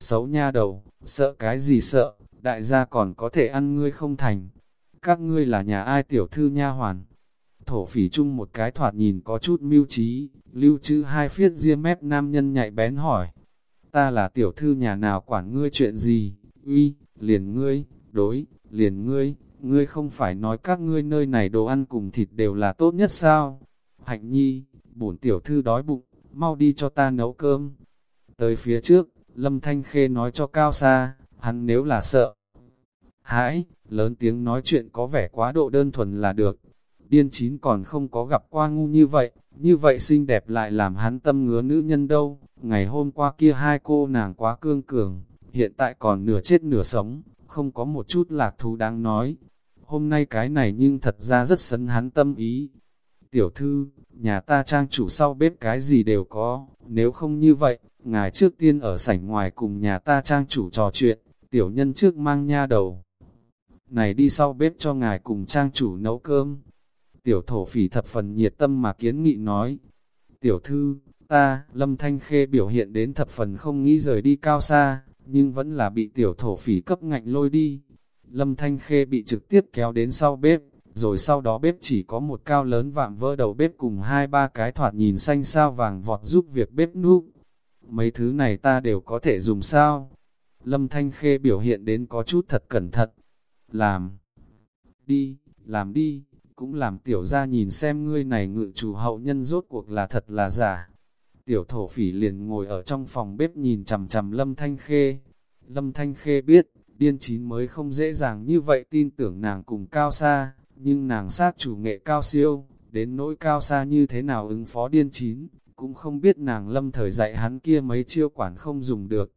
Xấu nha đầu, sợ cái gì sợ, đại gia còn có thể ăn ngươi không thành. Các ngươi là nhà ai tiểu thư nha hoàn. Thổ phỉ chung một cái thoạt nhìn có chút mưu trí, lưu trữ hai phiết riêng mép nam nhân nhạy bén hỏi. Ta là tiểu thư nhà nào quản ngươi chuyện gì, uy, liền ngươi, đối, liền ngươi, ngươi không phải nói các ngươi nơi này đồ ăn cùng thịt đều là tốt nhất sao? Hạnh nhi, bổn tiểu thư đói bụng, mau đi cho ta nấu cơm. Tới phía trước, Lâm Thanh Khê nói cho Cao Sa, hắn nếu là sợ. Hãi, lớn tiếng nói chuyện có vẻ quá độ đơn thuần là được. Điên chín còn không có gặp qua ngu như vậy, như vậy xinh đẹp lại làm hắn tâm ngứa nữ nhân đâu. Ngày hôm qua kia hai cô nàng quá cương cường, hiện tại còn nửa chết nửa sống, không có một chút lạc thú đáng nói. Hôm nay cái này nhưng thật ra rất sấn hắn tâm ý. Tiểu thư, nhà ta trang chủ sau bếp cái gì đều có, nếu không như vậy, ngài trước tiên ở sảnh ngoài cùng nhà ta trang chủ trò chuyện, tiểu nhân trước mang nha đầu. Này đi sau bếp cho ngài cùng trang chủ nấu cơm. Tiểu thổ phỉ thập phần nhiệt tâm mà kiến nghị nói. Tiểu thư, ta, lâm thanh khê biểu hiện đến thập phần không nghĩ rời đi cao xa, nhưng vẫn là bị tiểu thổ phỉ cấp ngạnh lôi đi. Lâm thanh khê bị trực tiếp kéo đến sau bếp, rồi sau đó bếp chỉ có một cao lớn vạm vỡ đầu bếp cùng hai ba cái thoạt nhìn xanh sao vàng vọt giúp việc bếp núp. Mấy thứ này ta đều có thể dùng sao? Lâm Thanh Khê biểu hiện đến có chút thật cẩn thận. Làm. Đi, làm đi, cũng làm tiểu ra nhìn xem ngươi này ngự chủ hậu nhân rốt cuộc là thật là giả. Tiểu thổ phỉ liền ngồi ở trong phòng bếp nhìn chằm chằm Lâm Thanh Khê. Lâm Thanh Khê biết, điên chín mới không dễ dàng như vậy tin tưởng nàng cùng cao xa, nhưng nàng sát chủ nghệ cao siêu, đến nỗi cao xa như thế nào ứng phó điên chín, cũng không biết nàng lâm thời dạy hắn kia mấy chiêu quản không dùng được.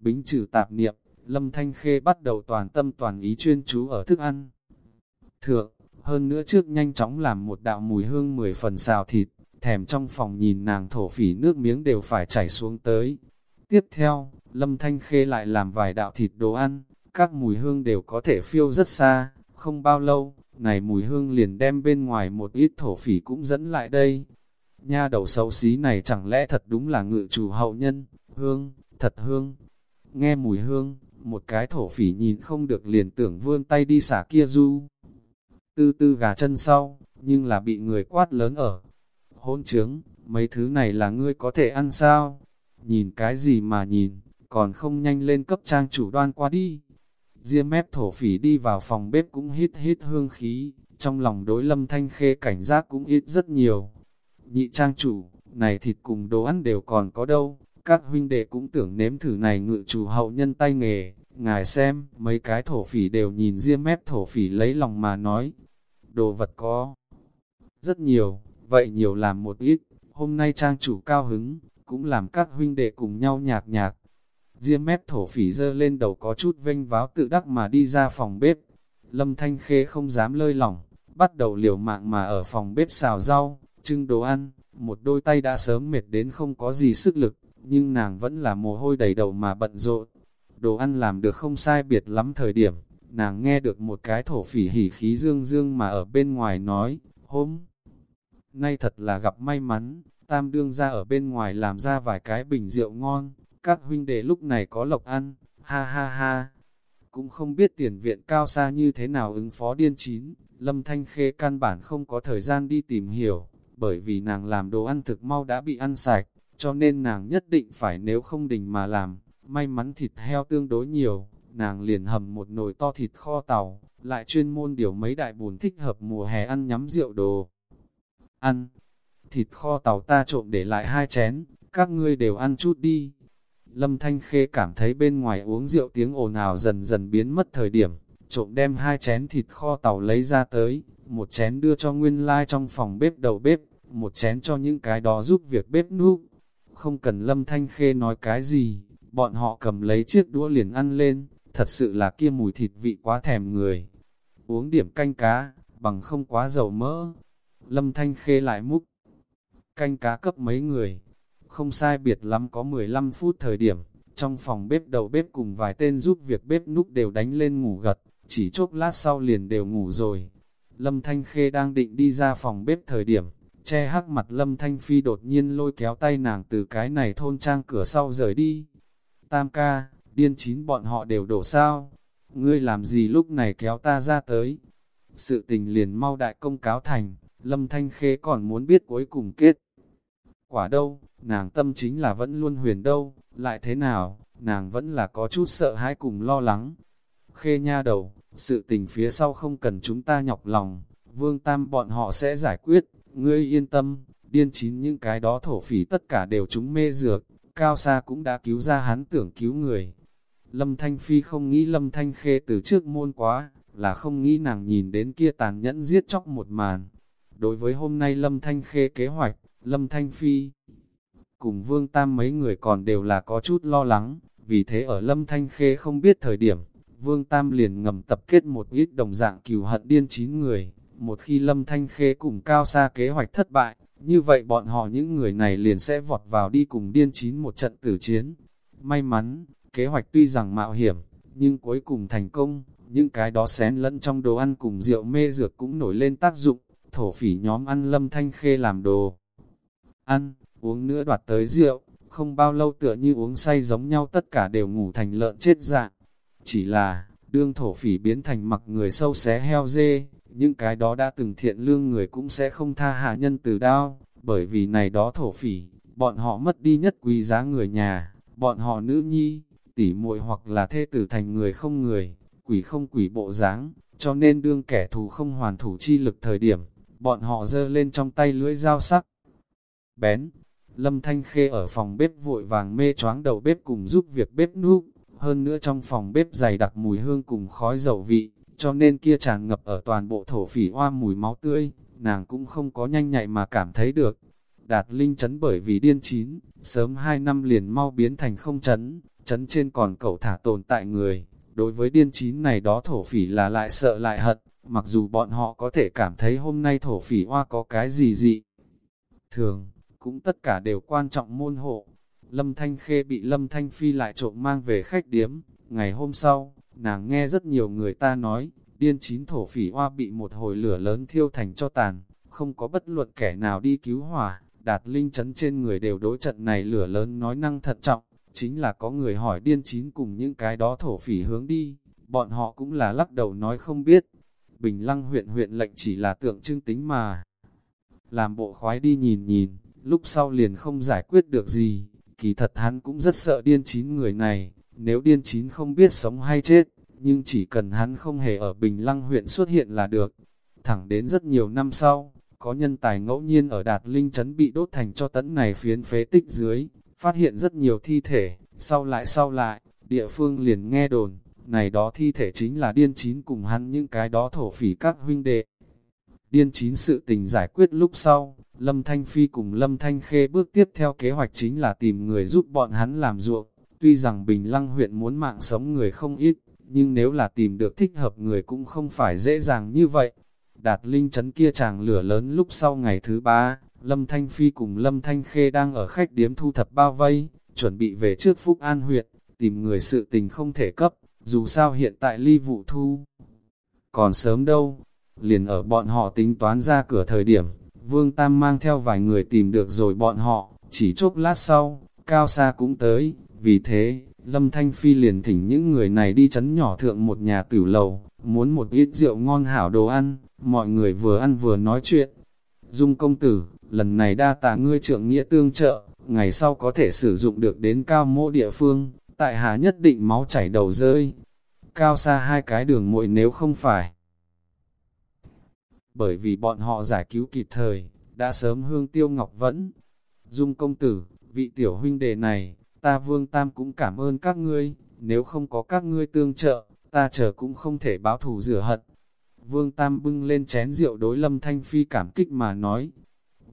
Bính trừ tạp niệm, lâm thanh khê bắt đầu toàn tâm toàn ý chuyên chú ở thức ăn. Thượng, hơn nữa trước nhanh chóng làm một đạo mùi hương mười phần xào thịt, thèm trong phòng nhìn nàng thổ phỉ nước miếng đều phải chảy xuống tới. Tiếp theo, lâm thanh khê lại làm vài đạo thịt đồ ăn, các mùi hương đều có thể phiêu rất xa, không bao lâu, này mùi hương liền đem bên ngoài một ít thổ phỉ cũng dẫn lại đây. Nha đầu xấu xí này chẳng lẽ thật đúng là ngự chủ hậu nhân, hương, thật hương. Nghe mùi hương, một cái thổ phỉ nhìn không được liền tưởng vươn tay đi xả kia du. Tư tư gà chân sau, nhưng là bị người quát lớn ở. Hôn trướng, mấy thứ này là ngươi có thể ăn sao? Nhìn cái gì mà nhìn, còn không nhanh lên cấp trang chủ đoan qua đi. Diêm mép thổ phỉ đi vào phòng bếp cũng hít hít hương khí, trong lòng đối lâm thanh khê cảnh giác cũng ít rất nhiều. Nhị trang chủ, này thịt cùng đồ ăn đều còn có đâu, các huynh đệ cũng tưởng nếm thử này ngự chủ hậu nhân tay nghề, ngài xem, mấy cái thổ phỉ đều nhìn riêng mép thổ phỉ lấy lòng mà nói, đồ vật có rất nhiều, vậy nhiều làm một ít, hôm nay trang chủ cao hứng, cũng làm các huynh đệ cùng nhau nhạc nhạc, riêng mép thổ phỉ dơ lên đầu có chút vênh váo tự đắc mà đi ra phòng bếp. Lâm Thanh Khê không dám lơi lỏng, bắt đầu liều mạng mà ở phòng bếp xào rau, trưng đồ ăn, một đôi tay đã sớm mệt đến không có gì sức lực, nhưng nàng vẫn là mồ hôi đầy đầu mà bận rộn. Đồ ăn làm được không sai biệt lắm thời điểm, nàng nghe được một cái thổ phỉ hỉ khí dương dương mà ở bên ngoài nói, hôm nay thật là gặp may mắn, tam đương ra ở bên ngoài làm ra vài cái bình rượu ngon, các huynh đệ lúc này có lộc ăn, ha ha ha. Cũng không biết tiền viện cao xa như thế nào ứng phó điên chín, Lâm Thanh Khê căn bản không có thời gian đi tìm hiểu, bởi vì nàng làm đồ ăn thực mau đã bị ăn sạch, cho nên nàng nhất định phải nếu không đình mà làm, may mắn thịt heo tương đối nhiều, nàng liền hầm một nồi to thịt kho tàu, lại chuyên môn điều mấy đại bùn thích hợp mùa hè ăn nhắm rượu đồ. Ăn, thịt kho tàu ta trộm để lại hai chén, các ngươi đều ăn chút đi. Lâm Thanh Khê cảm thấy bên ngoài uống rượu tiếng ồn ào dần dần biến mất thời điểm, trộm đem hai chén thịt kho tàu lấy ra tới, một chén đưa cho nguyên lai like trong phòng bếp đầu bếp, một chén cho những cái đó giúp việc bếp núp. Không cần Lâm Thanh Khê nói cái gì, bọn họ cầm lấy chiếc đũa liền ăn lên, thật sự là kia mùi thịt vị quá thèm người. Uống điểm canh cá, bằng không quá dầu mỡ. Lâm Thanh Khê lại múc canh cá cấp mấy người, không sai biệt lắm có 15 phút thời điểm, trong phòng bếp đầu bếp cùng vài tên giúp việc bếp núc đều đánh lên ngủ gật, chỉ chốc lát sau liền đều ngủ rồi. Lâm Thanh Khê đang định đi ra phòng bếp thời điểm, che hắc mặt Lâm Thanh Phi đột nhiên lôi kéo tay nàng từ cái này thôn trang cửa sau rời đi. Tam ca, điên chín bọn họ đều đổ sao, ngươi làm gì lúc này kéo ta ra tới. Sự tình liền mau đại công cáo thành, Lâm Thanh Khê còn muốn biết cuối cùng kết. Quả đâu, nàng tâm chính là vẫn luôn huyền đâu, lại thế nào, nàng vẫn là có chút sợ hãi cùng lo lắng. Khê nha đầu, sự tình phía sau không cần chúng ta nhọc lòng, vương tam bọn họ sẽ giải quyết, ngươi yên tâm, điên chín những cái đó thổ phỉ tất cả đều chúng mê dược, cao xa cũng đã cứu ra hắn tưởng cứu người. Lâm Thanh Phi không nghĩ Lâm Thanh Khê từ trước môn quá, là không nghĩ nàng nhìn đến kia tàn nhẫn giết chóc một màn. Đối với hôm nay Lâm Thanh Khê kế hoạch, Lâm Thanh Phi cùng Vương Tam mấy người còn đều là có chút lo lắng, vì thế ở Lâm Thanh Khê không biết thời điểm, Vương Tam liền ngầm tập kết một ít đồng dạng cừu hận điên chín người. Một khi Lâm Thanh Khê cùng cao xa kế hoạch thất bại, như vậy bọn họ những người này liền sẽ vọt vào đi cùng điên chín một trận tử chiến. May mắn, kế hoạch tuy rằng mạo hiểm, nhưng cuối cùng thành công, những cái đó xén lẫn trong đồ ăn cùng rượu mê dược cũng nổi lên tác dụng, thổ phỉ nhóm ăn lâm thanh khê làm đồ. Ăn, uống nữa đoạt tới rượu, không bao lâu tựa như uống say giống nhau tất cả đều ngủ thành lợn chết dạng. Chỉ là, đương thổ phỉ biến thành mặc người sâu xé heo dê, những cái đó đã từng thiện lương người cũng sẽ không tha hạ nhân từ đao, bởi vì này đó thổ phỉ, bọn họ mất đi nhất quý giá người nhà, bọn họ nữ nhi, tỉ muội hoặc là thê tử thành người không người, quỷ không quỷ bộ dáng, cho nên đương kẻ thù không hoàn thủ chi lực thời điểm, bọn họ giơ lên trong tay lưỡi dao sắc. Bén, Lâm Thanh Khê ở phòng bếp vội vàng mê choáng đầu bếp cùng giúp việc bếp núp, hơn nữa trong phòng bếp dày đặc mùi hương cùng khói dầu vị, cho nên kia tràn ngập ở toàn bộ thổ phỉ hoa mùi máu tươi, nàng cũng không có nhanh nhạy mà cảm thấy được. Đạt linh chấn bởi vì điên chín, sớm hai năm liền mau biến thành không chấn, chấn trên còn cậu thả tồn tại người. Đối với điên chín này đó thổ phỉ là lại sợ lại hận, mặc dù bọn họ có thể cảm thấy hôm nay thổ phỉ hoa có cái gì dị. Thường, cũng tất cả đều quan trọng môn hộ. Lâm Thanh Khê bị Lâm Thanh Phi lại trộm mang về khách điếm. Ngày hôm sau, nàng nghe rất nhiều người ta nói, điên chín thổ phỉ hoa bị một hồi lửa lớn thiêu thành cho tàn, không có bất luận kẻ nào đi cứu hỏa, đạt linh chấn trên người đều đối trận này lửa lớn nói năng thật trọng, chính là có người hỏi điên chín cùng những cái đó thổ phỉ hướng đi, bọn họ cũng là lắc đầu nói không biết. Bình lăng huyện huyện lệnh chỉ là tượng trưng tính mà. Làm bộ khoái đi nhìn nhìn, lúc sau liền không giải quyết được gì, kỳ thật hắn cũng rất sợ điên chín người này, nếu điên chín không biết sống hay chết, nhưng chỉ cần hắn không hề ở Bình Lăng huyện xuất hiện là được. Thẳng đến rất nhiều năm sau, có nhân tài ngẫu nhiên ở Đạt Linh Trấn bị đốt thành cho tấn này phiến phế tích dưới, phát hiện rất nhiều thi thể, sau lại sau lại, địa phương liền nghe đồn, này đó thi thể chính là điên chín cùng hắn những cái đó thổ phỉ các huynh đệ. Điên chín sự tình giải quyết lúc sau, Lâm Thanh Phi cùng Lâm Thanh Khê bước tiếp theo kế hoạch chính là tìm người giúp bọn hắn làm ruộng. Tuy rằng Bình Lăng huyện muốn mạng sống người không ít, nhưng nếu là tìm được thích hợp người cũng không phải dễ dàng như vậy. Đạt Linh trấn kia chàng lửa lớn lúc sau ngày thứ ba, Lâm Thanh Phi cùng Lâm Thanh Khê đang ở khách điếm thu thập bao vây, chuẩn bị về trước Phúc An huyện, tìm người sự tình không thể cấp, dù sao hiện tại ly vụ thu. Còn sớm đâu, liền ở bọn họ tính toán ra cửa thời điểm, Vương Tam mang theo vài người tìm được rồi bọn họ, chỉ chốc lát sau, Cao Sa cũng tới, vì thế, Lâm Thanh Phi liền thỉnh những người này đi chấn nhỏ thượng một nhà tử lầu, muốn một ít rượu ngon hảo đồ ăn, mọi người vừa ăn vừa nói chuyện. Dung công tử, lần này đa tạ ngươi trượng nghĩa tương trợ, ngày sau có thể sử dụng được đến cao mộ địa phương, tại hạ nhất định máu chảy đầu rơi. Cao xa hai cái đường muội nếu không phải. Bởi vì bọn họ giải cứu kịp thời, đã sớm hương tiêu ngọc vẫn. Dung công tử, vị tiểu huynh đề này, ta vương tam cũng cảm ơn các ngươi, nếu không có các ngươi tương trợ, ta chờ cũng không thể báo thù rửa hận. Vương Tam bưng lên chén rượu đối Lâm Thanh Phi cảm kích mà nói,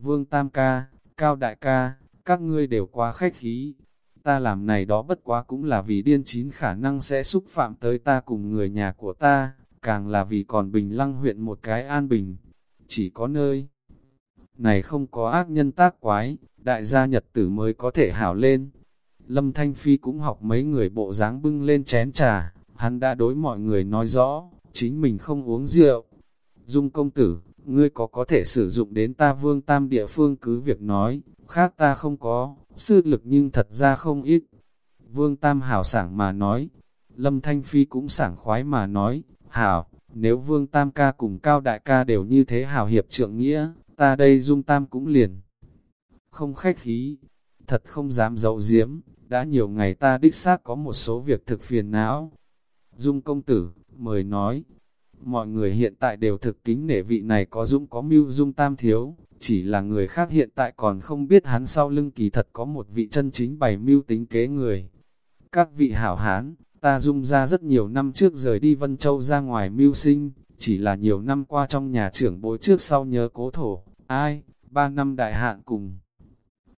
Vương Tam ca, Cao Đại ca, các ngươi đều quá khách khí, ta làm này đó bất quá cũng là vì điên chín khả năng sẽ xúc phạm tới ta cùng người nhà của ta, càng là vì còn Bình Lăng huyện một cái an bình, chỉ có nơi. Này không có ác nhân tác quái, đại gia nhật tử mới có thể hảo lên, Lâm Thanh Phi cũng học mấy người bộ dáng bưng lên chén trà, hắn đã đối mọi người nói rõ, chính mình không uống rượu. Dung công tử, ngươi có có thể sử dụng đến ta vương tam địa phương cứ việc nói, khác ta không có, sư lực nhưng thật ra không ít. Vương Tam hào sảng mà nói, Lâm Thanh Phi cũng sảng khoái mà nói, hảo, nếu Vương Tam ca cùng Cao Đại ca đều như thế hảo hiệp trượng nghĩa, ta đây Dung Tam cũng liền. Không khách khí, thật không dám giấu giếm, đã nhiều ngày ta đích xác có một số việc thực phiền não. Dung công tử, mời nói, mọi người hiện tại đều thực kính nể vị này có dũng có mưu Dung Tam thiếu, chỉ là người khác hiện tại còn không biết hắn sau lưng kỳ thật có một vị chân chính bày mưu tính kế người. Các vị hảo hán, ta dung ra rất nhiều năm trước rời đi Vân Châu ra ngoài mưu sinh, chỉ là nhiều năm qua trong nhà trưởng bối trước sau nhớ cố thổ, ai, ba năm đại hạn cùng.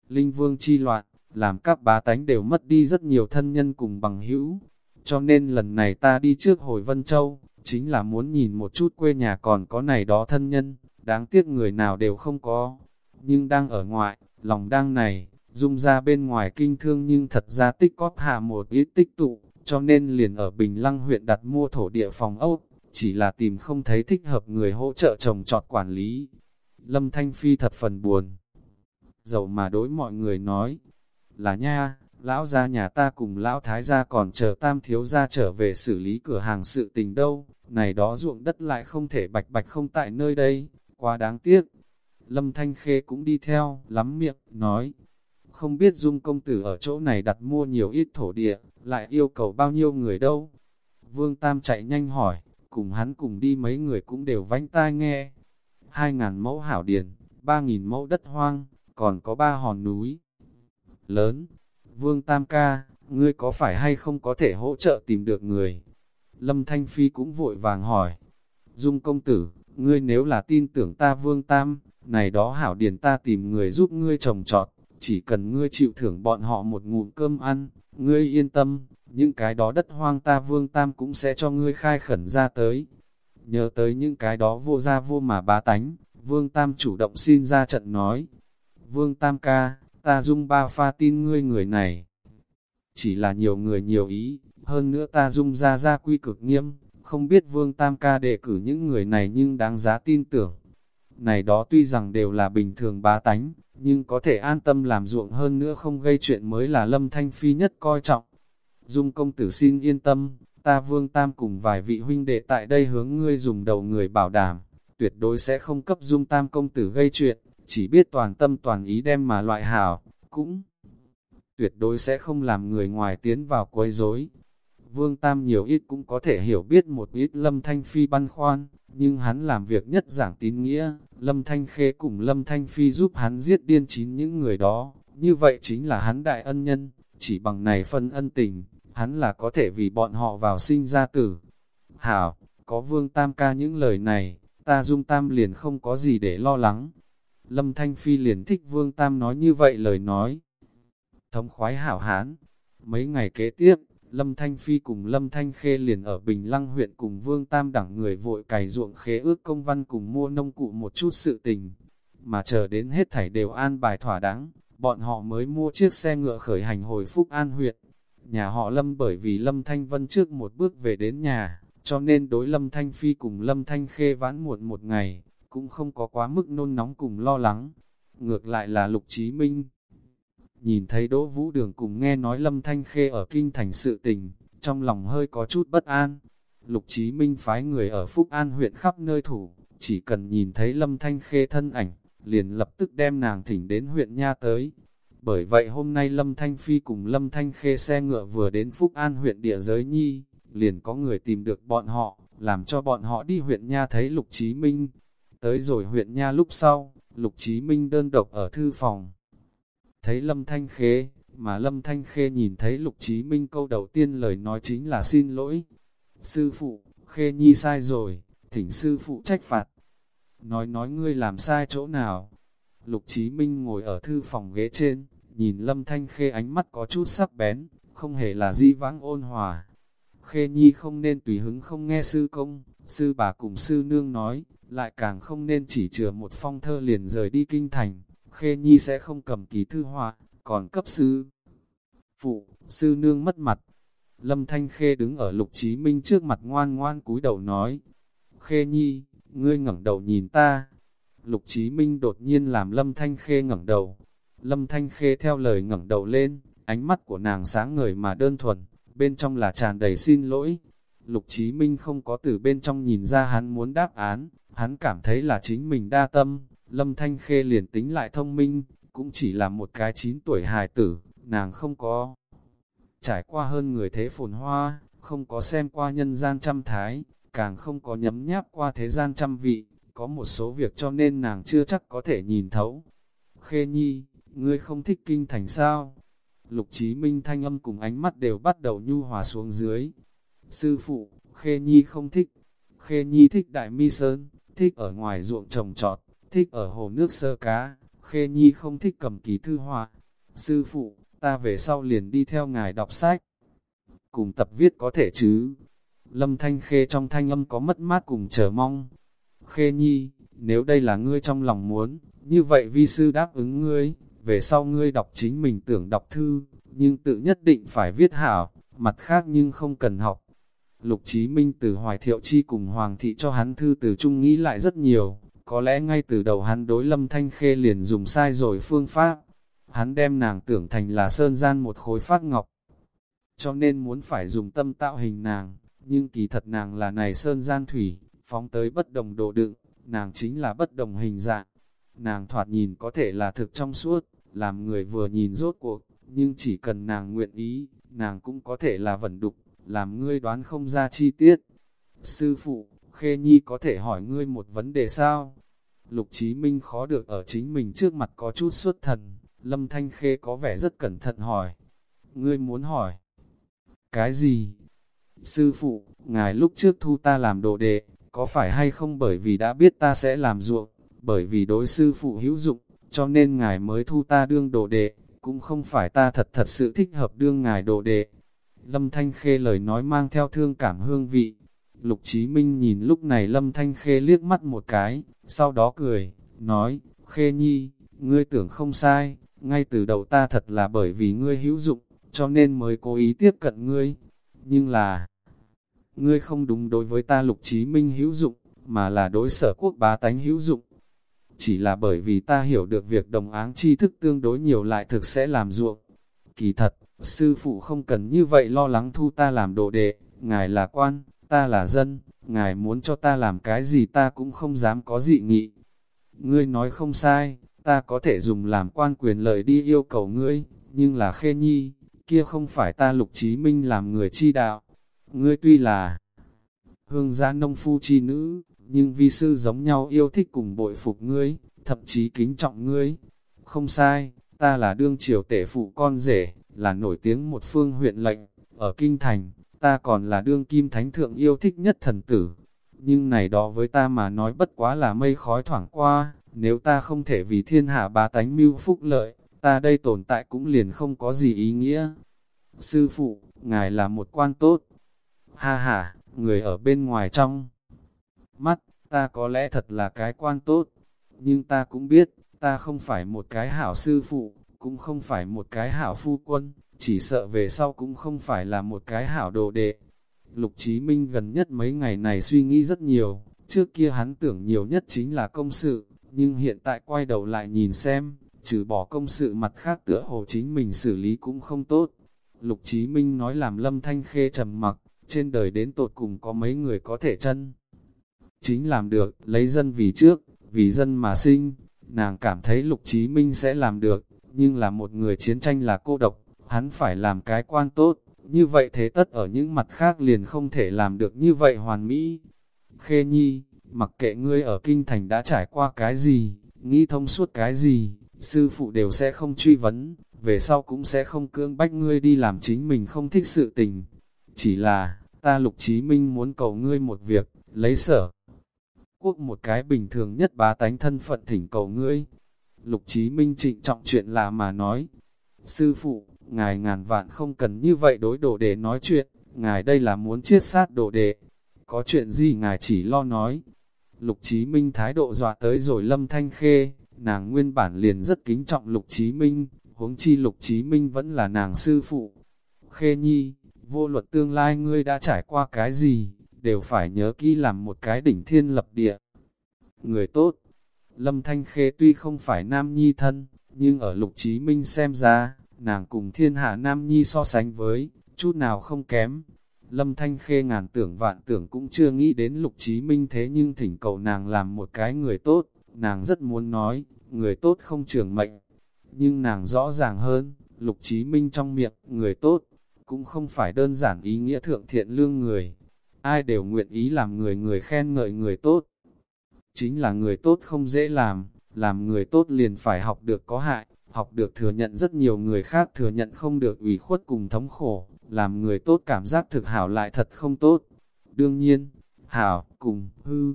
Linh vương chi loạn, làm các bá tánh đều mất đi rất nhiều thân nhân cùng bằng hữu, cho nên lần này ta đi trước hồi Vân Châu, chính là muốn nhìn một chút quê nhà còn có này đó thân nhân, đáng tiếc người nào đều không có, nhưng đang ở ngoại, lòng đang này, dung ra bên ngoài kinh thương nhưng thật ra tích cóp hạ một ít tích tụ, cho nên liền ở Bình Lăng huyện đặt mua thổ địa phòng ốc, chỉ là tìm không thấy thích hợp người hỗ trợ trồng trọt quản lý. Lâm Thanh Phi thật phần buồn. Dầu mà đối mọi người nói, là nha, lão gia nhà ta cùng lão thái gia còn chờ tam thiếu gia trở về xử lý cửa hàng sự tình đâu, này đó ruộng đất lại không thể bạch bạch không tại nơi đây, quá đáng tiếc. Lâm Thanh Khê cũng đi theo, lắm miệng, nói, không biết Dung công tử ở chỗ này đặt mua nhiều ít thổ địa, lại yêu cầu bao nhiêu người đâu. Vương Tam chạy nhanh hỏi, cùng hắn cùng đi mấy người cũng đều vánh tai nghe. Hai ngàn mẫu hảo điền, ba nghìn mẫu đất hoang, còn có ba hòn núi. Lớn, Vương Tam ca, ngươi có phải hay không có thể hỗ trợ tìm được người? Lâm Thanh Phi cũng vội vàng hỏi. Dung công tử, ngươi nếu là tin tưởng ta Vương Tam, này đó hảo điền ta tìm người giúp ngươi trồng trọt, chỉ cần ngươi chịu thưởng bọn họ một ngụm cơm ăn, ngươi yên tâm, những cái đó đất hoang ta Vương Tam cũng sẽ cho ngươi khai khẩn ra tới. Nhớ tới những cái đó vô ra vô mà bá tánh, Vương Tam chủ động xin ra trận nói. Vương Tam ca, ta dung ba pha tin ngươi người này. Chỉ là nhiều người nhiều ý, hơn nữa ta dung ra ra quy cực nghiêm, không biết Vương Tam ca đề cử những người này nhưng đáng giá tin tưởng. Này đó tuy rằng đều là bình thường bá tánh, nhưng có thể an tâm làm ruộng hơn nữa không gây chuyện mới là Lâm Thanh Phi nhất coi trọng. Dung công tử xin yên tâm, ta Vương Tam cùng vài vị huynh đệ tại đây hướng ngươi dùng đầu người bảo đảm, tuyệt đối sẽ không cấp Dung Tam công tử gây chuyện, chỉ biết toàn tâm toàn ý đem mà loại hảo, cũng tuyệt đối sẽ không làm người ngoài tiến vào quấy rối. Vương Tam nhiều ít cũng có thể hiểu biết một ít Lâm Thanh Phi băn khoăn, nhưng hắn làm việc nhất giảng tín nghĩa, Lâm Thanh Khê cùng Lâm Thanh Phi giúp hắn giết điên chín những người đó, như vậy chính là hắn đại ân nhân, chỉ bằng này phân ân tình, hắn là có thể vì bọn họ vào sinh ra tử. Hảo, có Vương Tam ca những lời này, ta Dung Tam liền không có gì để lo lắng. Lâm Thanh Phi liền thích Vương Tam nói như vậy lời nói. Thống khoái hảo hán, mấy ngày kế tiếp, Lâm Thanh Phi cùng Lâm Thanh Khê liền ở Bình Lăng huyện cùng Vương Tam đẳng người vội cày ruộng khế ước công văn cùng mua nông cụ một chút sự tình. Mà chờ đến hết thảy đều an bài thỏa đáng, bọn họ mới mua chiếc xe ngựa khởi hành hồi Phúc An huyện. Nhà họ Lâm bởi vì Lâm Thanh Vân trước một bước về đến nhà, cho nên đối Lâm Thanh Phi cùng Lâm Thanh Khê vãn muộn một ngày, cũng không có quá mức nôn nóng cùng lo lắng. Ngược lại là Lục Chí Minh Nhìn thấy Đỗ Vũ Đường cùng nghe nói Lâm Thanh Khê ở kinh thành sự tình, trong lòng hơi có chút bất an. Lục Chí Minh phái người ở Phúc An huyện khắp nơi thủ, chỉ cần nhìn thấy Lâm Thanh Khê thân ảnh, liền lập tức đem nàng thỉnh đến huyện Nha tới. Bởi vậy hôm nay Lâm Thanh Phi cùng Lâm Thanh Khê xe ngựa vừa đến Phúc An huyện địa giới Nhi, liền có người tìm được bọn họ, làm cho bọn họ đi huyện Nha thấy Lục Chí Minh. Tới rồi huyện Nha lúc sau, Lục Chí Minh đơn độc ở thư phòng, thấy Lâm Thanh Khê, mà Lâm Thanh Khê nhìn thấy Lục Chí Minh câu đầu tiên lời nói chính là xin lỗi. Sư phụ, Khê Nhi sai rồi, thỉnh sư phụ trách phạt. Nói nói ngươi làm sai chỗ nào? Lục Chí Minh ngồi ở thư phòng ghế trên, nhìn Lâm Thanh Khê ánh mắt có chút sắc bén, không hề là di vãng ôn hòa. Khê Nhi không nên tùy hứng không nghe sư công, sư bà cùng sư nương nói, lại càng không nên chỉ chừa một phong thơ liền rời đi kinh thành. Khê Nhi sẽ không cầm ký thư họa, còn cấp sư. Phụ, sư nương mất mặt. Lâm Thanh Khê đứng ở Lục Chí Minh trước mặt ngoan ngoan cúi đầu nói. Khê Nhi, ngươi ngẩng đầu nhìn ta. Lục Chí Minh đột nhiên làm Lâm Thanh Khê ngẩng đầu. Lâm Thanh Khê theo lời ngẩng đầu lên, ánh mắt của nàng sáng ngời mà đơn thuần, bên trong là tràn đầy xin lỗi. Lục Chí Minh không có từ bên trong nhìn ra hắn muốn đáp án, hắn cảm thấy là chính mình đa tâm, Lâm Thanh Khê liền tính lại thông minh, cũng chỉ là một cái 9 tuổi hài tử, nàng không có trải qua hơn người thế phồn hoa, không có xem qua nhân gian trăm thái, càng không có nhấm nháp qua thế gian trăm vị, có một số việc cho nên nàng chưa chắc có thể nhìn thấu. Khê Nhi, ngươi không thích kinh thành sao? Lục Chí Minh thanh âm cùng ánh mắt đều bắt đầu nhu hòa xuống dưới. Sư phụ, Khê Nhi không thích. Khê Nhi thích Đại Mi Sơn, thích ở ngoài ruộng trồng trọt, thích ở hồ nước sơ cá. Khê Nhi không thích cầm ký thư họa. Sư phụ, ta về sau liền đi theo ngài đọc sách. Cùng tập viết có thể chứ. Lâm Thanh Khê trong thanh âm có mất mát cùng chờ mong. Khê Nhi, nếu đây là ngươi trong lòng muốn, như vậy vi sư đáp ứng ngươi, về sau ngươi đọc chính mình tưởng đọc thư, nhưng tự nhất định phải viết hảo, mặt khác nhưng không cần học. Lục Chí Minh từ Hoài Thiệu Chi cùng Hoàng thị cho hắn thư từ chung nghĩ lại rất nhiều, có lẽ ngay từ đầu hắn đối Lâm Thanh Khê liền dùng sai rồi phương pháp. Hắn đem nàng tưởng thành là sơn gian một khối phát ngọc, cho nên muốn phải dùng tâm tạo hình nàng, nhưng kỳ thật nàng là này sơn gian thủy, phóng tới bất đồng đồ đựng, nàng chính là bất đồng hình dạng. Nàng thoạt nhìn có thể là thực trong suốt, làm người vừa nhìn rốt cuộc, nhưng chỉ cần nàng nguyện ý, nàng cũng có thể là vẩn đục, làm ngươi đoán không ra chi tiết. Sư phụ, Khê Nhi có thể hỏi ngươi một vấn đề sao? Lục Chí Minh khó được ở chính mình trước mặt có chút xuất thần, Lâm Thanh Khê có vẻ rất cẩn thận hỏi. Ngươi muốn hỏi? Cái gì? Sư phụ, ngài lúc trước thu ta làm đồ đệ, có phải hay không bởi vì đã biết ta sẽ làm ruộng, bởi vì đối sư phụ hữu dụng, cho nên ngài mới thu ta đương đồ đệ, cũng không phải ta thật thật sự thích hợp đương ngài đồ đệ. Lâm Thanh Khê lời nói mang theo thương cảm hương vị. Lục Chí Minh nhìn lúc này Lâm Thanh Khê liếc mắt một cái, sau đó cười, nói, Khê Nhi, ngươi tưởng không sai, ngay từ đầu ta thật là bởi vì ngươi hữu dụng, cho nên mới cố ý tiếp cận ngươi. Nhưng là, ngươi không đúng đối với ta Lục Chí Minh hữu dụng, mà là đối sở quốc bá tánh hữu dụng chỉ là bởi vì ta hiểu được việc đồng áng tri thức tương đối nhiều lại thực sẽ làm ruộng. Kỳ thật, sư phụ không cần như vậy lo lắng thu ta làm đồ đệ, ngài là quan, ta là dân, ngài muốn cho ta làm cái gì ta cũng không dám có dị nghị. Ngươi nói không sai, ta có thể dùng làm quan quyền lợi đi yêu cầu ngươi, nhưng là khê nhi, kia không phải ta lục chí minh làm người chi đạo. Ngươi tuy là hương gia nông phu chi nữ, nhưng vi sư giống nhau yêu thích cùng bội phục ngươi, thậm chí kính trọng ngươi. Không sai, ta là đương triều tể phụ con rể, là nổi tiếng một phương huyện lệnh, ở Kinh Thành, ta còn là đương kim thánh thượng yêu thích nhất thần tử. Nhưng này đó với ta mà nói bất quá là mây khói thoảng qua, nếu ta không thể vì thiên hạ bá tánh mưu phúc lợi, ta đây tồn tại cũng liền không có gì ý nghĩa. Sư phụ, ngài là một quan tốt. Ha ha, người ở bên ngoài trong mắt, ta có lẽ thật là cái quan tốt, nhưng ta cũng biết, ta không phải một cái hảo sư phụ, cũng không phải một cái hảo phu quân, chỉ sợ về sau cũng không phải là một cái hảo đồ đệ. Lục Chí Minh gần nhất mấy ngày này suy nghĩ rất nhiều, trước kia hắn tưởng nhiều nhất chính là công sự, nhưng hiện tại quay đầu lại nhìn xem, trừ bỏ công sự mặt khác tựa hồ chính mình xử lý cũng không tốt. Lục Chí Minh nói làm lâm thanh khê trầm mặc, trên đời đến tột cùng có mấy người có thể chân chính làm được, lấy dân vì trước, vì dân mà sinh. Nàng cảm thấy Lục Chí Minh sẽ làm được, nhưng là một người chiến tranh là cô độc, hắn phải làm cái quan tốt, như vậy thế tất ở những mặt khác liền không thể làm được như vậy hoàn mỹ. Khê Nhi, mặc kệ ngươi ở kinh thành đã trải qua cái gì, nghĩ thông suốt cái gì, sư phụ đều sẽ không truy vấn, về sau cũng sẽ không cưỡng bách ngươi đi làm chính mình không thích sự tình. Chỉ là, ta Lục Chí Minh muốn cầu ngươi một việc, lấy sở quốc một cái bình thường nhất bá tánh thân phận thỉnh cầu ngươi. Lục Chí Minh trịnh trọng chuyện là mà nói, sư phụ, ngài ngàn vạn không cần như vậy đối đồ để nói chuyện, ngài đây là muốn chiết sát đồ đệ, có chuyện gì ngài chỉ lo nói. Lục Chí Minh thái độ dọa tới rồi lâm thanh khê, nàng nguyên bản liền rất kính trọng Lục Chí Minh, huống chi Lục Chí Minh vẫn là nàng sư phụ. Khê nhi, vô luật tương lai ngươi đã trải qua cái gì, đều phải nhớ kỹ làm một cái đỉnh thiên lập địa. Người tốt, Lâm Thanh Khê tuy không phải nam nhi thân, nhưng ở lục Chí minh xem ra, nàng cùng thiên hạ nam nhi so sánh với, chút nào không kém. Lâm Thanh Khê ngàn tưởng vạn tưởng cũng chưa nghĩ đến Lục Chí Minh thế nhưng thỉnh cầu nàng làm một cái người tốt, nàng rất muốn nói, người tốt không trường mệnh. Nhưng nàng rõ ràng hơn, Lục Chí Minh trong miệng, người tốt, cũng không phải đơn giản ý nghĩa thượng thiện lương người. Ai đều nguyện ý làm người người khen ngợi người tốt. Chính là người tốt không dễ làm, làm người tốt liền phải học được có hại, học được thừa nhận rất nhiều người khác thừa nhận không được ủy khuất cùng thống khổ, làm người tốt cảm giác thực hảo lại thật không tốt. Đương nhiên, hảo cùng hư,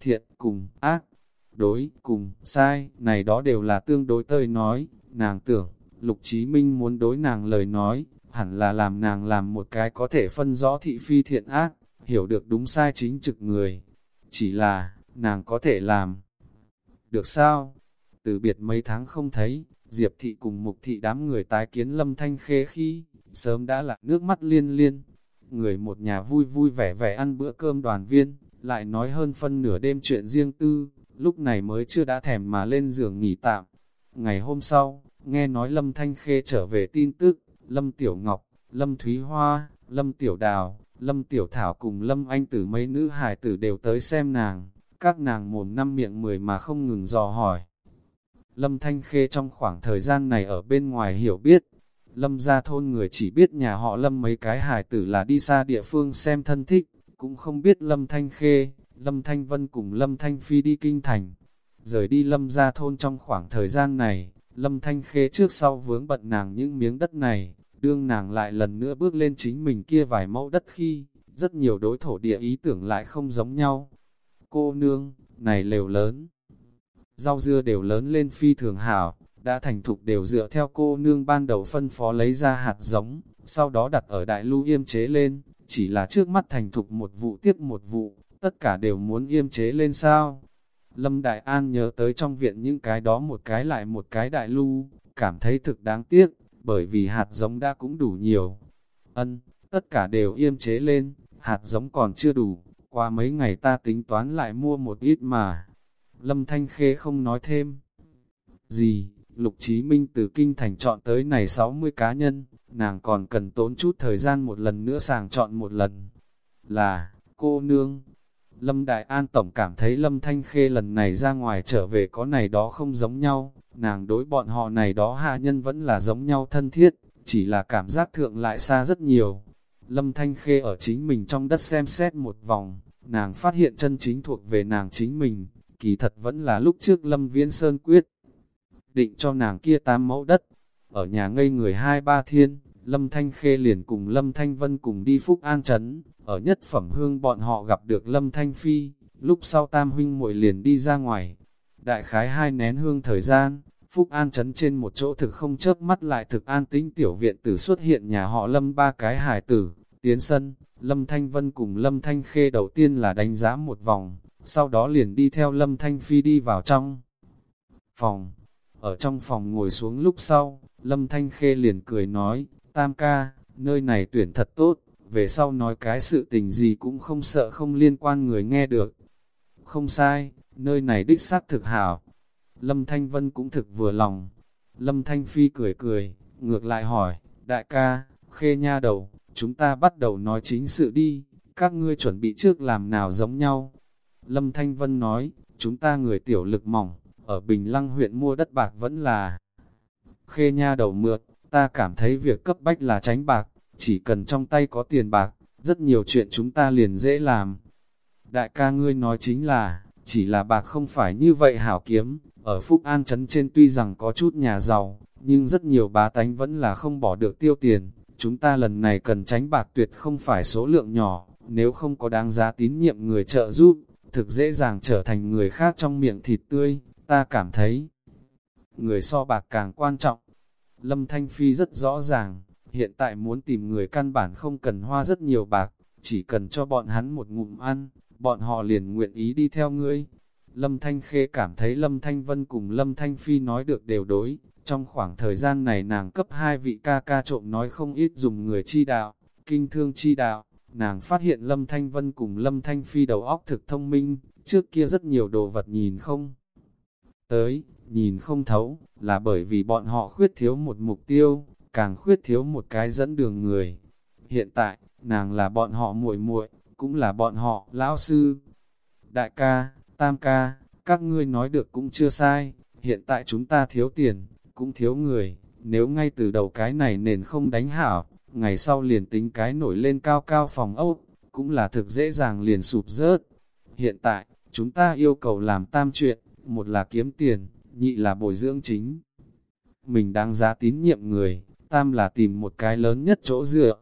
thiện cùng ác, đối cùng sai, này đó đều là tương đối tơi nói, nàng tưởng, Lục Chí Minh muốn đối nàng lời nói, hẳn là làm nàng làm một cái có thể phân rõ thị phi thiện ác, hiểu được đúng sai chính trực người. Chỉ là, nàng có thể làm. Được sao? Từ biệt mấy tháng không thấy, Diệp thị cùng mục thị đám người tái kiến lâm thanh khê khi, sớm đã là nước mắt liên liên. Người một nhà vui vui vẻ vẻ ăn bữa cơm đoàn viên, lại nói hơn phân nửa đêm chuyện riêng tư, lúc này mới chưa đã thèm mà lên giường nghỉ tạm. Ngày hôm sau, nghe nói Lâm Thanh Khê trở về tin tức, Lâm Tiểu Ngọc, Lâm Thúy Hoa, Lâm Tiểu Đào, Lâm Tiểu Thảo cùng Lâm Anh tử mấy nữ hài tử đều tới xem nàng, các nàng mồm năm miệng mười mà không ngừng dò hỏi. Lâm Thanh Khê trong khoảng thời gian này ở bên ngoài hiểu biết, Lâm ra thôn người chỉ biết nhà họ Lâm mấy cái hài tử là đi xa địa phương xem thân thích, cũng không biết Lâm Thanh Khê, Lâm Thanh Vân cùng Lâm Thanh Phi đi kinh thành. Rời đi Lâm ra thôn trong khoảng thời gian này, Lâm Thanh Khê trước sau vướng bận nàng những miếng đất này, đương nàng lại lần nữa bước lên chính mình kia vài mẫu đất khi, rất nhiều đối thổ địa ý tưởng lại không giống nhau. Cô nương, này lều lớn, rau dưa đều lớn lên phi thường hảo, đã thành thục đều dựa theo cô nương ban đầu phân phó lấy ra hạt giống, sau đó đặt ở đại lưu yêm chế lên, chỉ là trước mắt thành thục một vụ tiếp một vụ, tất cả đều muốn yêm chế lên sao. Lâm Đại An nhớ tới trong viện những cái đó một cái lại một cái đại lưu, cảm thấy thực đáng tiếc, bởi vì hạt giống đã cũng đủ nhiều. Ân, tất cả đều yêm chế lên, hạt giống còn chưa đủ, qua mấy ngày ta tính toán lại mua một ít mà. Lâm Thanh Khê không nói thêm. Gì, Lục Chí Minh từ Kinh Thành chọn tới này 60 cá nhân, nàng còn cần tốn chút thời gian một lần nữa sàng chọn một lần. Là, cô nương. Lâm Đại An Tổng cảm thấy Lâm Thanh Khê lần này ra ngoài trở về có này đó không giống nhau, nàng đối bọn họ này đó hạ nhân vẫn là giống nhau thân thiết, chỉ là cảm giác thượng lại xa rất nhiều. Lâm Thanh Khê ở chính mình trong đất xem xét một vòng, nàng phát hiện chân chính thuộc về nàng chính mình, kỳ thật vẫn là lúc trước Lâm Viễn Sơn quyết. Định cho nàng kia tám mẫu đất, ở nhà ngây người hai ba thiên, Lâm Thanh Khê liền cùng Lâm Thanh Vân cùng đi Phúc An Trấn, ở nhất phẩm hương bọn họ gặp được Lâm Thanh Phi, lúc sau tam huynh muội liền đi ra ngoài. Đại khái hai nén hương thời gian, Phúc An Trấn trên một chỗ thực không chớp mắt lại thực an tĩnh tiểu viện tử xuất hiện nhà họ Lâm ba cái hải tử, tiến sân, Lâm Thanh Vân cùng Lâm Thanh Khê đầu tiên là đánh giá một vòng, sau đó liền đi theo Lâm Thanh Phi đi vào trong phòng. Ở trong phòng ngồi xuống lúc sau, Lâm Thanh Khê liền cười nói, Tam ca, nơi này tuyển thật tốt, về sau nói cái sự tình gì cũng không sợ không liên quan người nghe được. Không sai, nơi này đích xác thực hảo. Lâm Thanh Vân cũng thực vừa lòng. Lâm Thanh Phi cười cười, ngược lại hỏi, đại ca, khê nha đầu, chúng ta bắt đầu nói chính sự đi, các ngươi chuẩn bị trước làm nào giống nhau. Lâm Thanh Vân nói, chúng ta người tiểu lực mỏng, ở Bình Lăng huyện mua đất bạc vẫn là khê nha đầu mượt, ta cảm thấy việc cấp bách là tránh bạc, chỉ cần trong tay có tiền bạc, rất nhiều chuyện chúng ta liền dễ làm. Đại ca ngươi nói chính là, chỉ là bạc không phải như vậy hảo kiếm, ở Phúc An Trấn trên tuy rằng có chút nhà giàu, nhưng rất nhiều bá tánh vẫn là không bỏ được tiêu tiền. Chúng ta lần này cần tránh bạc tuyệt không phải số lượng nhỏ, nếu không có đáng giá tín nhiệm người trợ giúp, thực dễ dàng trở thành người khác trong miệng thịt tươi, ta cảm thấy. Người so bạc càng quan trọng. Lâm Thanh Phi rất rõ ràng, hiện tại muốn tìm người căn bản không cần hoa rất nhiều bạc, chỉ cần cho bọn hắn một ngụm ăn, bọn họ liền nguyện ý đi theo ngươi. Lâm Thanh Khê cảm thấy Lâm Thanh Vân cùng Lâm Thanh Phi nói được đều đối, trong khoảng thời gian này nàng cấp hai vị ca ca trộm nói không ít dùng người chi đạo, kinh thương chi đạo, nàng phát hiện Lâm Thanh Vân cùng Lâm Thanh Phi đầu óc thực thông minh, trước kia rất nhiều đồ vật nhìn không tới, nhìn không thấu, là bởi vì bọn họ khuyết thiếu một mục tiêu, càng khuyết thiếu một cái dẫn đường người. Hiện tại, nàng là bọn họ muội muội, cũng là bọn họ lão sư. Đại ca, tam ca, các ngươi nói được cũng chưa sai, hiện tại chúng ta thiếu tiền, cũng thiếu người, nếu ngay từ đầu cái này nền không đánh hảo, ngày sau liền tính cái nổi lên cao cao phòng ốc, cũng là thực dễ dàng liền sụp rớt. Hiện tại, chúng ta yêu cầu làm tam chuyện, một là kiếm tiền, nhị là bồi dưỡng chính. Mình đang giá tín nhiệm người, tam là tìm một cái lớn nhất chỗ dựa.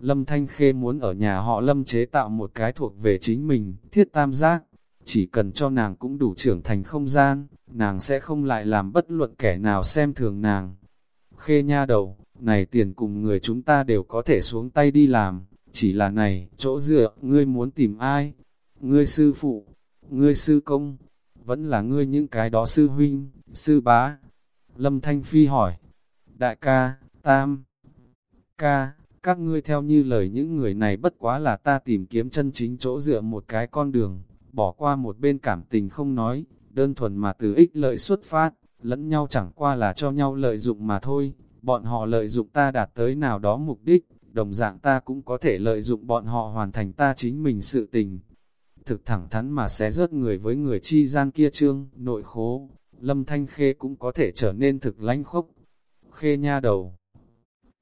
Lâm Thanh Khê muốn ở nhà họ Lâm chế tạo một cái thuộc về chính mình, thiết tam giác. Chỉ cần cho nàng cũng đủ trưởng thành không gian, nàng sẽ không lại làm bất luận kẻ nào xem thường nàng. Khê nha đầu, này tiền cùng người chúng ta đều có thể xuống tay đi làm, chỉ là này, chỗ dựa, ngươi muốn tìm ai? Ngươi sư phụ, ngươi sư công, vẫn là ngươi những cái đó sư huynh, sư bá. Lâm Thanh Phi hỏi, đại ca, tam, ca, các ngươi theo như lời những người này bất quá là ta tìm kiếm chân chính chỗ dựa một cái con đường, bỏ qua một bên cảm tình không nói, đơn thuần mà từ ích lợi xuất phát, lẫn nhau chẳng qua là cho nhau lợi dụng mà thôi, bọn họ lợi dụng ta đạt tới nào đó mục đích, đồng dạng ta cũng có thể lợi dụng bọn họ hoàn thành ta chính mình sự tình. Thực thẳng thắn mà xé rớt người với người chi gian kia trương, nội khố, lâm thanh khê cũng có thể trở nên thực lánh khốc. Khê nha đầu.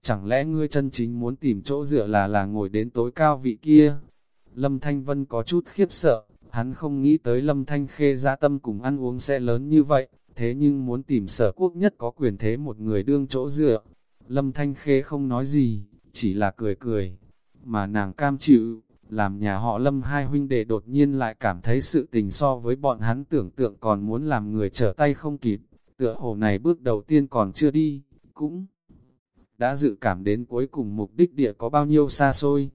Chẳng lẽ ngươi chân chính muốn tìm chỗ dựa là là ngồi đến tối cao vị kia? Lâm Thanh Vân có chút khiếp sợ, hắn không nghĩ tới Lâm Thanh Khê ra tâm cùng ăn uống sẽ lớn như vậy, thế nhưng muốn tìm sở quốc nhất có quyền thế một người đương chỗ dựa. Lâm Thanh Khê không nói gì, chỉ là cười cười, mà nàng cam chịu, làm nhà họ Lâm hai huynh đệ đột nhiên lại cảm thấy sự tình so với bọn hắn tưởng tượng còn muốn làm người trở tay không kịp, tựa hồ này bước đầu tiên còn chưa đi, cũng đã dự cảm đến cuối cùng mục đích địa có bao nhiêu xa xôi.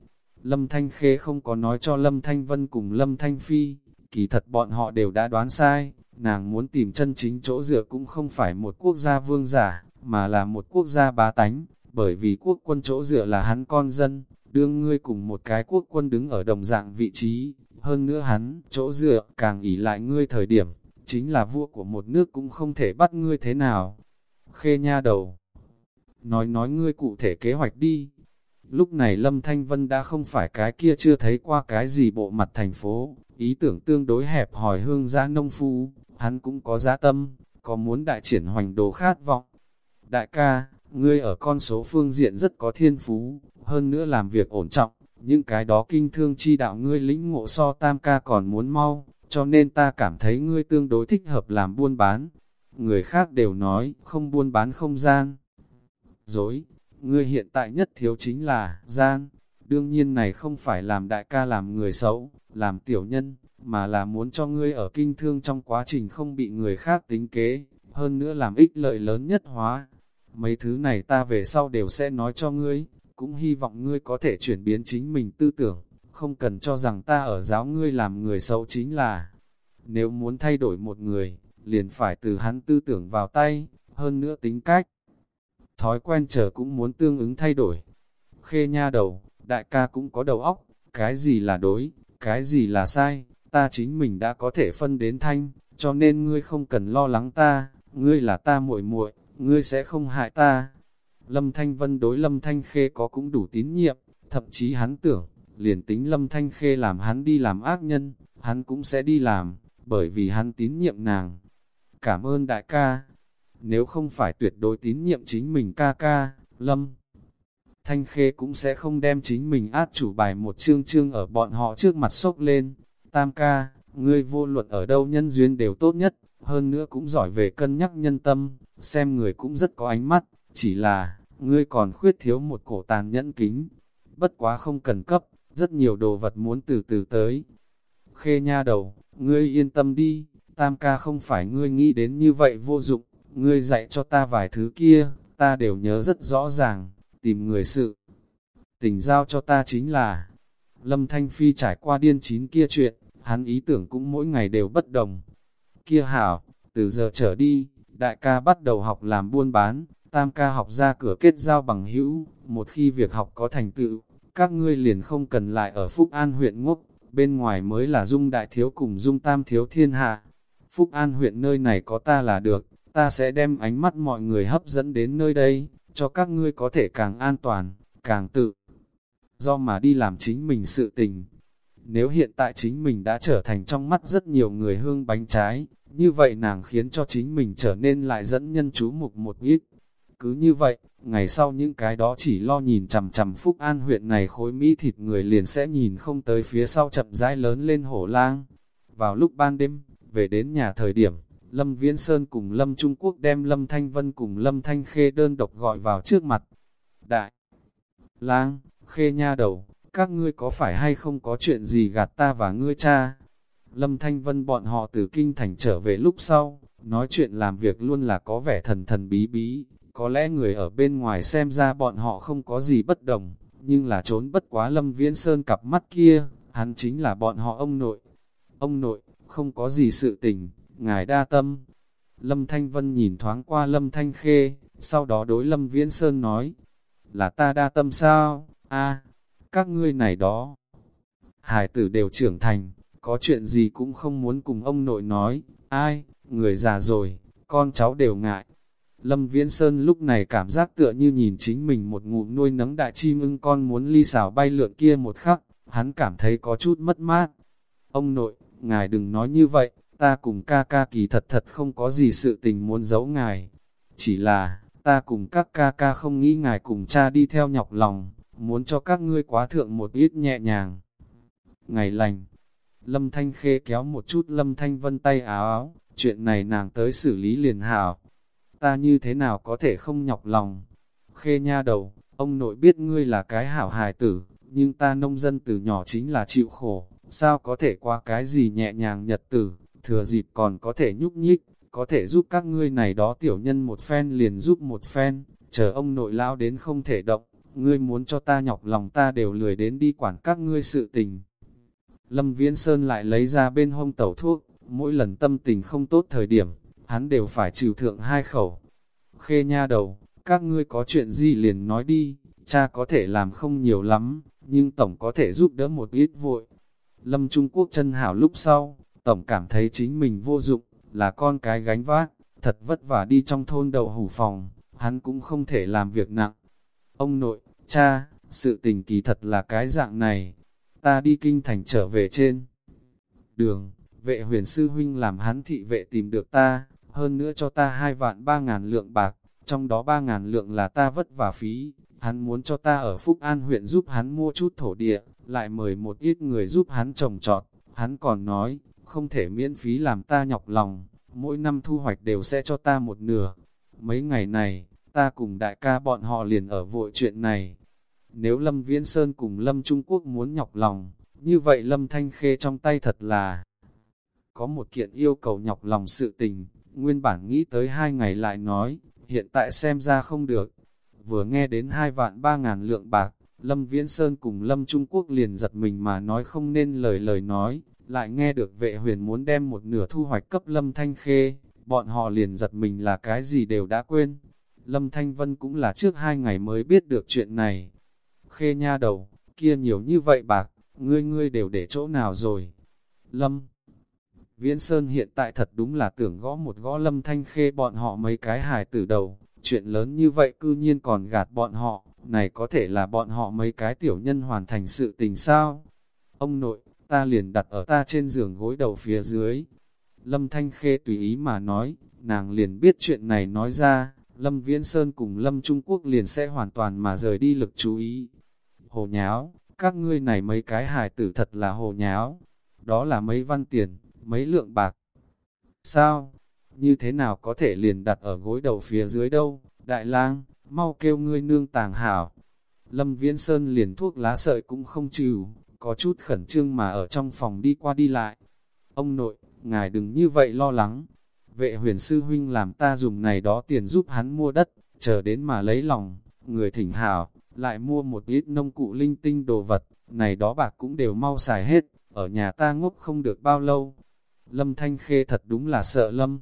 Lâm Thanh Khê không có nói cho Lâm Thanh Vân cùng Lâm Thanh Phi, kỳ thật bọn họ đều đã đoán sai, nàng muốn tìm chân chính chỗ dựa cũng không phải một quốc gia vương giả, mà là một quốc gia bá tánh, bởi vì quốc quân chỗ dựa là hắn con dân, đương ngươi cùng một cái quốc quân đứng ở đồng dạng vị trí, hơn nữa hắn, chỗ dựa, càng ỉ lại ngươi thời điểm, chính là vua của một nước cũng không thể bắt ngươi thế nào. Khê nha đầu, nói nói ngươi cụ thể kế hoạch đi. Lúc này Lâm Thanh Vân đã không phải cái kia chưa thấy qua cái gì bộ mặt thành phố, ý tưởng tương đối hẹp hỏi hương giã nông phu, hắn cũng có giá tâm, có muốn đại triển hoành đồ khát vọng. Đại ca, ngươi ở con số phương diện rất có thiên phú, hơn nữa làm việc ổn trọng, những cái đó kinh thương chi đạo ngươi lĩnh ngộ so tam ca còn muốn mau, cho nên ta cảm thấy ngươi tương đối thích hợp làm buôn bán. Người khác đều nói, không buôn bán không gian. Dối, ngươi hiện tại nhất thiếu chính là, gian. Đương nhiên này không phải làm đại ca làm người xấu, làm tiểu nhân, mà là muốn cho ngươi ở kinh thương trong quá trình không bị người khác tính kế, hơn nữa làm ích lợi lớn nhất hóa. Mấy thứ này ta về sau đều sẽ nói cho ngươi, cũng hy vọng ngươi có thể chuyển biến chính mình tư tưởng, không cần cho rằng ta ở giáo ngươi làm người xấu chính là. Nếu muốn thay đổi một người, liền phải từ hắn tư tưởng vào tay, hơn nữa tính cách. Thói quen chờ cũng muốn tương ứng thay đổi. Khê nha đầu, đại ca cũng có đầu óc, cái gì là đối, cái gì là sai, ta chính mình đã có thể phân đến thanh, cho nên ngươi không cần lo lắng ta, ngươi là ta muội muội, ngươi sẽ không hại ta. Lâm Thanh Vân đối Lâm Thanh Khê có cũng đủ tín nhiệm, thậm chí hắn tưởng, liền tính Lâm Thanh Khê làm hắn đi làm ác nhân, hắn cũng sẽ đi làm, bởi vì hắn tín nhiệm nàng. Cảm ơn đại ca, nếu không phải tuyệt đối tín nhiệm chính mình ca ca, Lâm Thanh Khê cũng sẽ không đem chính mình át chủ bài một chương chương ở bọn họ trước mặt sốc lên. Tam ca, ngươi vô luận ở đâu nhân duyên đều tốt nhất, hơn nữa cũng giỏi về cân nhắc nhân tâm, xem người cũng rất có ánh mắt, chỉ là, ngươi còn khuyết thiếu một cổ tàn nhẫn kính. Bất quá không cần cấp, rất nhiều đồ vật muốn từ từ tới. Khê nha đầu, ngươi yên tâm đi, tam ca không phải ngươi nghĩ đến như vậy vô dụng, ngươi dạy cho ta vài thứ kia, ta đều nhớ rất rõ ràng, tìm người sự. Tình giao cho ta chính là, Lâm Thanh Phi trải qua điên chín kia chuyện, hắn ý tưởng cũng mỗi ngày đều bất đồng. Kia hảo, từ giờ trở đi, đại ca bắt đầu học làm buôn bán, tam ca học ra cửa kết giao bằng hữu, một khi việc học có thành tựu, các ngươi liền không cần lại ở Phúc An huyện ngốc, bên ngoài mới là dung đại thiếu cùng dung tam thiếu thiên hạ. Phúc An huyện nơi này có ta là được, ta sẽ đem ánh mắt mọi người hấp dẫn đến nơi đây, cho các ngươi có thể càng an toàn, càng tự do mà đi làm chính mình sự tình. Nếu hiện tại chính mình đã trở thành trong mắt rất nhiều người hương bánh trái, như vậy nàng khiến cho chính mình trở nên lại dẫn nhân chú mục một ít. Cứ như vậy, ngày sau những cái đó chỉ lo nhìn chằm chằm Phúc An huyện này khối Mỹ thịt người liền sẽ nhìn không tới phía sau chậm rãi lớn lên hổ lang. Vào lúc ban đêm, về đến nhà thời điểm, Lâm Viễn Sơn cùng Lâm Trung Quốc đem Lâm Thanh Vân cùng Lâm Thanh Khê đơn độc gọi vào trước mặt. Đại! Lang, Khê nha đầu, các ngươi có phải hay không có chuyện gì gạt ta và ngươi cha? Lâm Thanh Vân bọn họ từ kinh thành trở về lúc sau, nói chuyện làm việc luôn là có vẻ thần thần bí bí, có lẽ người ở bên ngoài xem ra bọn họ không có gì bất đồng, nhưng là trốn bất quá Lâm Viễn Sơn cặp mắt kia, hắn chính là bọn họ ông nội. Ông nội, không có gì sự tình, ngài đa tâm. Lâm Thanh Vân nhìn thoáng qua Lâm Thanh Khê, sau đó đối Lâm Viễn Sơn nói, là ta đa tâm sao, a các ngươi này đó. Hải tử đều trưởng thành, có chuyện gì cũng không muốn cùng ông nội nói, ai, người già rồi, con cháu đều ngại. Lâm Viễn Sơn lúc này cảm giác tựa như nhìn chính mình một ngụm nuôi nấng đại chim ưng con muốn ly xảo bay lượn kia một khắc, hắn cảm thấy có chút mất mát. Ông nội, ngài đừng nói như vậy, ta cùng ca ca kỳ thật thật không có gì sự tình muốn giấu ngài. Chỉ là, ta cùng các ca ca không nghĩ ngài cùng cha đi theo nhọc lòng, muốn cho các ngươi quá thượng một ít nhẹ nhàng. Ngày lành, Lâm Thanh Khê kéo một chút Lâm Thanh Vân tay áo áo, chuyện này nàng tới xử lý liền hảo. Ta như thế nào có thể không nhọc lòng? Khê nha đầu, ông nội biết ngươi là cái hảo hài tử, nhưng ta nông dân từ nhỏ chính là chịu khổ, sao có thể qua cái gì nhẹ nhàng nhật tử, thừa dịp còn có thể nhúc nhích, có thể giúp các ngươi này đó tiểu nhân một phen liền giúp một phen, chờ ông nội lao đến không thể động, ngươi muốn cho ta nhọc lòng ta đều lười đến đi quản các ngươi sự tình. Lâm Viễn Sơn lại lấy ra bên hông tẩu thuốc, mỗi lần tâm tình không tốt thời điểm, hắn đều phải chịu thượng hai khẩu. Khê nha đầu, các ngươi có chuyện gì liền nói đi, cha có thể làm không nhiều lắm, nhưng tổng có thể giúp đỡ một ít vội. Lâm Trung Quốc chân hảo lúc sau, tổng cảm thấy chính mình vô dụng, là con cái gánh vác, thật vất vả đi trong thôn đầu hủ phòng, hắn cũng không thể làm việc nặng. Ông nội, cha, sự tình kỳ thật là cái dạng này, ta đi kinh thành trở về trên. Đường, vệ huyền sư huynh làm hắn thị vệ tìm được ta, hơn nữa cho ta hai vạn ba ngàn lượng bạc, trong đó ba ngàn lượng là ta vất vả phí, hắn muốn cho ta ở Phúc An huyện giúp hắn mua chút thổ địa, lại mời một ít người giúp hắn trồng trọt, hắn còn nói, không thể miễn phí làm ta nhọc lòng, mỗi năm thu hoạch đều sẽ cho ta một nửa. Mấy ngày này, ta cùng đại ca bọn họ liền ở vội chuyện này. Nếu Lâm Viễn Sơn cùng Lâm Trung Quốc muốn nhọc lòng, như vậy Lâm Thanh Khê trong tay thật là có một kiện yêu cầu nhọc lòng sự tình, nguyên bản nghĩ tới hai ngày lại nói, hiện tại xem ra không được. Vừa nghe đến hai vạn ba ngàn lượng bạc, Lâm Viễn Sơn cùng Lâm Trung Quốc liền giật mình mà nói không nên lời lời nói, lại nghe được vệ huyền muốn đem một nửa thu hoạch cấp Lâm Thanh Khê, bọn họ liền giật mình là cái gì đều đã quên. Lâm Thanh Vân cũng là trước hai ngày mới biết được chuyện này. Khê nha đầu, kia nhiều như vậy bạc, ngươi ngươi đều để chỗ nào rồi? Lâm Viễn Sơn hiện tại thật đúng là tưởng gõ một gõ Lâm Thanh Khê bọn họ mấy cái hài tử đầu, chuyện lớn như vậy cư nhiên còn gạt bọn họ, này có thể là bọn họ mấy cái tiểu nhân hoàn thành sự tình sao? Ông nội, ta liền đặt ở ta trên giường gối đầu phía dưới. Lâm Thanh Khê tùy ý mà nói, nàng liền biết chuyện này nói ra, Lâm Viễn Sơn cùng Lâm Trung Quốc liền sẽ hoàn toàn mà rời đi lực chú ý. Hồ nháo, các ngươi này mấy cái hài tử thật là hồ nháo, đó là mấy văn tiền, mấy lượng bạc. Sao? Như thế nào có thể liền đặt ở gối đầu phía dưới đâu? Đại lang, mau kêu ngươi nương tàng hảo. Lâm Viễn Sơn liền thuốc lá sợi cũng không trừ, có chút khẩn trương mà ở trong phòng đi qua đi lại. Ông nội, ngài đừng như vậy lo lắng. Vệ huyền sư huynh làm ta dùng này đó tiền giúp hắn mua đất, chờ đến mà lấy lòng, người thỉnh hảo, lại mua một ít nông cụ linh tinh đồ vật, này đó bạc cũng đều mau xài hết, ở nhà ta ngốc không được bao lâu. Lâm Thanh Khê thật đúng là sợ Lâm.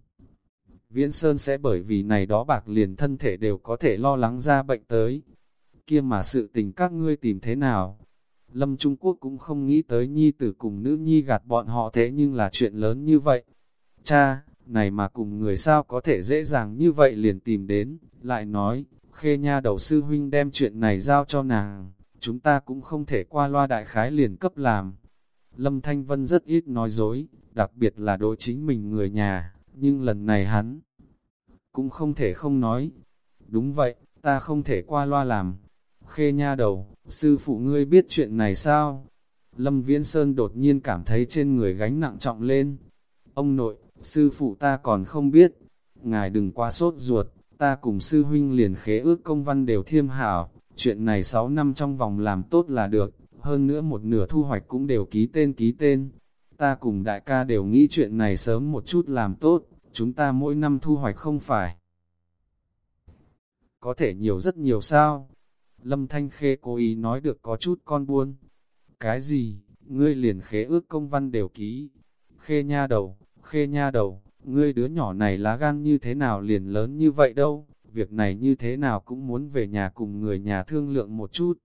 Viễn Sơn sẽ bởi vì này đó bạc liền thân thể đều có thể lo lắng ra bệnh tới. Kia mà sự tình các ngươi tìm thế nào? Lâm Trung Quốc cũng không nghĩ tới nhi tử cùng nữ nhi gạt bọn họ thế nhưng là chuyện lớn như vậy. Cha, này mà cùng người sao có thể dễ dàng như vậy liền tìm đến, lại nói, khê nha đầu sư huynh đem chuyện này giao cho nàng, chúng ta cũng không thể qua loa đại khái liền cấp làm. Lâm Thanh Vân rất ít nói dối, đặc biệt là đối chính mình người nhà, nhưng lần này hắn cũng không thể không nói. Đúng vậy, ta không thể qua loa làm. Khê nha đầu, sư phụ ngươi biết chuyện này sao? Lâm Viễn Sơn đột nhiên cảm thấy trên người gánh nặng trọng lên. Ông nội, sư phụ ta còn không biết. Ngài đừng quá sốt ruột, ta cùng sư huynh liền khế ước công văn đều thiêm hảo. Chuyện này 6 năm trong vòng làm tốt là được, hơn nữa một nửa thu hoạch cũng đều ký tên ký tên. Ta cùng đại ca đều nghĩ chuyện này sớm một chút làm tốt, chúng ta mỗi năm thu hoạch không phải. Có thể nhiều rất nhiều sao? Lâm Thanh Khê cố ý nói được có chút con buôn. Cái gì? Ngươi liền khế ước công văn đều ký. Khê nha đầu, khê nha đầu, ngươi đứa nhỏ này lá gan như thế nào liền lớn như vậy đâu? Việc này như thế nào cũng muốn về nhà cùng người nhà thương lượng một chút.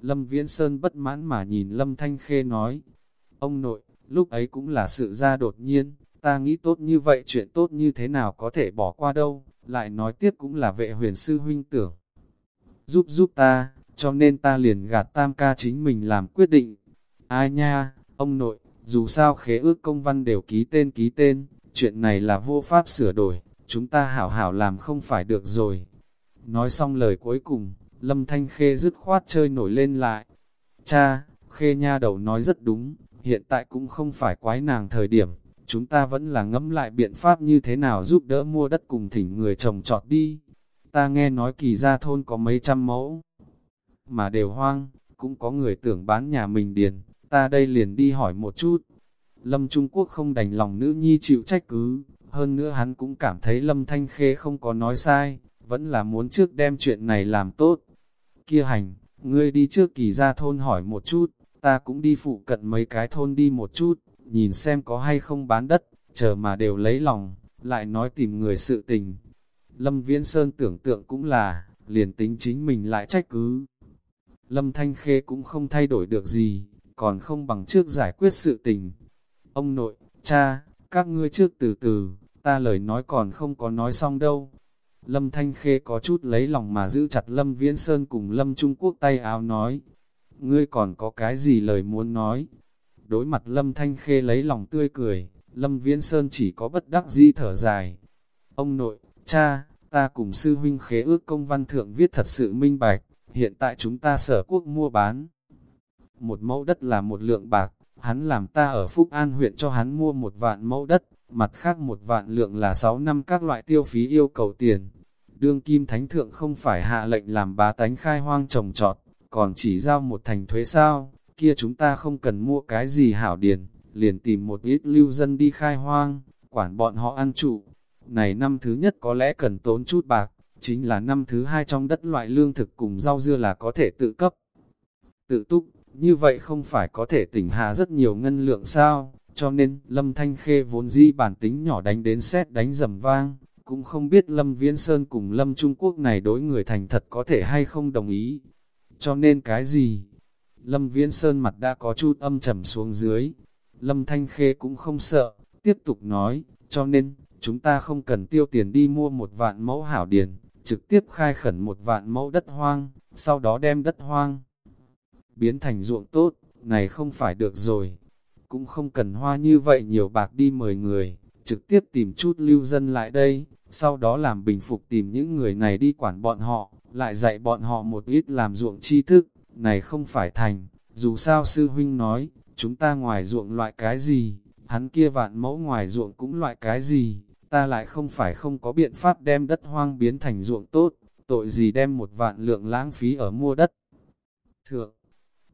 Lâm Viễn Sơn bất mãn mà nhìn Lâm Thanh Khê nói. Ông nội, lúc ấy cũng là sự ra đột nhiên, ta nghĩ tốt như vậy chuyện tốt như thế nào có thể bỏ qua đâu, lại nói tiếp cũng là vệ huyền sư huynh tưởng. Giúp giúp ta, cho nên ta liền gạt tam ca chính mình làm quyết định. Ai nha, ông nội, dù sao khế ước công văn đều ký tên ký tên, chuyện này là vô pháp sửa đổi, chúng ta hảo hảo làm không phải được rồi. Nói xong lời cuối cùng, Lâm Thanh Khê dứt khoát chơi nổi lên lại. Cha, Khê nha đầu nói rất đúng, hiện tại cũng không phải quái nàng thời điểm, chúng ta vẫn là ngẫm lại biện pháp như thế nào giúp đỡ mua đất cùng thỉnh người trồng trọt đi. Ta nghe nói kỳ gia thôn có mấy trăm mẫu, mà đều hoang, cũng có người tưởng bán nhà mình điền, ta đây liền đi hỏi một chút. Lâm Trung Quốc không đành lòng nữ nhi chịu trách cứ, hơn nữa hắn cũng cảm thấy Lâm Thanh Khê không có nói sai, vẫn là muốn trước đem chuyện này làm tốt. Kia hành, ngươi đi trước kỳ gia thôn hỏi một chút, ta cũng đi phụ cận mấy cái thôn đi một chút, nhìn xem có hay không bán đất, chờ mà đều lấy lòng, lại nói tìm người sự tình. Lâm Viễn Sơn tưởng tượng cũng là, liền tính chính mình lại trách cứ. Lâm Thanh Khê cũng không thay đổi được gì, còn không bằng trước giải quyết sự tình. Ông nội, cha, các ngươi trước từ từ, ta lời nói còn không có nói xong đâu. Lâm Thanh Khê có chút lấy lòng mà giữ chặt Lâm Viễn Sơn cùng Lâm Trung Quốc tay áo nói. Ngươi còn có cái gì lời muốn nói? Đối mặt Lâm Thanh Khê lấy lòng tươi cười, Lâm Viễn Sơn chỉ có bất đắc dĩ thở dài. Ông nội, cha, ta cùng sư huynh khế ước công văn thượng viết thật sự minh bạch, hiện tại chúng ta sở quốc mua bán. Một mẫu đất là một lượng bạc, hắn làm ta ở Phúc An huyện cho hắn mua một vạn mẫu đất, mặt khác một vạn lượng là 6 năm các loại tiêu phí yêu cầu tiền. Đương Kim Thánh Thượng không phải hạ lệnh làm bá tánh khai hoang trồng trọt, còn chỉ giao một thành thuế sao, kia chúng ta không cần mua cái gì hảo điền, liền tìm một ít lưu dân đi khai hoang, quản bọn họ ăn trụ. Này năm thứ nhất có lẽ cần tốn chút bạc, chính là năm thứ hai trong đất loại lương thực cùng rau dưa là có thể tự cấp. Tự túc, như vậy không phải có thể tỉnh hạ rất nhiều ngân lượng sao, cho nên Lâm Thanh Khê vốn dĩ bản tính nhỏ đánh đến xét đánh dầm vang, cũng không biết Lâm Viễn Sơn cùng Lâm Trung Quốc này đối người thành thật có thể hay không đồng ý. Cho nên cái gì? Lâm Viễn Sơn mặt đã có chút âm trầm xuống dưới. Lâm Thanh Khê cũng không sợ, tiếp tục nói, cho nên, chúng ta không cần tiêu tiền đi mua một vạn mẫu hảo điền, trực tiếp khai khẩn một vạn mẫu đất hoang, sau đó đem đất hoang biến thành ruộng tốt, này không phải được rồi. Cũng không cần hoa như vậy nhiều bạc đi mời người, trực tiếp tìm chút lưu dân lại đây, sau đó làm bình phục tìm những người này đi quản bọn họ, lại dạy bọn họ một ít làm ruộng tri thức, này không phải thành, dù sao sư huynh nói, chúng ta ngoài ruộng loại cái gì, hắn kia vạn mẫu ngoài ruộng cũng loại cái gì, ta lại không phải không có biện pháp đem đất hoang biến thành ruộng tốt, tội gì đem một vạn lượng lãng phí ở mua đất. Thượng,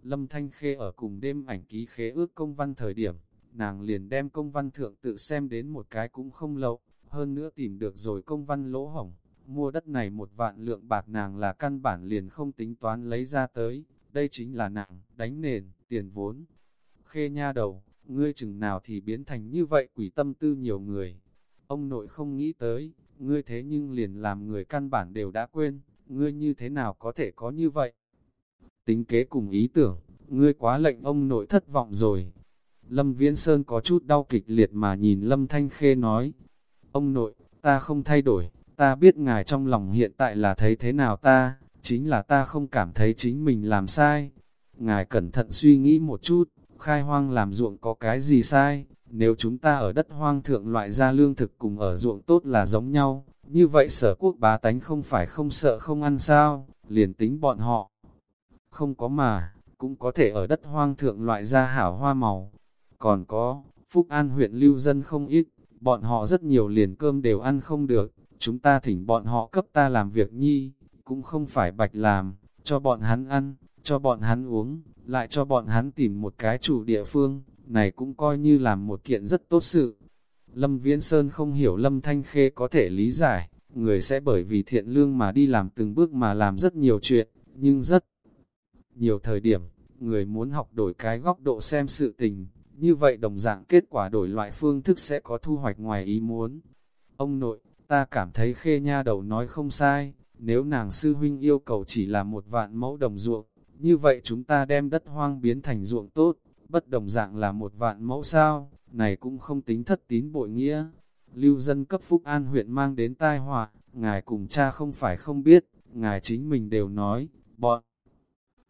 Lâm Thanh Khê ở cùng đêm ảnh ký khế ước công văn thời điểm, nàng liền đem công văn thượng tự xem đến một cái cũng không lậu, hơn nữa tìm được rồi công văn lỗ hỏng mua đất này một vạn lượng bạc nàng là căn bản liền không tính toán lấy ra tới, đây chính là nàng, đánh nền, tiền vốn. Khê nha đầu, ngươi chừng nào thì biến thành như vậy quỷ tâm tư nhiều người. Ông nội không nghĩ tới, ngươi thế nhưng liền làm người căn bản đều đã quên, ngươi như thế nào có thể có như vậy? Tính kế cùng ý tưởng, ngươi quá lệnh ông nội thất vọng rồi. Lâm Viễn Sơn có chút đau kịch liệt mà nhìn Lâm Thanh Khê nói, ông nội, ta không thay đổi, ta biết ngài trong lòng hiện tại là thấy thế nào ta, chính là ta không cảm thấy chính mình làm sai. Ngài cẩn thận suy nghĩ một chút, khai hoang làm ruộng có cái gì sai, nếu chúng ta ở đất hoang thượng loại ra lương thực cùng ở ruộng tốt là giống nhau, như vậy sở quốc bá tánh không phải không sợ không ăn sao, liền tính bọn họ. Không có mà, cũng có thể ở đất hoang thượng loại ra hảo hoa màu. Còn có, Phúc An huyện lưu dân không ít, bọn họ rất nhiều liền cơm đều ăn không được, chúng ta thỉnh bọn họ cấp ta làm việc nhi, cũng không phải bạch làm, cho bọn hắn ăn, cho bọn hắn uống, lại cho bọn hắn tìm một cái chủ địa phương, này cũng coi như làm một kiện rất tốt sự. Lâm Viễn Sơn không hiểu Lâm Thanh Khê có thể lý giải, người sẽ bởi vì thiện lương mà đi làm từng bước mà làm rất nhiều chuyện, nhưng rất nhiều thời điểm, người muốn học đổi cái góc độ xem sự tình, như vậy đồng dạng kết quả đổi loại phương thức sẽ có thu hoạch ngoài ý muốn. Ông nội, ta cảm thấy khê nha đầu nói không sai, nếu nàng sư huynh yêu cầu chỉ là một vạn mẫu đồng ruộng, như vậy chúng ta đem đất hoang biến thành ruộng tốt, bất đồng dạng là một vạn mẫu sao, này cũng không tính thất tín bội nghĩa. Lưu dân cấp Phúc An huyện mang đến tai họa, ngài cùng cha không phải không biết, ngài chính mình đều nói, bọn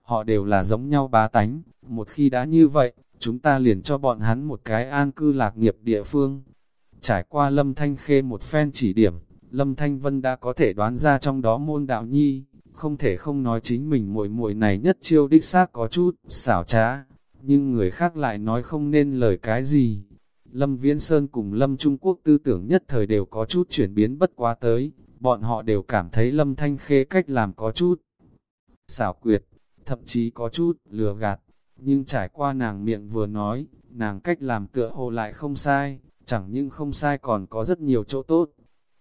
họ đều là giống nhau bá tánh, một khi đã như vậy, chúng ta liền cho bọn hắn một cái an cư lạc nghiệp địa phương. Trải qua Lâm Thanh Khê một phen chỉ điểm, Lâm Thanh Vân đã có thể đoán ra trong đó môn đạo nhi, không thể không nói chính mình muội muội này nhất chiêu đích xác có chút xảo trá, nhưng người khác lại nói không nên lời cái gì. Lâm Viễn Sơn cùng Lâm Trung Quốc tư tưởng nhất thời đều có chút chuyển biến bất quá tới, bọn họ đều cảm thấy Lâm Thanh Khê cách làm có chút xảo quyệt, thậm chí có chút lừa gạt, nhưng trải qua nàng miệng vừa nói, nàng cách làm tựa hồ lại không sai, chẳng nhưng không sai còn có rất nhiều chỗ tốt.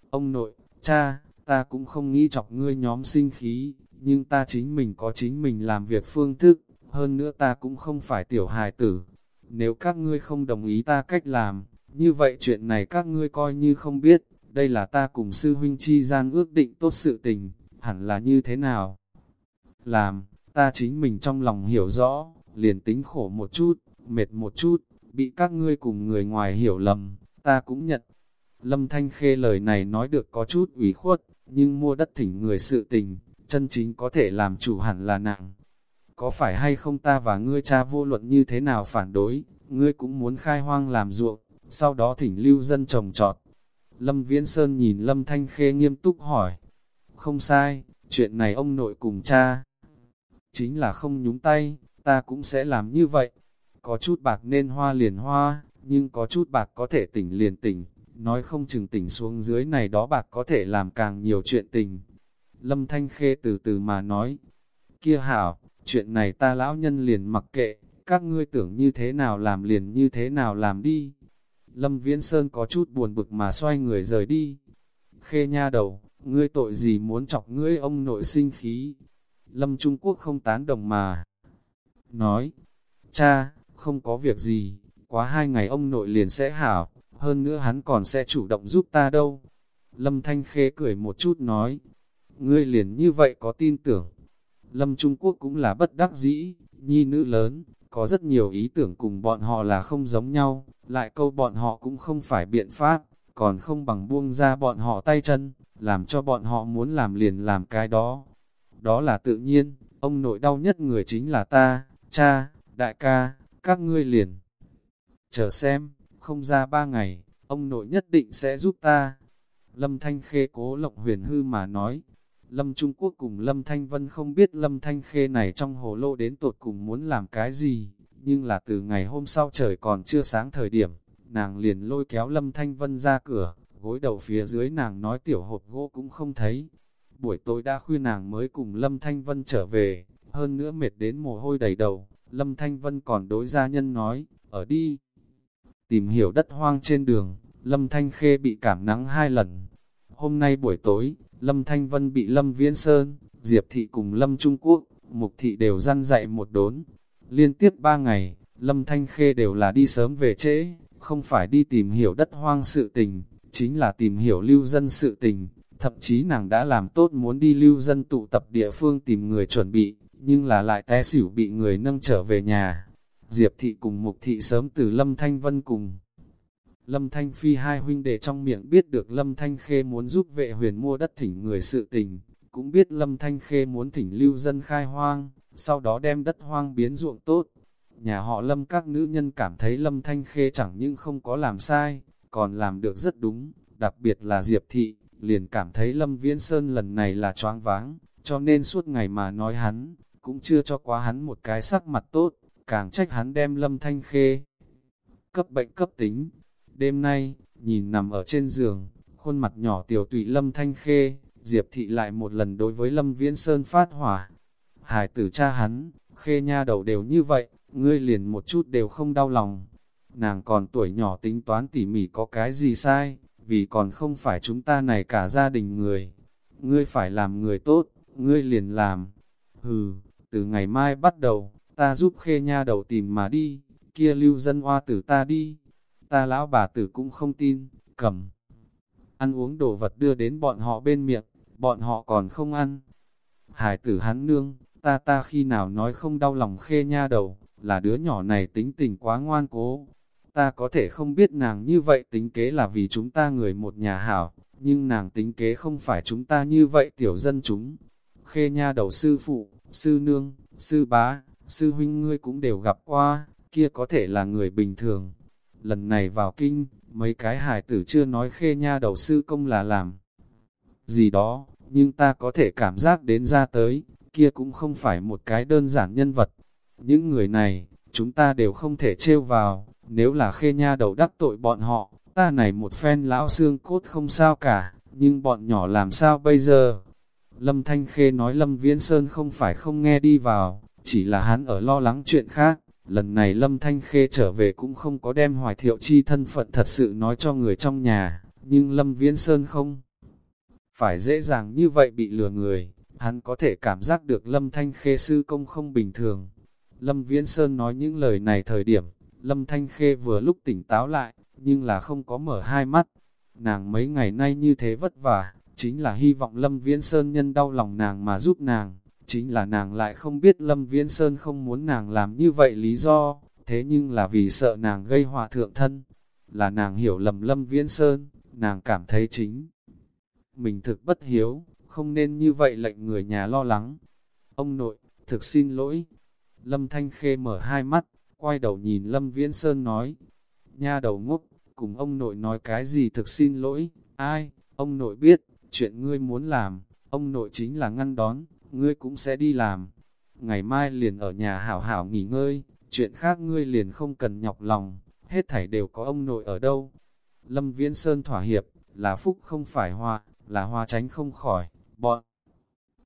Ông nội, cha, ta cũng không nghĩ chọc ngươi nhóm sinh khí, nhưng ta chính mình có chính mình làm việc phương thức, hơn nữa ta cũng không phải tiểu hài tử. Nếu các ngươi không đồng ý ta cách làm, như vậy chuyện này các ngươi coi như không biết, đây là ta cùng sư huynh chi gian ước định tốt sự tình, hẳn là như thế nào? Làm, ta chính mình trong lòng hiểu rõ, liền tính khổ một chút, mệt một chút, bị các ngươi cùng người ngoài hiểu lầm, ta cũng nhận. Lâm Thanh Khê lời này nói được có chút ủy khuất, nhưng mua đất thỉnh người sự tình, chân chính có thể làm chủ hẳn là nặng. Có phải hay không ta và ngươi cha vô luận như thế nào phản đối, ngươi cũng muốn khai hoang làm ruộng, sau đó thỉnh lưu dân trồng trọt. Lâm Viễn Sơn nhìn Lâm Thanh Khê nghiêm túc hỏi, không sai, chuyện này ông nội cùng cha, chính là không nhúng tay, ta cũng sẽ làm như vậy. Có chút bạc nên hoa liền hoa, nhưng có chút bạc có thể tỉnh liền tỉnh, nói không chừng tỉnh xuống dưới này đó bạc có thể làm càng nhiều chuyện tình. Lâm Thanh Khê từ từ mà nói, kia hảo, chuyện này ta lão nhân liền mặc kệ, các ngươi tưởng như thế nào làm liền như thế nào làm đi. Lâm Viễn Sơn có chút buồn bực mà xoay người rời đi. Khê nha đầu, ngươi tội gì muốn chọc ngươi ông nội sinh khí. Lâm Trung Quốc không tán đồng mà. Nói, cha, không có việc gì, quá hai ngày ông nội liền sẽ hảo, hơn nữa hắn còn sẽ chủ động giúp ta đâu. Lâm Thanh Khê cười một chút nói, ngươi liền như vậy có tin tưởng. Lâm Trung Quốc cũng là bất đắc dĩ, nhi nữ lớn, có rất nhiều ý tưởng cùng bọn họ là không giống nhau, lại câu bọn họ cũng không phải biện pháp, còn không bằng buông ra bọn họ tay chân, làm cho bọn họ muốn làm liền làm cái đó. Đó là tự nhiên, ông nội đau nhất người chính là ta, cha, đại ca, các ngươi liền. Chờ xem, không ra ba ngày, ông nội nhất định sẽ giúp ta. Lâm Thanh Khê cố lộng huyền hư mà nói. Lâm Trung Quốc cùng Lâm Thanh Vân không biết Lâm Thanh Khê này trong hồ lô đến tột cùng muốn làm cái gì, nhưng là từ ngày hôm sau trời còn chưa sáng thời điểm, nàng liền lôi kéo Lâm Thanh Vân ra cửa, gối đầu phía dưới nàng nói tiểu hộp gỗ cũng không thấy. Buổi tối đã khuya nàng mới cùng Lâm Thanh Vân trở về, hơn nữa mệt đến mồ hôi đầy đầu, Lâm Thanh Vân còn đối gia nhân nói, ở đi. Tìm hiểu đất hoang trên đường, Lâm Thanh Khê bị cảm nắng hai lần. Hôm nay buổi tối, Lâm Thanh Vân bị Lâm Viễn Sơn, Diệp Thị cùng Lâm Trung Quốc, Mục Thị đều răn dạy một đốn. Liên tiếp ba ngày, Lâm Thanh Khê đều là đi sớm về trễ, không phải đi tìm hiểu đất hoang sự tình, chính là tìm hiểu lưu dân sự tình. Thậm chí nàng đã làm tốt muốn đi lưu dân tụ tập địa phương tìm người chuẩn bị, nhưng là lại té xỉu bị người nâng trở về nhà. Diệp thị cùng Mục thị sớm từ Lâm Thanh Vân cùng. Lâm Thanh Phi hai huynh đệ trong miệng biết được Lâm Thanh Khê muốn giúp vệ huyền mua đất thỉnh người sự tình, cũng biết Lâm Thanh Khê muốn thỉnh lưu dân khai hoang, sau đó đem đất hoang biến ruộng tốt. Nhà họ Lâm các nữ nhân cảm thấy Lâm Thanh Khê chẳng những không có làm sai, còn làm được rất đúng, đặc biệt là Diệp Thị, liền cảm thấy Lâm Viễn Sơn lần này là choáng váng, cho nên suốt ngày mà nói hắn, cũng chưa cho quá hắn một cái sắc mặt tốt, càng trách hắn đem Lâm Thanh Khê. Cấp bệnh cấp tính, đêm nay, nhìn nằm ở trên giường, khuôn mặt nhỏ tiểu tụy Lâm Thanh Khê, Diệp Thị lại một lần đối với Lâm Viễn Sơn phát hỏa. Hải tử cha hắn, Khê nha đầu đều như vậy, ngươi liền một chút đều không đau lòng. Nàng còn tuổi nhỏ tính toán tỉ mỉ có cái gì sai, vì còn không phải chúng ta này cả gia đình người. Ngươi phải làm người tốt, ngươi liền làm. Hừ, từ ngày mai bắt đầu, ta giúp khê nha đầu tìm mà đi, kia lưu dân hoa tử ta đi. Ta lão bà tử cũng không tin, cầm. Ăn uống đồ vật đưa đến bọn họ bên miệng, bọn họ còn không ăn. Hải tử hắn nương, ta ta khi nào nói không đau lòng khê nha đầu, là đứa nhỏ này tính tình quá ngoan cố. Ta có thể không biết nàng như vậy tính kế là vì chúng ta người một nhà hảo, nhưng nàng tính kế không phải chúng ta như vậy tiểu dân chúng. Khê nha đầu sư phụ, sư nương, sư bá, sư huynh ngươi cũng đều gặp qua, kia có thể là người bình thường. Lần này vào kinh, mấy cái hài tử chưa nói khê nha đầu sư công là làm gì đó, nhưng ta có thể cảm giác đến ra tới, kia cũng không phải một cái đơn giản nhân vật. Những người này, chúng ta đều không thể trêu vào, nếu là khê nha đầu đắc tội bọn họ, ta này một phen lão xương cốt không sao cả, nhưng bọn nhỏ làm sao bây giờ? Lâm Thanh Khê nói Lâm Viễn Sơn không phải không nghe đi vào, chỉ là hắn ở lo lắng chuyện khác. Lần này Lâm Thanh Khê trở về cũng không có đem hoài thiệu chi thân phận thật sự nói cho người trong nhà, nhưng Lâm Viễn Sơn không phải dễ dàng như vậy bị lừa người, hắn có thể cảm giác được Lâm Thanh Khê sư công không bình thường. Lâm Viễn Sơn nói những lời này thời điểm, Lâm Thanh Khê vừa lúc tỉnh táo lại, nhưng là không có mở hai mắt. Nàng mấy ngày nay như thế vất vả, chính là hy vọng Lâm Viễn Sơn nhân đau lòng nàng mà giúp nàng, chính là nàng lại không biết Lâm Viễn Sơn không muốn nàng làm như vậy lý do, thế nhưng là vì sợ nàng gây họa thượng thân, là nàng hiểu lầm Lâm Viễn Sơn, nàng cảm thấy chính. Mình thực bất hiếu, không nên như vậy lệnh người nhà lo lắng. Ông nội, thực xin lỗi. Lâm Thanh Khê mở hai mắt, quay đầu nhìn Lâm Viễn Sơn nói, nha đầu ngốc, cùng ông nội nói cái gì thực xin lỗi, ai, ông nội biết, chuyện ngươi muốn làm, ông nội chính là ngăn đón, ngươi cũng sẽ đi làm. Ngày mai liền ở nhà hảo hảo nghỉ ngơi, chuyện khác ngươi liền không cần nhọc lòng, hết thảy đều có ông nội ở đâu. Lâm Viễn Sơn thỏa hiệp, là phúc không phải hoa, là hoa tránh không khỏi, bọn.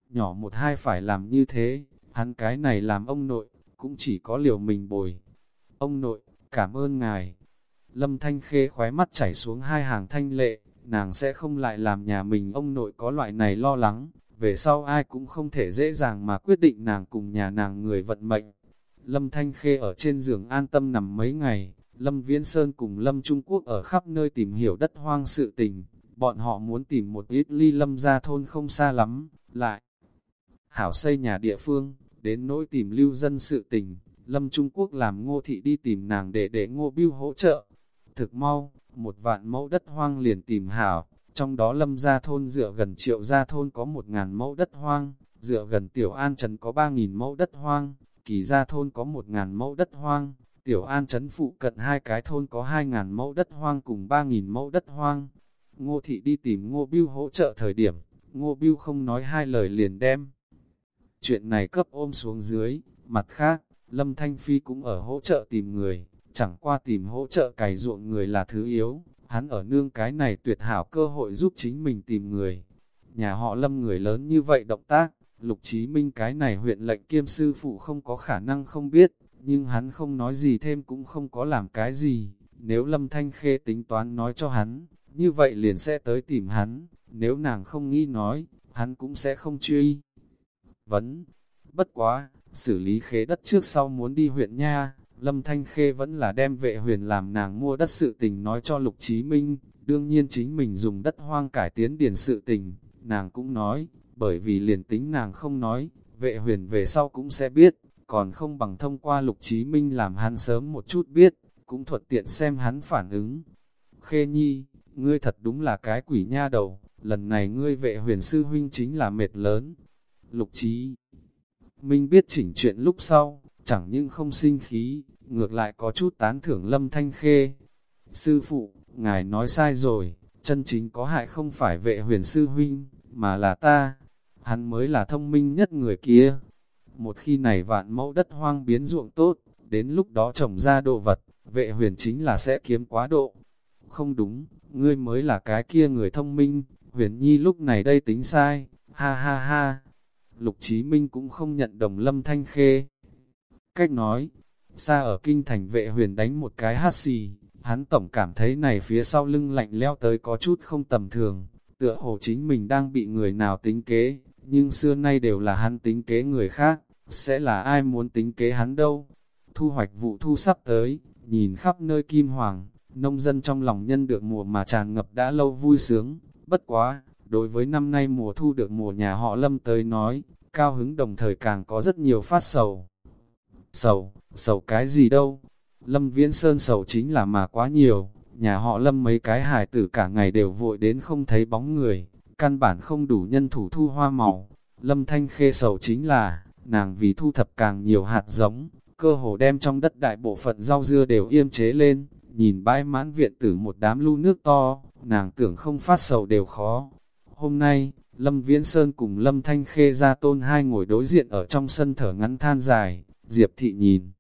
Nhỏ một hai phải làm như thế, hắn cái này làm ông nội, cũng chỉ có liều mình bồi. Ông nội, cảm ơn ngài. Lâm Thanh Khê khóe mắt chảy xuống hai hàng thanh lệ, nàng sẽ không lại làm nhà mình ông nội có loại này lo lắng, về sau ai cũng không thể dễ dàng mà quyết định nàng cùng nhà nàng người vận mệnh. Lâm Thanh Khê ở trên giường an tâm nằm mấy ngày, Lâm Viễn Sơn cùng Lâm Trung Quốc ở khắp nơi tìm hiểu đất hoang sự tình, bọn họ muốn tìm một ít ly lâm ra thôn không xa lắm, lại hảo xây nhà địa phương, đến nỗi tìm lưu dân sự tình, Lâm Trung Quốc làm ngô thị đi tìm nàng để để ngô biêu hỗ trợ. Thực mau, một vạn mẫu đất hoang liền tìm hảo, trong đó lâm gia thôn dựa gần triệu gia thôn có một ngàn mẫu đất hoang, dựa gần tiểu an trấn có ba nghìn mẫu đất hoang, kỳ gia thôn có một ngàn mẫu đất hoang, tiểu an trấn phụ cận hai cái thôn có hai ngàn mẫu đất hoang cùng ba nghìn mẫu đất hoang. Ngô thị đi tìm ngô biêu hỗ trợ thời điểm, ngô biêu không nói hai lời liền đem. Chuyện này cấp ôm xuống dưới, mặt khác, Lâm Thanh Phi cũng ở hỗ trợ tìm người, chẳng qua tìm hỗ trợ cày ruộng người là thứ yếu, hắn ở nương cái này tuyệt hảo cơ hội giúp chính mình tìm người. Nhà họ Lâm người lớn như vậy động tác, Lục Chí Minh cái này huyện lệnh kiêm sư phụ không có khả năng không biết, nhưng hắn không nói gì thêm cũng không có làm cái gì. Nếu Lâm Thanh Khê tính toán nói cho hắn, như vậy liền sẽ tới tìm hắn, nếu nàng không nghĩ nói, hắn cũng sẽ không truy. Vấn, bất quá, xử lý khế đất trước sau muốn đi huyện nha, Lâm Thanh Khê vẫn là đem vệ huyền làm nàng mua đất sự tình nói cho Lục Chí Minh, đương nhiên chính mình dùng đất hoang cải tiến điền sự tình, nàng cũng nói, bởi vì liền tính nàng không nói, vệ huyền về sau cũng sẽ biết, còn không bằng thông qua Lục Chí Minh làm hắn sớm một chút biết, cũng thuận tiện xem hắn phản ứng. Khê Nhi, ngươi thật đúng là cái quỷ nha đầu, lần này ngươi vệ huyền sư huynh chính là mệt lớn. Lục Chí Minh biết chỉnh chuyện lúc sau, chẳng những không sinh khí, ngược lại có chút tán thưởng lâm thanh khê. Sư phụ, ngài nói sai rồi, chân chính có hại không phải vệ huyền sư huynh, mà là ta. Hắn mới là thông minh nhất người kia. Một khi này vạn mẫu đất hoang biến ruộng tốt, đến lúc đó trồng ra đồ vật, vệ huyền chính là sẽ kiếm quá độ. Không đúng, ngươi mới là cái kia người thông minh, huyền nhi lúc này đây tính sai, ha ha ha. Lục Chí Minh cũng không nhận đồng lâm thanh khê. Cách nói, xa ở kinh thành vệ huyền đánh một cái hát xì, hắn tổng cảm thấy này phía sau lưng lạnh leo tới có chút không tầm thường, tựa hồ chính mình đang bị người nào tính kế, nhưng xưa nay đều là hắn tính kế người khác, sẽ là ai muốn tính kế hắn đâu. Thu hoạch vụ thu sắp tới, nhìn khắp nơi kim hoàng, nông dân trong lòng nhân được mùa mà tràn ngập đã lâu vui sướng, bất quá, đối với năm nay mùa thu được mùa nhà họ lâm tới nói, cao hứng đồng thời càng có rất nhiều phát sầu. Sầu, sầu cái gì đâu? Lâm Viễn Sơn sầu chính là mà quá nhiều, nhà họ Lâm mấy cái hài tử cả ngày đều vội đến không thấy bóng người, căn bản không đủ nhân thủ thu hoa màu. Lâm Thanh Khê sầu chính là, nàng vì thu thập càng nhiều hạt giống, cơ hồ đem trong đất đại bộ phận rau dưa đều yêm chế lên, nhìn bãi mãn viện tử một đám lu nước to, nàng tưởng không phát sầu đều khó. Hôm nay, Lâm Viễn Sơn cùng Lâm Thanh Khê ra tôn hai ngồi đối diện ở trong sân thở ngắn than dài, Diệp Thị nhìn.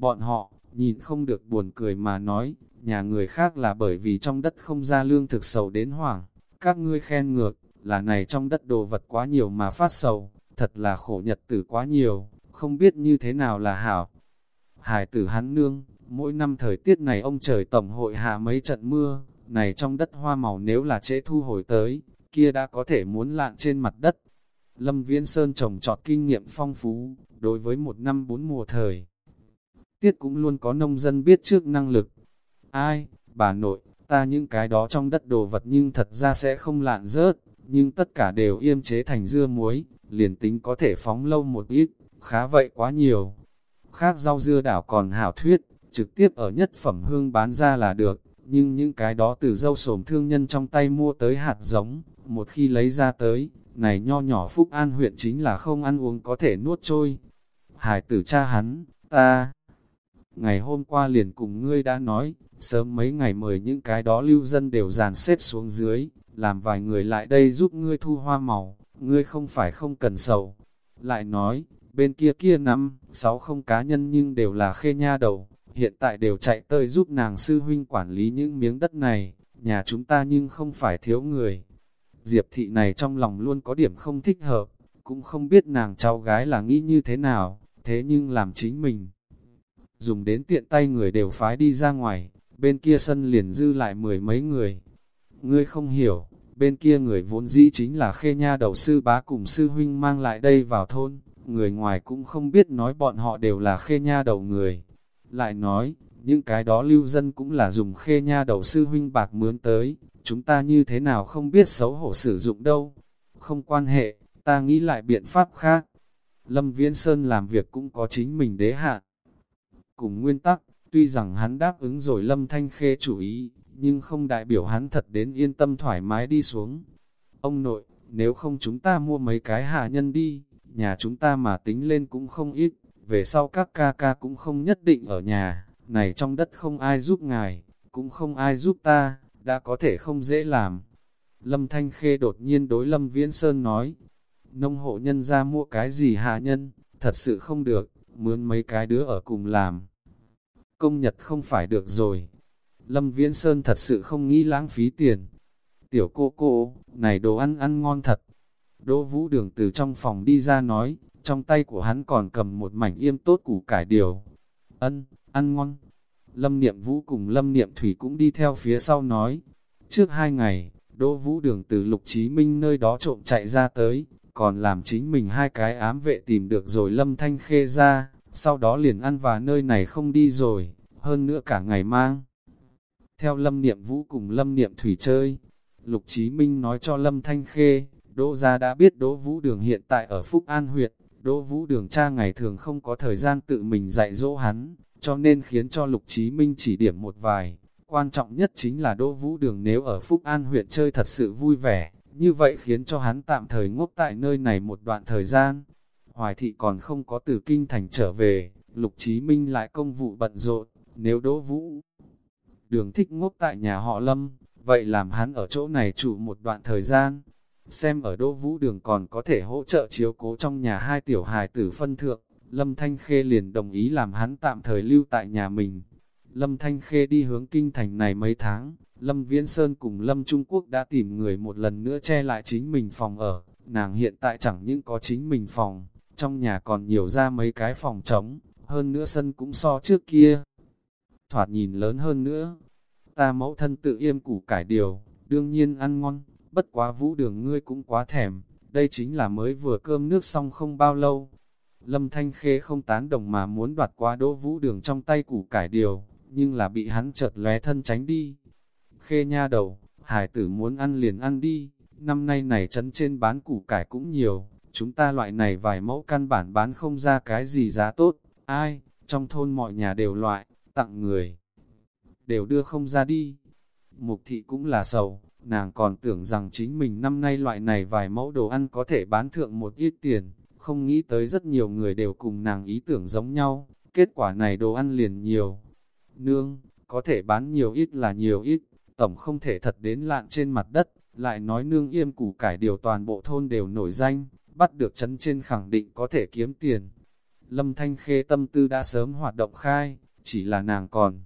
Bọn họ, nhìn không được buồn cười mà nói, nhà người khác là bởi vì trong đất không ra lương thực sầu đến hoảng, các ngươi khen ngược, là này trong đất đồ vật quá nhiều mà phát sầu, thật là khổ nhật tử quá nhiều, không biết như thế nào là hảo. Hải tử hắn nương, mỗi năm thời tiết này ông trời tổng hội hạ mấy trận mưa, này trong đất hoa màu nếu là trễ thu hồi tới, kia đã có thể muốn lạn trên mặt đất. Lâm Viễn Sơn trồng trọt kinh nghiệm phong phú, đối với một năm bốn mùa thời. Tiết cũng luôn có nông dân biết trước năng lực. Ai, bà nội, ta những cái đó trong đất đồ vật nhưng thật ra sẽ không lạn rớt, nhưng tất cả đều yêm chế thành dưa muối, liền tính có thể phóng lâu một ít, khá vậy quá nhiều. Khác rau dưa đảo còn hảo thuyết, trực tiếp ở nhất phẩm hương bán ra là được, nhưng những cái đó từ dâu sồm thương nhân trong tay mua tới hạt giống, một khi lấy ra tới, này nho nhỏ Phúc An huyện chính là không ăn uống có thể nuốt trôi. Hải tử cha hắn, ta, ngày hôm qua liền cùng ngươi đã nói, sớm mấy ngày mời những cái đó lưu dân đều dàn xếp xuống dưới, làm vài người lại đây giúp ngươi thu hoa màu, ngươi không phải không cần sầu. Lại nói, bên kia kia năm, sáu không cá nhân nhưng đều là khê nha đầu, hiện tại đều chạy tới giúp nàng sư huynh quản lý những miếng đất này, nhà chúng ta nhưng không phải thiếu người. Diệp thị này trong lòng luôn có điểm không thích hợp, cũng không biết nàng cháu gái là nghĩ như thế nào, thế nhưng làm chính mình. Dùng đến tiện tay người đều phái đi ra ngoài, bên kia sân liền dư lại mười mấy người. Ngươi không hiểu, bên kia người vốn dĩ chính là khê nha đầu sư bá cùng sư huynh mang lại đây vào thôn, người ngoài cũng không biết nói bọn họ đều là khê nha đầu người. Lại nói, những cái đó lưu dân cũng là dùng khê nha đầu sư huynh bạc mướn tới, chúng ta như thế nào không biết xấu hổ sử dụng đâu. Không quan hệ, ta nghĩ lại biện pháp khác. Lâm Viễn Sơn làm việc cũng có chính mình đế hạn. Cùng nguyên tắc, tuy rằng hắn đáp ứng rồi Lâm Thanh Khê chủ ý, nhưng không đại biểu hắn thật đến yên tâm thoải mái đi xuống. Ông nội, nếu không chúng ta mua mấy cái hạ nhân đi, nhà chúng ta mà tính lên cũng không ít, về sau các ca ca cũng không nhất định ở nhà, này trong đất không ai giúp ngài, cũng không ai giúp ta, đã có thể không dễ làm. Lâm Thanh Khê đột nhiên đối Lâm Viễn Sơn nói, nông hộ nhân ra mua cái gì hạ nhân, thật sự không được, mướn mấy cái đứa ở cùng làm. Công nhật không phải được rồi. Lâm Viễn Sơn thật sự không nghĩ lãng phí tiền. Tiểu cô cô, này đồ ăn ăn ngon thật. Đỗ Vũ Đường từ trong phòng đi ra nói, trong tay của hắn còn cầm một mảnh yêm tốt củ cải điều. Ân, ăn ngon. Lâm Niệm Vũ cùng Lâm Niệm Thủy cũng đi theo phía sau nói. Trước hai ngày, Đỗ Vũ Đường từ Lục Chí Minh nơi đó trộm chạy ra tới, còn làm chính mình hai cái ám vệ tìm được rồi Lâm Thanh Khê ra, sau đó liền ăn và nơi này không đi rồi, hơn nữa cả ngày mang. Theo Lâm Niệm Vũ cùng Lâm Niệm Thủy chơi, Lục Chí Minh nói cho Lâm Thanh Khê, Đỗ gia đã biết Đỗ Vũ Đường hiện tại ở Phúc An huyện, Đỗ Vũ Đường cha ngày thường không có thời gian tự mình dạy dỗ hắn, cho nên khiến cho Lục Chí Minh chỉ điểm một vài, quan trọng nhất chính là Đỗ Vũ Đường nếu ở Phúc An huyện chơi thật sự vui vẻ, như vậy khiến cho hắn tạm thời ngốc tại nơi này một đoạn thời gian. Hoài thị còn không có từ kinh thành trở về, Lục Chí Minh lại công vụ bận rộn, nếu Đỗ Vũ Đường thích ngốc tại nhà họ Lâm, vậy làm hắn ở chỗ này trụ một đoạn thời gian. Xem ở Đỗ Vũ Đường còn có thể hỗ trợ chiếu cố trong nhà hai tiểu hài tử phân thượng, Lâm Thanh Khê liền đồng ý làm hắn tạm thời lưu tại nhà mình. Lâm Thanh Khê đi hướng kinh thành này mấy tháng, Lâm Viễn Sơn cùng Lâm Trung Quốc đã tìm người một lần nữa che lại chính mình phòng ở, nàng hiện tại chẳng những có chính mình phòng, trong nhà còn nhiều ra mấy cái phòng trống, hơn nữa sân cũng so trước kia. Thoạt nhìn lớn hơn nữa, ta mẫu thân tự yêm củ cải điều, đương nhiên ăn ngon, bất quá vũ đường ngươi cũng quá thèm, đây chính là mới vừa cơm nước xong không bao lâu. Lâm Thanh Khê không tán đồng mà muốn đoạt qua đỗ vũ đường trong tay củ cải điều, nhưng là bị hắn chợt lóe thân tránh đi. Khê nha đầu, hải tử muốn ăn liền ăn đi, năm nay này chấn trên bán củ cải cũng nhiều, chúng ta loại này vài mẫu căn bản bán không ra cái gì giá tốt, ai, trong thôn mọi nhà đều loại, tặng người, đều đưa không ra đi. Mục thị cũng là sầu, nàng còn tưởng rằng chính mình năm nay loại này vài mẫu đồ ăn có thể bán thượng một ít tiền, không nghĩ tới rất nhiều người đều cùng nàng ý tưởng giống nhau, kết quả này đồ ăn liền nhiều. Nương, có thể bán nhiều ít là nhiều ít, tổng không thể thật đến lạn trên mặt đất, lại nói nương yêm củ cải điều toàn bộ thôn đều nổi danh, bắt được chấn trên khẳng định có thể kiếm tiền. Lâm Thanh Khê tâm tư đã sớm hoạt động khai, chỉ là nàng còn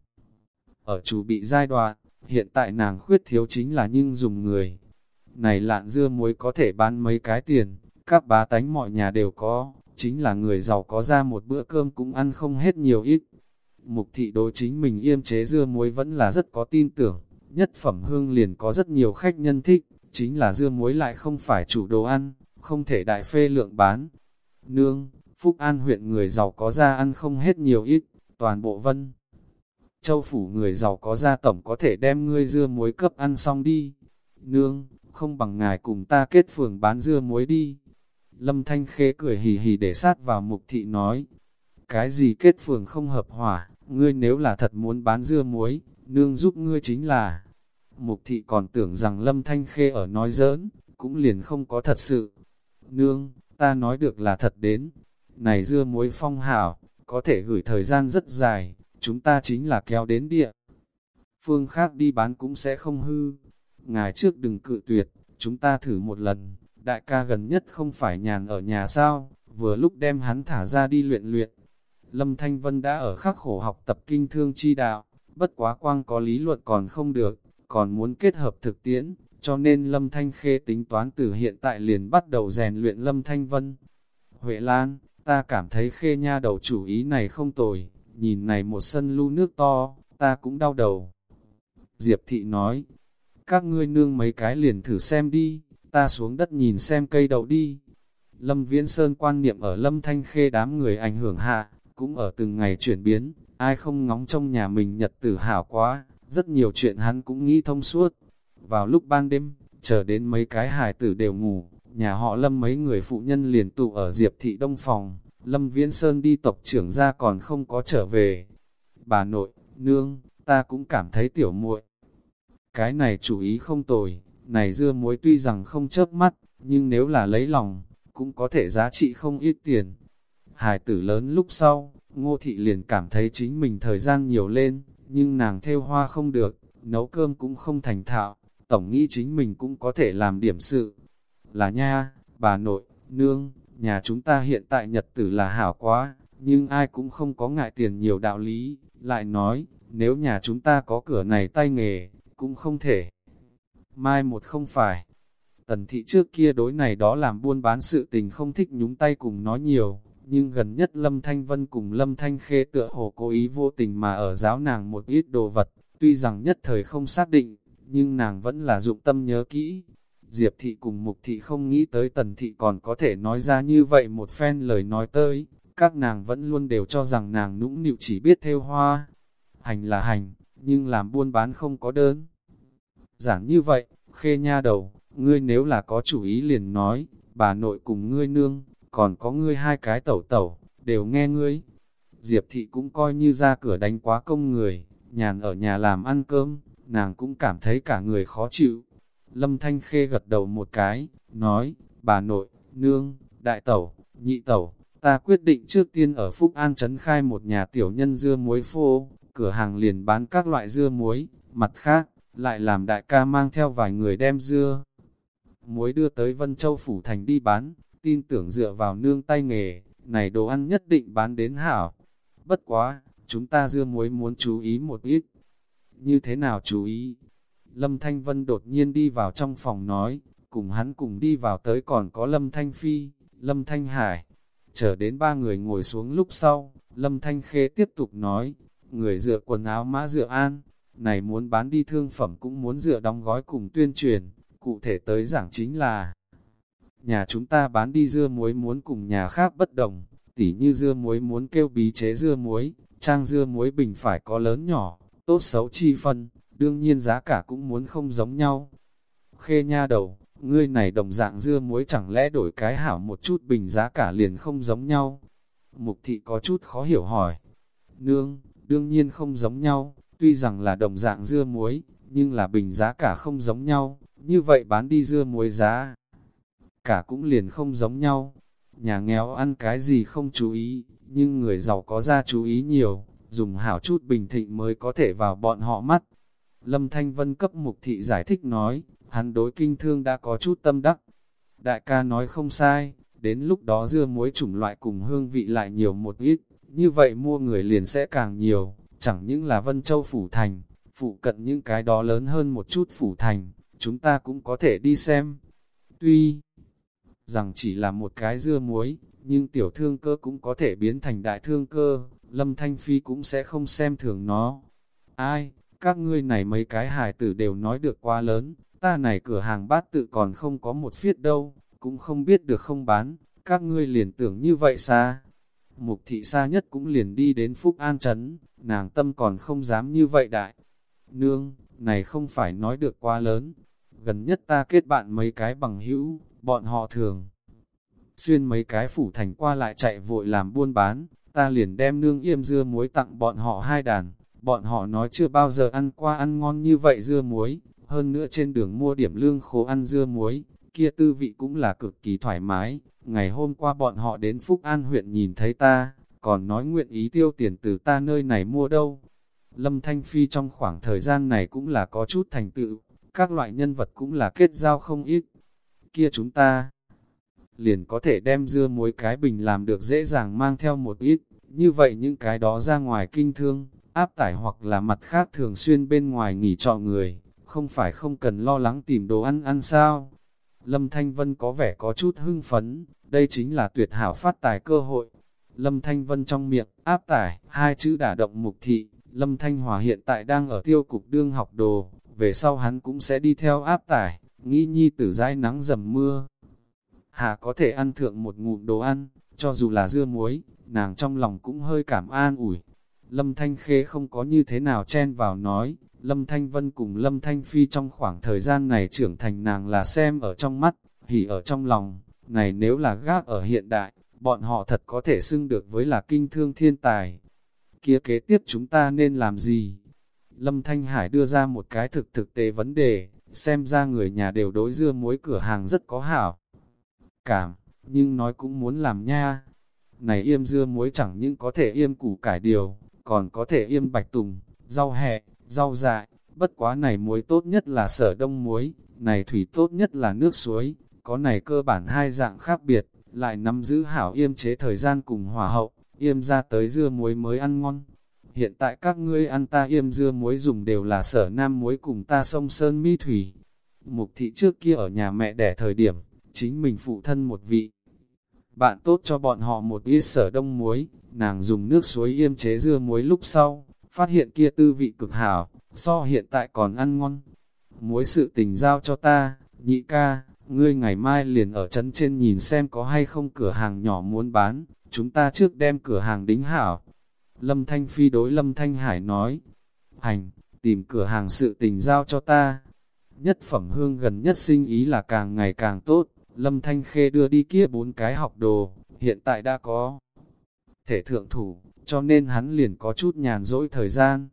ở chủ bị giai đoạn, hiện tại nàng khuyết thiếu chính là nhưng dùng người. Này lạn dưa muối có thể bán mấy cái tiền, các bá tánh mọi nhà đều có, chính là người giàu có ra một bữa cơm cũng ăn không hết nhiều ít. Mục thị đối chính mình yêm chế dưa muối vẫn là rất có tin tưởng, nhất phẩm hương liền có rất nhiều khách nhân thích, chính là dưa muối lại không phải chủ đồ ăn, không thể đại phê lượng bán. Nương, Phúc An huyện người giàu có ra ăn không hết nhiều ít, toàn bộ vân. Châu phủ người giàu có ra tổng có thể đem ngươi dưa muối cấp ăn xong đi. Nương, không bằng ngài cùng ta kết phường bán dưa muối đi. Lâm Thanh Khê cười hì hì để sát vào mục thị nói. Cái gì kết phường không hợp hỏa, ngươi nếu là thật muốn bán dưa muối, nương giúp ngươi chính là. Mục thị còn tưởng rằng Lâm Thanh Khê ở nói giỡn, cũng liền không có thật sự. Nương, ta nói được là thật đến. Này dưa muối phong hảo, có thể gửi thời gian rất dài, chúng ta chính là kéo đến địa. Phương khác đi bán cũng sẽ không hư. Ngài trước đừng cự tuyệt, chúng ta thử một lần, đại ca gần nhất không phải nhàn ở nhà sao, vừa lúc đem hắn thả ra đi luyện luyện. Lâm Thanh Vân đã ở khắc khổ học tập kinh thương chi đạo, bất quá quang có lý luận còn không được, còn muốn kết hợp thực tiễn, cho nên Lâm Thanh Khê tính toán từ hiện tại liền bắt đầu rèn luyện Lâm Thanh Vân. Huệ Lan, ta cảm thấy Khê nha đầu chủ ý này không tồi, nhìn này một sân lu nước to, ta cũng đau đầu. Diệp thị nói, các ngươi nương mấy cái liền thử xem đi, ta xuống đất nhìn xem cây đậu đi. Lâm Viễn Sơn quan niệm ở Lâm Thanh Khê đám người ảnh hưởng hạ, cũng ở từng ngày chuyển biến, ai không ngóng trong nhà mình nhật tử hảo quá, rất nhiều chuyện hắn cũng nghĩ thông suốt. Vào lúc ban đêm, chờ đến mấy cái hài tử đều ngủ, nhà họ Lâm mấy người phụ nhân liền tụ ở Diệp thị đông phòng, Lâm Viễn Sơn đi tộc trưởng ra còn không có trở về. Bà nội, nương, ta cũng cảm thấy tiểu muội. Cái này chủ ý không tồi, này dưa muối tuy rằng không chớp mắt, nhưng nếu là lấy lòng, cũng có thể giá trị không ít tiền. Hải tử lớn lúc sau, ngô thị liền cảm thấy chính mình thời gian nhiều lên, nhưng nàng theo hoa không được, nấu cơm cũng không thành thạo, tổng nghĩ chính mình cũng có thể làm điểm sự. Là nha, bà nội, nương, nhà chúng ta hiện tại nhật tử là hảo quá, nhưng ai cũng không có ngại tiền nhiều đạo lý, lại nói, nếu nhà chúng ta có cửa này tay nghề, cũng không thể. Mai một không phải, tần thị trước kia đối này đó làm buôn bán sự tình không thích nhúng tay cùng nói nhiều, nhưng gần nhất Lâm Thanh Vân cùng Lâm Thanh Khê tựa hồ cố ý vô tình mà ở giáo nàng một ít đồ vật, tuy rằng nhất thời không xác định, nhưng nàng vẫn là dụng tâm nhớ kỹ, Diệp thị cùng mục thị không nghĩ tới tần thị còn có thể nói ra như vậy một phen lời nói tới, các nàng vẫn luôn đều cho rằng nàng nũng nịu chỉ biết theo hoa. Hành là hành, nhưng làm buôn bán không có đơn. Giản như vậy, khê nha đầu, ngươi nếu là có chủ ý liền nói, bà nội cùng ngươi nương, còn có ngươi hai cái tẩu tẩu, đều nghe ngươi. Diệp thị cũng coi như ra cửa đánh quá công người, nhàn ở nhà làm ăn cơm, nàng cũng cảm thấy cả người khó chịu. Lâm Thanh Khê gật đầu một cái, nói, bà nội, nương, đại tẩu, nhị tẩu, ta quyết định trước tiên ở Phúc An Trấn khai một nhà tiểu nhân dưa muối phô, cửa hàng liền bán các loại dưa muối, mặt khác, lại làm đại ca mang theo vài người đem dưa. Muối đưa tới Vân Châu Phủ Thành đi bán, tin tưởng dựa vào nương tay nghề, này đồ ăn nhất định bán đến hảo. Bất quá, chúng ta dưa muối muốn chú ý một ít. Như thế nào chú ý? Lâm Thanh Vân đột nhiên đi vào trong phòng nói, cùng hắn cùng đi vào tới còn có Lâm Thanh Phi, Lâm Thanh Hải. Chờ đến ba người ngồi xuống lúc sau, Lâm Thanh Khê tiếp tục nói, người dựa quần áo mã dựa an, này muốn bán đi thương phẩm cũng muốn dựa đóng gói cùng tuyên truyền, cụ thể tới giảng chính là nhà chúng ta bán đi dưa muối muốn cùng nhà khác bất đồng, tỉ như dưa muối muốn kêu bí chế dưa muối, trang dưa muối bình phải có lớn nhỏ, tốt xấu chi phân, đương nhiên giá cả cũng muốn không giống nhau. Khê nha đầu, ngươi này đồng dạng dưa muối chẳng lẽ đổi cái hảo một chút bình giá cả liền không giống nhau. Mục thị có chút khó hiểu hỏi. Nương, đương nhiên không giống nhau, tuy rằng là đồng dạng dưa muối, nhưng là bình giá cả không giống nhau, như vậy bán đi dưa muối giá. Cả cũng liền không giống nhau, nhà nghèo ăn cái gì không chú ý, nhưng người giàu có ra chú ý nhiều, dùng hảo chút bình thịnh mới có thể vào bọn họ mắt. Lâm Thanh Vân cấp mục thị giải thích nói, hắn đối kinh thương đã có chút tâm đắc. Đại ca nói không sai, đến lúc đó dưa muối chủng loại cùng hương vị lại nhiều một ít, như vậy mua người liền sẽ càng nhiều, chẳng những là Vân Châu Phủ Thành, phụ cận những cái đó lớn hơn một chút Phủ Thành, chúng ta cũng có thể đi xem. Tuy rằng chỉ là một cái dưa muối, nhưng tiểu thương cơ cũng có thể biến thành đại thương cơ, Lâm Thanh Phi cũng sẽ không xem thường nó. Ai, các ngươi này mấy cái hài tử đều nói được quá lớn, ta này cửa hàng bát tự còn không có một phiết đâu, cũng không biết được không bán, các ngươi liền tưởng như vậy xa. Mục thị xa nhất cũng liền đi đến Phúc An Trấn, nàng tâm còn không dám như vậy đại. Nương, này không phải nói được quá lớn, gần nhất ta kết bạn mấy cái bằng hữu, bọn họ thường. Xuyên mấy cái phủ thành qua lại chạy vội làm buôn bán, ta liền đem nương yêm dưa muối tặng bọn họ hai đàn, bọn họ nói chưa bao giờ ăn qua ăn ngon như vậy dưa muối, hơn nữa trên đường mua điểm lương khô ăn dưa muối, kia tư vị cũng là cực kỳ thoải mái, ngày hôm qua bọn họ đến Phúc An huyện nhìn thấy ta, còn nói nguyện ý tiêu tiền từ ta nơi này mua đâu. Lâm Thanh Phi trong khoảng thời gian này cũng là có chút thành tựu, các loại nhân vật cũng là kết giao không ít. Kia chúng ta liền có thể đem dưa muối cái bình làm được dễ dàng mang theo một ít, như vậy những cái đó ra ngoài kinh thương, áp tải hoặc là mặt khác thường xuyên bên ngoài nghỉ trọ người, không phải không cần lo lắng tìm đồ ăn ăn sao. Lâm Thanh Vân có vẻ có chút hưng phấn, đây chính là tuyệt hảo phát tài cơ hội. Lâm Thanh Vân trong miệng, áp tải, hai chữ đả động mục thị, Lâm Thanh Hòa hiện tại đang ở tiêu cục đương học đồ, về sau hắn cũng sẽ đi theo áp tải, nghĩ nhi tử dãi nắng dầm mưa. Hà có thể ăn thượng một ngụm đồ ăn, cho dù là dưa muối, nàng trong lòng cũng hơi cảm an ủi. Lâm Thanh Khê không có như thế nào chen vào nói, Lâm Thanh Vân cùng Lâm Thanh Phi trong khoảng thời gian này trưởng thành nàng là xem ở trong mắt, hỉ ở trong lòng, này nếu là gác ở hiện đại, bọn họ thật có thể xưng được với là kinh thương thiên tài. Kia kế tiếp chúng ta nên làm gì? Lâm Thanh Hải đưa ra một cái thực thực tế vấn đề, xem ra người nhà đều đối dưa muối cửa hàng rất có hảo. Cảm, nhưng nói cũng muốn làm nha. Này yêm dưa muối chẳng những có thể yêm củ cải điều, còn có thể yêm bạch tùng, rau hẹ, rau dại, bất quá này muối tốt nhất là sở đông muối, này thủy tốt nhất là nước suối, có này cơ bản hai dạng khác biệt, lại nắm giữ hảo yêm chế thời gian cùng hòa hậu, yêm ra tới dưa muối mới ăn ngon. Hiện tại các ngươi ăn ta yêm dưa muối dùng đều là sở nam muối cùng ta sông Sơn Mi Thủy. Mục thị trước kia ở nhà mẹ đẻ thời điểm, chính mình phụ thân một vị. Bạn tốt cho bọn họ một ít sở đông muối, nàng dùng nước suối yêm chế dưa muối lúc sau, phát hiện kia tư vị cực hảo, so hiện tại còn ăn ngon. Muối sự tình giao cho ta, nhị ca, ngươi ngày mai liền ở trấn trên nhìn xem có hay không cửa hàng nhỏ muốn bán, chúng ta trước đem cửa hàng đính hảo. Lâm Thanh Phi đối Lâm Thanh Hải nói, hành, tìm cửa hàng sự tình giao cho ta. Nhất phẩm hương gần nhất sinh ý là càng ngày càng tốt, Lâm Thanh Khê đưa đi kia bốn cái học đồ, hiện tại đã có thể thượng thủ, cho nên hắn liền có chút nhàn rỗi thời gian.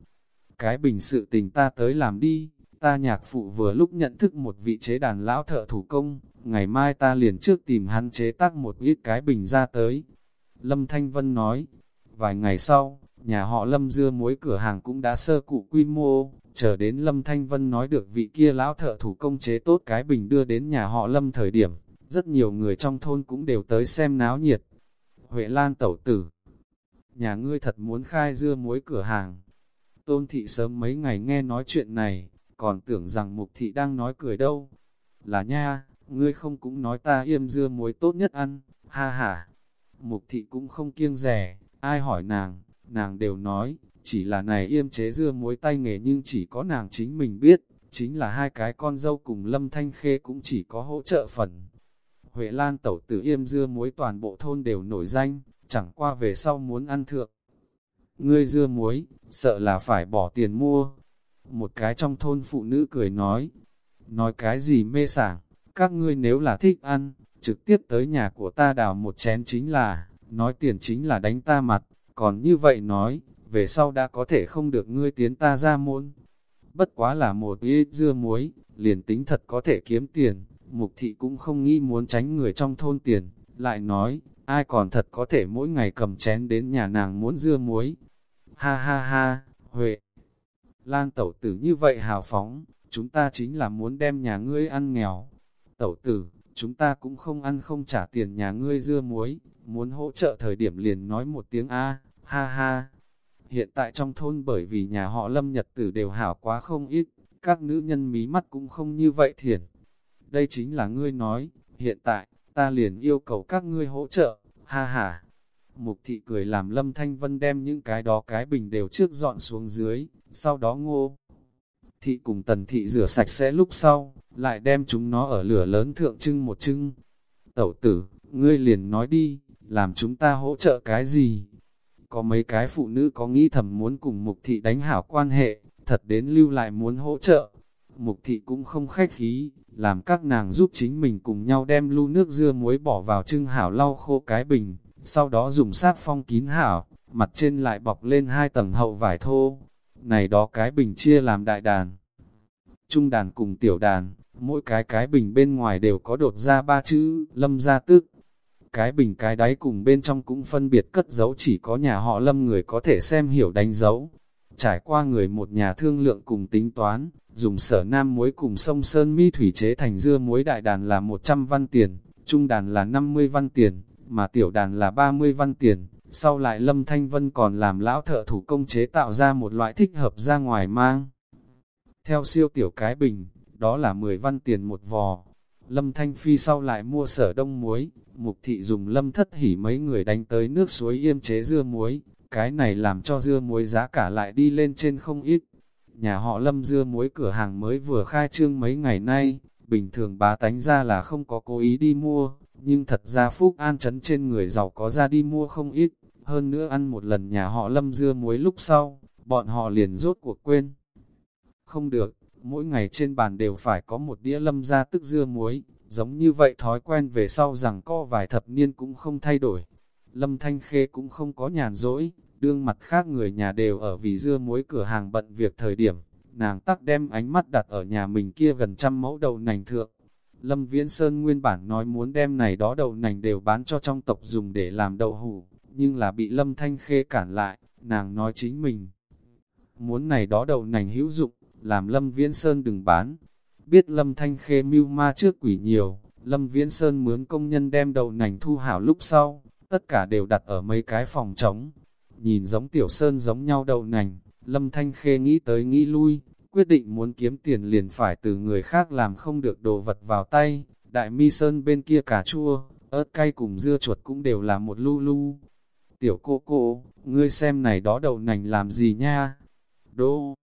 cái bình sự tình ta tới làm đi, ta nhạc phụ vừa lúc nhận thức một vị chế đàn lão thợ thủ công, ngày mai ta liền trước tìm hắn chế tác một ít cái bình ra tới. Lâm Thanh Vân nói, vài ngày sau, nhà họ Lâm dưa muối cửa hàng cũng đã sơ cụ quy mô, chờ đến Lâm Thanh Vân nói được vị kia lão thợ thủ công chế tốt cái bình đưa đến nhà họ Lâm thời điểm, rất nhiều người trong thôn cũng đều tới xem náo nhiệt. Huệ Lan tẩu tử, nhà ngươi thật muốn khai dưa muối cửa hàng. Tôn thị sớm mấy ngày nghe nói chuyện này, còn tưởng rằng mục thị đang nói cười đâu. Là nha, ngươi không cũng nói ta yêm dưa muối tốt nhất ăn, ha ha. Mục thị cũng không kiêng rẻ, ai hỏi nàng, nàng đều nói, chỉ là này yêm chế dưa muối tay nghề nhưng chỉ có nàng chính mình biết, chính là hai cái con dâu cùng Lâm Thanh Khê cũng chỉ có hỗ trợ phần. Huệ Lan tẩu tử yêm dưa muối toàn bộ thôn đều nổi danh, chẳng qua về sau muốn ăn thượng. Ngươi dưa muối, sợ là phải bỏ tiền mua. Một cái trong thôn phụ nữ cười nói, nói cái gì mê sảng, các ngươi nếu là thích ăn, trực tiếp tới nhà của ta đào một chén chính là, nói tiền chính là đánh ta mặt, còn như vậy nói, về sau đã có thể không được ngươi tiến ta ra môn. Bất quá là một ít dưa muối, liền tính thật có thể kiếm tiền, mục thị cũng không nghĩ muốn tránh người trong thôn tiền, lại nói, ai còn thật có thể mỗi ngày cầm chén đến nhà nàng muốn dưa muối. Ha ha ha, Huệ, Lan tẩu tử như vậy hào phóng, chúng ta chính là muốn đem nhà ngươi ăn nghèo. Tẩu tử, chúng ta cũng không ăn không trả tiền nhà ngươi dưa muối, muốn hỗ trợ thời điểm liền nói một tiếng A, ha ha. Hiện tại trong thôn bởi vì nhà họ lâm nhật tử đều hảo quá không ít, các nữ nhân mí mắt cũng không như vậy thiền. Đây chính là ngươi nói, hiện tại, ta liền yêu cầu các ngươi hỗ trợ, ha ha. Mục thị cười làm Lâm Thanh Vân đem những cái đó cái bình đều trước dọn xuống dưới, sau đó ngô. Thị cùng tần thị rửa sạch sẽ lúc sau, lại đem chúng nó ở lửa lớn thượng trưng một trưng. Tẩu tử, ngươi liền nói đi, làm chúng ta hỗ trợ cái gì? Có mấy cái phụ nữ có nghĩ thầm muốn cùng mục thị đánh hảo quan hệ, thật đến lưu lại muốn hỗ trợ. Mục thị cũng không khách khí, làm các nàng giúp chính mình cùng nhau đem lu nước dưa muối bỏ vào trưng hảo lau khô cái bình, sau đó dùng sát phong kín hảo, mặt trên lại bọc lên hai tầng hậu vải thô. Này đó cái bình chia làm đại đàn, trung đàn cùng tiểu đàn, mỗi cái cái bình bên ngoài đều có đột ra ba chữ, lâm gia tức. Cái bình cái đáy cùng bên trong cũng phân biệt cất dấu chỉ có nhà họ lâm người có thể xem hiểu đánh dấu. Trải qua người một nhà thương lượng cùng tính toán, dùng sở nam muối cùng sông Sơn Mi Thủy chế thành dưa muối đại đàn là 100 văn tiền, trung đàn là 50 văn tiền, mà tiểu đàn là 30 văn tiền. Sau lại Lâm Thanh Vân còn làm lão thợ thủ công chế tạo ra một loại thích hợp ra ngoài mang. Theo siêu tiểu cái bình, đó là 10 văn tiền một vò. Lâm Thanh Phi sau lại mua sở đông muối, mục thị dùng lâm thất hỉ mấy người đánh tới nước suối yêm chế dưa muối, cái này làm cho dưa muối giá cả lại đi lên trên không ít. Nhà họ lâm dưa muối cửa hàng mới vừa khai trương mấy ngày nay, bình thường bá tánh ra là không có cố ý đi mua, nhưng thật ra Phúc An chấn trên người giàu có ra đi mua không ít, hơn nữa ăn một lần nhà họ lâm dưa muối lúc sau, bọn họ liền rốt cuộc quên. Không được, mỗi ngày trên bàn đều phải có một đĩa lâm ra tức dưa muối, giống như vậy thói quen về sau rằng co vài thập niên cũng không thay đổi. Lâm Thanh Khê cũng không có nhàn rỗi, đương mặt khác người nhà đều ở vì dưa muối cửa hàng bận việc thời điểm, nàng tắc đem ánh mắt đặt ở nhà mình kia gần trăm mẫu đầu nành thượng. Lâm Viễn Sơn nguyên bản nói muốn đem này đó đầu nành đều bán cho trong tộc dùng để làm đậu hủ, nhưng là bị Lâm Thanh Khê cản lại, nàng nói chính mình. Muốn này đó đầu nành hữu dụng, làm Lâm Viễn Sơn đừng bán. Biết Lâm Thanh Khê mưu ma trước quỷ nhiều, Lâm Viễn Sơn mướn công nhân đem đầu nành thu hảo lúc sau, tất cả đều đặt ở mấy cái phòng trống. Nhìn giống Tiểu Sơn giống nhau đầu nành, Lâm Thanh Khê nghĩ tới nghĩ lui, quyết định muốn kiếm tiền liền phải từ người khác làm không được đồ vật vào tay. Đại mi Sơn bên kia cà chua, ớt cay cùng dưa chuột cũng đều là một lu lu. Tiểu cô cô, ngươi xem này đó đầu nành làm gì nha? Đô!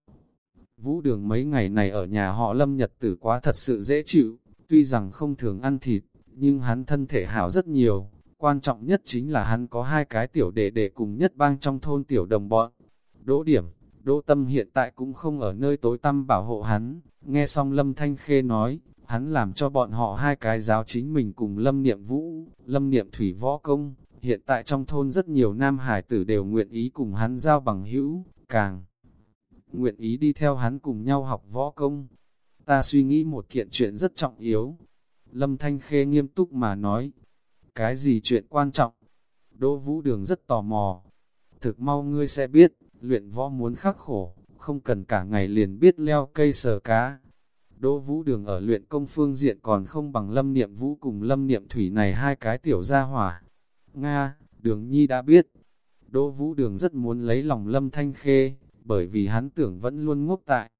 Vũ đường mấy ngày này ở nhà họ lâm nhật tử quá thật sự dễ chịu, tuy rằng không thường ăn thịt, nhưng hắn thân thể hảo rất nhiều. Quan trọng nhất chính là hắn có hai cái tiểu đệ đệ cùng nhất bang trong thôn tiểu đồng bọn. Đỗ điểm, Đỗ tâm hiện tại cũng không ở nơi tối tăm bảo hộ hắn. Nghe xong Lâm Thanh Khê nói, hắn làm cho bọn họ hai cái giáo chính mình cùng Lâm Niệm Vũ, Lâm Niệm Thủy Võ Công. Hiện tại trong thôn rất nhiều nam hải tử đều nguyện ý cùng hắn giao bằng hữu, càng nguyện ý đi theo hắn cùng nhau học võ công. Ta suy nghĩ một kiện chuyện rất trọng yếu. Lâm Thanh Khê nghiêm túc mà nói, cái gì chuyện quan trọng? Đỗ Vũ Đường rất tò mò. Thực mau ngươi sẽ biết, luyện võ muốn khắc khổ, không cần cả ngày liền biết leo cây sờ cá. Đỗ Vũ Đường ở luyện công phương diện còn không bằng Lâm Niệm Vũ cùng Lâm Niệm Thủy này hai cái tiểu gia hỏa. Nga, Đường Nhi đã biết. Đỗ Vũ Đường rất muốn lấy lòng Lâm Thanh Khê, bởi vì hắn tưởng vẫn luôn ngốc tại.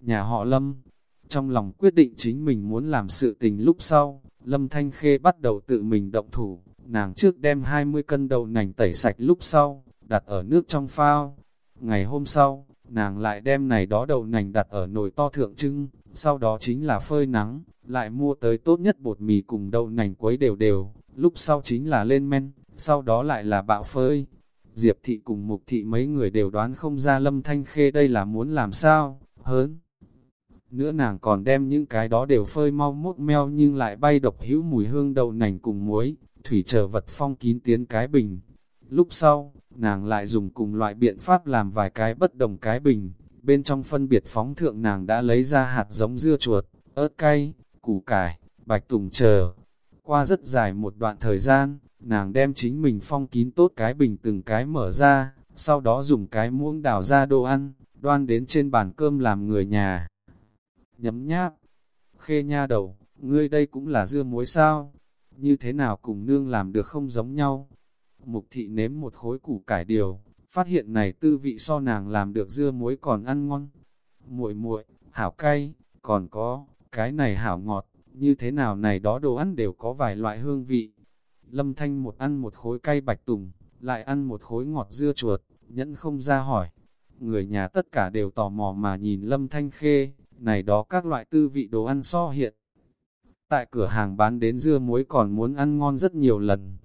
Nhà họ Lâm, trong lòng quyết định chính mình muốn làm sự tình lúc sau, Lâm Thanh Khê bắt đầu tự mình động thủ, nàng trước đem 20 cân đầu nành tẩy sạch lúc sau, đặt ở nước trong phao. Ngày hôm sau, nàng lại đem này đó đầu nành đặt ở nồi to thượng trưng, sau đó chính là phơi nắng, lại mua tới tốt nhất bột mì cùng đậu nành quấy đều đều, lúc sau chính là lên men, sau đó lại là bạo phơi. Diệp thị cùng mục thị mấy người đều đoán không ra lâm thanh khê đây là muốn làm sao, hớn. Nữa nàng còn đem những cái đó đều phơi mau mốt meo nhưng lại bay độc hữu mùi hương đậu nành cùng muối, thủy chờ vật phong kín tiến cái bình. Lúc sau, nàng lại dùng cùng loại biện pháp làm vài cái bất đồng cái bình, bên trong phân biệt phóng thượng nàng đã lấy ra hạt giống dưa chuột, ớt cay, củ cải, bạch tùng chờ. Qua rất dài một đoạn thời gian, nàng đem chính mình phong kín tốt cái bình từng cái mở ra, sau đó dùng cái muỗng đào ra đồ ăn, đoan đến trên bàn cơm làm người nhà. Nhấm nháp, khê nha đầu, ngươi đây cũng là dưa muối sao? Như thế nào cùng nương làm được không giống nhau? Mục thị nếm một khối củ cải điều, phát hiện này tư vị so nàng làm được dưa muối còn ăn ngon. Muội muội, hảo cay, còn có, cái này hảo ngọt, như thế nào này đó đồ ăn đều có vài loại hương vị. Lâm Thanh một ăn một khối cay bạch tùng, lại ăn một khối ngọt dưa chuột, nhẫn không ra hỏi. Người nhà tất cả đều tò mò mà nhìn Lâm Thanh khê, này đó các loại tư vị đồ ăn so hiện. Tại cửa hàng bán đến dưa muối còn muốn ăn ngon rất nhiều lần.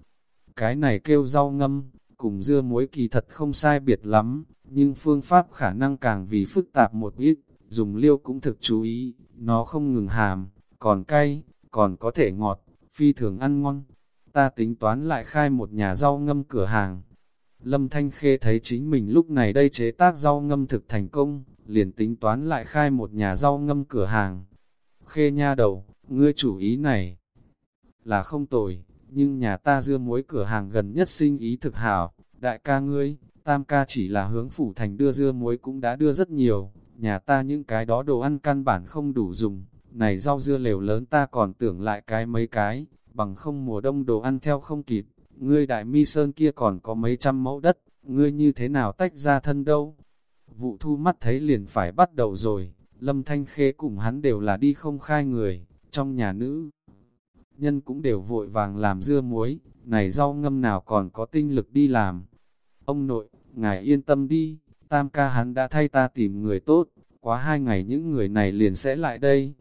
Cái này kêu rau ngâm, cùng dưa muối kỳ thật không sai biệt lắm, nhưng phương pháp khả năng càng vì phức tạp một ít, dùng liêu cũng thực chú ý, nó không ngừng hàm, còn cay, còn có thể ngọt, phi thường ăn ngon. Ta tính toán lại khai một nhà rau ngâm cửa hàng. Lâm Thanh Khê thấy chính mình lúc này đây chế tác rau ngâm thực thành công, liền tính toán lại khai một nhà rau ngâm cửa hàng. Khê nha đầu, ngươi chủ ý này là không tồi, nhưng nhà ta dưa muối cửa hàng gần nhất sinh ý thực hảo, đại ca ngươi, tam ca chỉ là hướng phủ thành đưa dưa muối cũng đã đưa rất nhiều, nhà ta những cái đó đồ ăn căn bản không đủ dùng, này rau dưa lều lớn ta còn tưởng lại cái mấy cái, bằng không mùa đông đồ ăn theo không kịp, ngươi đại mi sơn kia còn có mấy trăm mẫu đất, ngươi như thế nào tách ra thân đâu. Vụ thu mắt thấy liền phải bắt đầu rồi, lâm thanh khê cùng hắn đều là đi không khai người, trong nhà nữ nhân cũng đều vội vàng làm dưa muối, này rau ngâm nào còn có tinh lực đi làm. Ông nội, ngài yên tâm đi, tam ca hắn đã thay ta tìm người tốt, quá hai ngày những người này liền sẽ lại đây.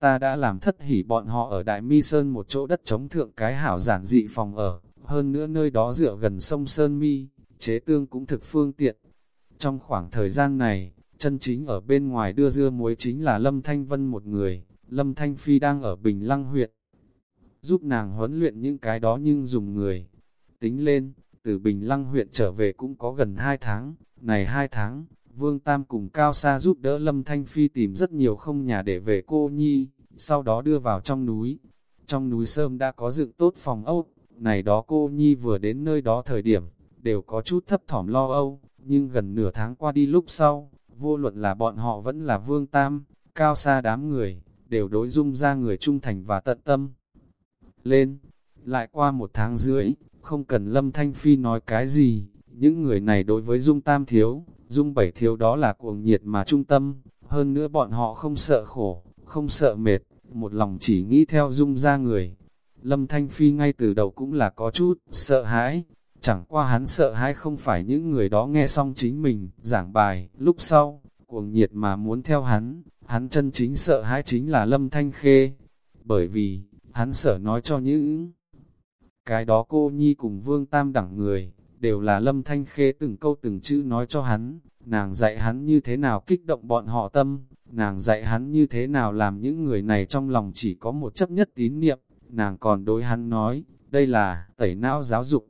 Ta đã làm thất hỉ bọn họ ở Đại Mi Sơn một chỗ đất chống thượng cái hảo giản dị phòng ở, hơn nữa nơi đó dựa gần sông Sơn Mi, chế tương cũng thực phương tiện. Trong khoảng thời gian này, chân chính ở bên ngoài đưa dưa muối chính là Lâm Thanh Vân một người, Lâm Thanh Phi đang ở Bình Lăng huyện giúp nàng huấn luyện những cái đó nhưng dùng người. Tính lên, từ Bình Lăng huyện trở về cũng có gần 2 tháng, này 2 tháng, Vương Tam cùng Cao Sa giúp đỡ Lâm Thanh Phi tìm rất nhiều không nhà để về cô Nhi, sau đó đưa vào trong núi. Trong núi Sơm đã có dựng tốt phòng âu này đó cô Nhi vừa đến nơi đó thời điểm, đều có chút thấp thỏm lo âu, nhưng gần nửa tháng qua đi lúc sau, vô luận là bọn họ vẫn là Vương Tam, Cao xa đám người, đều đối dung ra người trung thành và tận tâm lên. Lại qua một tháng rưỡi, không cần Lâm Thanh Phi nói cái gì, những người này đối với Dung Tam Thiếu, Dung Bảy Thiếu đó là cuồng nhiệt mà trung tâm, hơn nữa bọn họ không sợ khổ, không sợ mệt, một lòng chỉ nghĩ theo Dung ra người. Lâm Thanh Phi ngay từ đầu cũng là có chút sợ hãi, chẳng qua hắn sợ hãi không phải những người đó nghe xong chính mình giảng bài, lúc sau, cuồng nhiệt mà muốn theo hắn, hắn chân chính sợ hãi chính là Lâm Thanh Khê, bởi vì, hắn sợ nói cho những cái đó cô nhi cùng vương tam đẳng người, đều là lâm thanh khê từng câu từng chữ nói cho hắn, nàng dạy hắn như thế nào kích động bọn họ tâm, nàng dạy hắn như thế nào làm những người này trong lòng chỉ có một chấp nhất tín niệm, nàng còn đối hắn nói, đây là tẩy não giáo dục.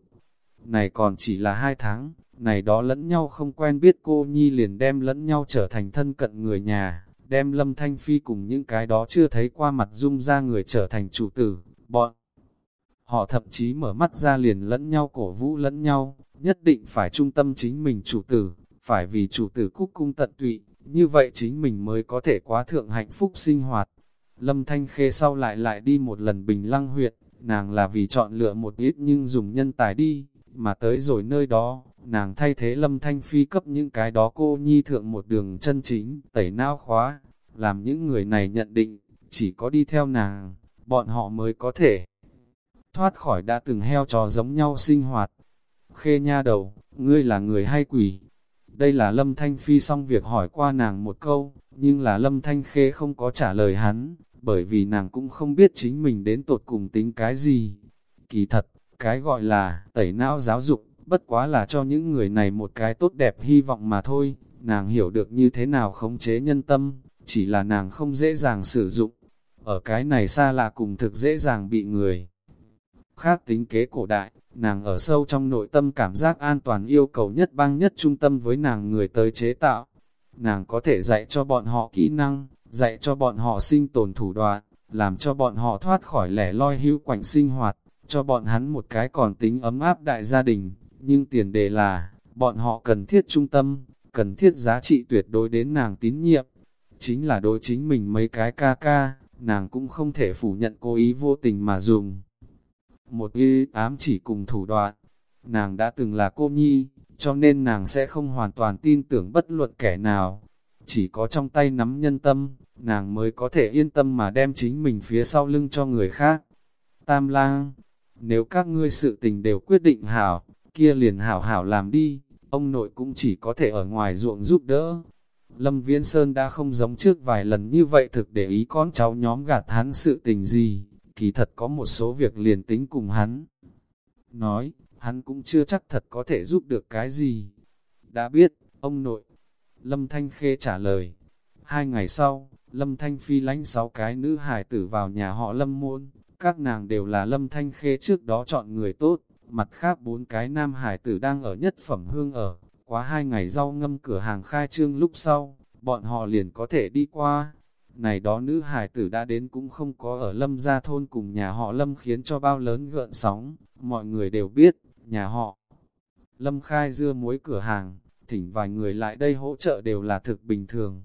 Này còn chỉ là hai tháng, này đó lẫn nhau không quen biết cô Nhi liền đem lẫn nhau trở thành thân cận người nhà, đem Lâm Thanh Phi cùng những cái đó chưa thấy qua mặt dung ra người trở thành chủ tử, bọn. Họ thậm chí mở mắt ra liền lẫn nhau cổ vũ lẫn nhau, nhất định phải trung tâm chính mình chủ tử, phải vì chủ tử cúc cung tận tụy, như vậy chính mình mới có thể quá thượng hạnh phúc sinh hoạt. Lâm Thanh Khê sau lại lại đi một lần Bình Lăng huyện, nàng là vì chọn lựa một ít nhưng dùng nhân tài đi, mà tới rồi nơi đó, nàng thay thế Lâm Thanh Phi cấp những cái đó cô nhi thượng một đường chân chính, tẩy não khóa, làm những người này nhận định, chỉ có đi theo nàng, bọn họ mới có thể thoát khỏi đã từng heo trò giống nhau sinh hoạt. Khê nha đầu, ngươi là người hay quỷ? Đây là Lâm Thanh Phi xong việc hỏi qua nàng một câu, nhưng là Lâm Thanh Khê không có trả lời hắn, bởi vì nàng cũng không biết chính mình đến tột cùng tính cái gì. Kỳ thật, cái gọi là tẩy não giáo dục, bất quá là cho những người này một cái tốt đẹp hy vọng mà thôi, nàng hiểu được như thế nào khống chế nhân tâm, chỉ là nàng không dễ dàng sử dụng. Ở cái này xa lạ cùng thực dễ dàng bị người khác tính kế cổ đại, nàng ở sâu trong nội tâm cảm giác an toàn yêu cầu nhất bang nhất trung tâm với nàng người tới chế tạo. Nàng có thể dạy cho bọn họ kỹ năng, dạy cho bọn họ sinh tồn thủ đoạn, làm cho bọn họ thoát khỏi lẻ loi hữu quạnh sinh hoạt, cho bọn hắn một cái còn tính ấm áp đại gia đình, nhưng tiền đề là, bọn họ cần thiết trung tâm, cần thiết giá trị tuyệt đối đến nàng tín nhiệm. Chính là đối chính mình mấy cái ca ca, nàng cũng không thể phủ nhận cố ý vô tình mà dùng. Một y ám chỉ cùng thủ đoạn, nàng đã từng là cô nhi, cho nên nàng sẽ không hoàn toàn tin tưởng bất luận kẻ nào. Chỉ có trong tay nắm nhân tâm, nàng mới có thể yên tâm mà đem chính mình phía sau lưng cho người khác. Tam lang, nếu các ngươi sự tình đều quyết định hảo, kia liền hảo hảo làm đi, ông nội cũng chỉ có thể ở ngoài ruộng giúp đỡ. Lâm Viễn Sơn đã không giống trước vài lần như vậy thực để ý con cháu nhóm gạt hắn sự tình gì, kỳ thật có một số việc liền tính cùng hắn. Nói, hắn cũng chưa chắc thật có thể giúp được cái gì. Đã biết, ông nội. Lâm Thanh Khê trả lời. Hai ngày sau, Lâm Thanh Phi lánh sáu cái nữ hải tử vào nhà họ Lâm môn. Các nàng đều là Lâm Thanh Khê trước đó chọn người tốt. Mặt khác bốn cái nam hải tử đang ở nhất phẩm hương ở. Quá hai ngày rau ngâm cửa hàng khai trương lúc sau, bọn họ liền có thể đi qua. Này đó nữ hải tử đã đến cũng không có ở Lâm gia thôn cùng nhà họ Lâm khiến cho bao lớn gợn sóng. Mọi người đều biết, nhà họ Lâm khai dưa muối cửa hàng, thỉnh vài người lại đây hỗ trợ đều là thực bình thường.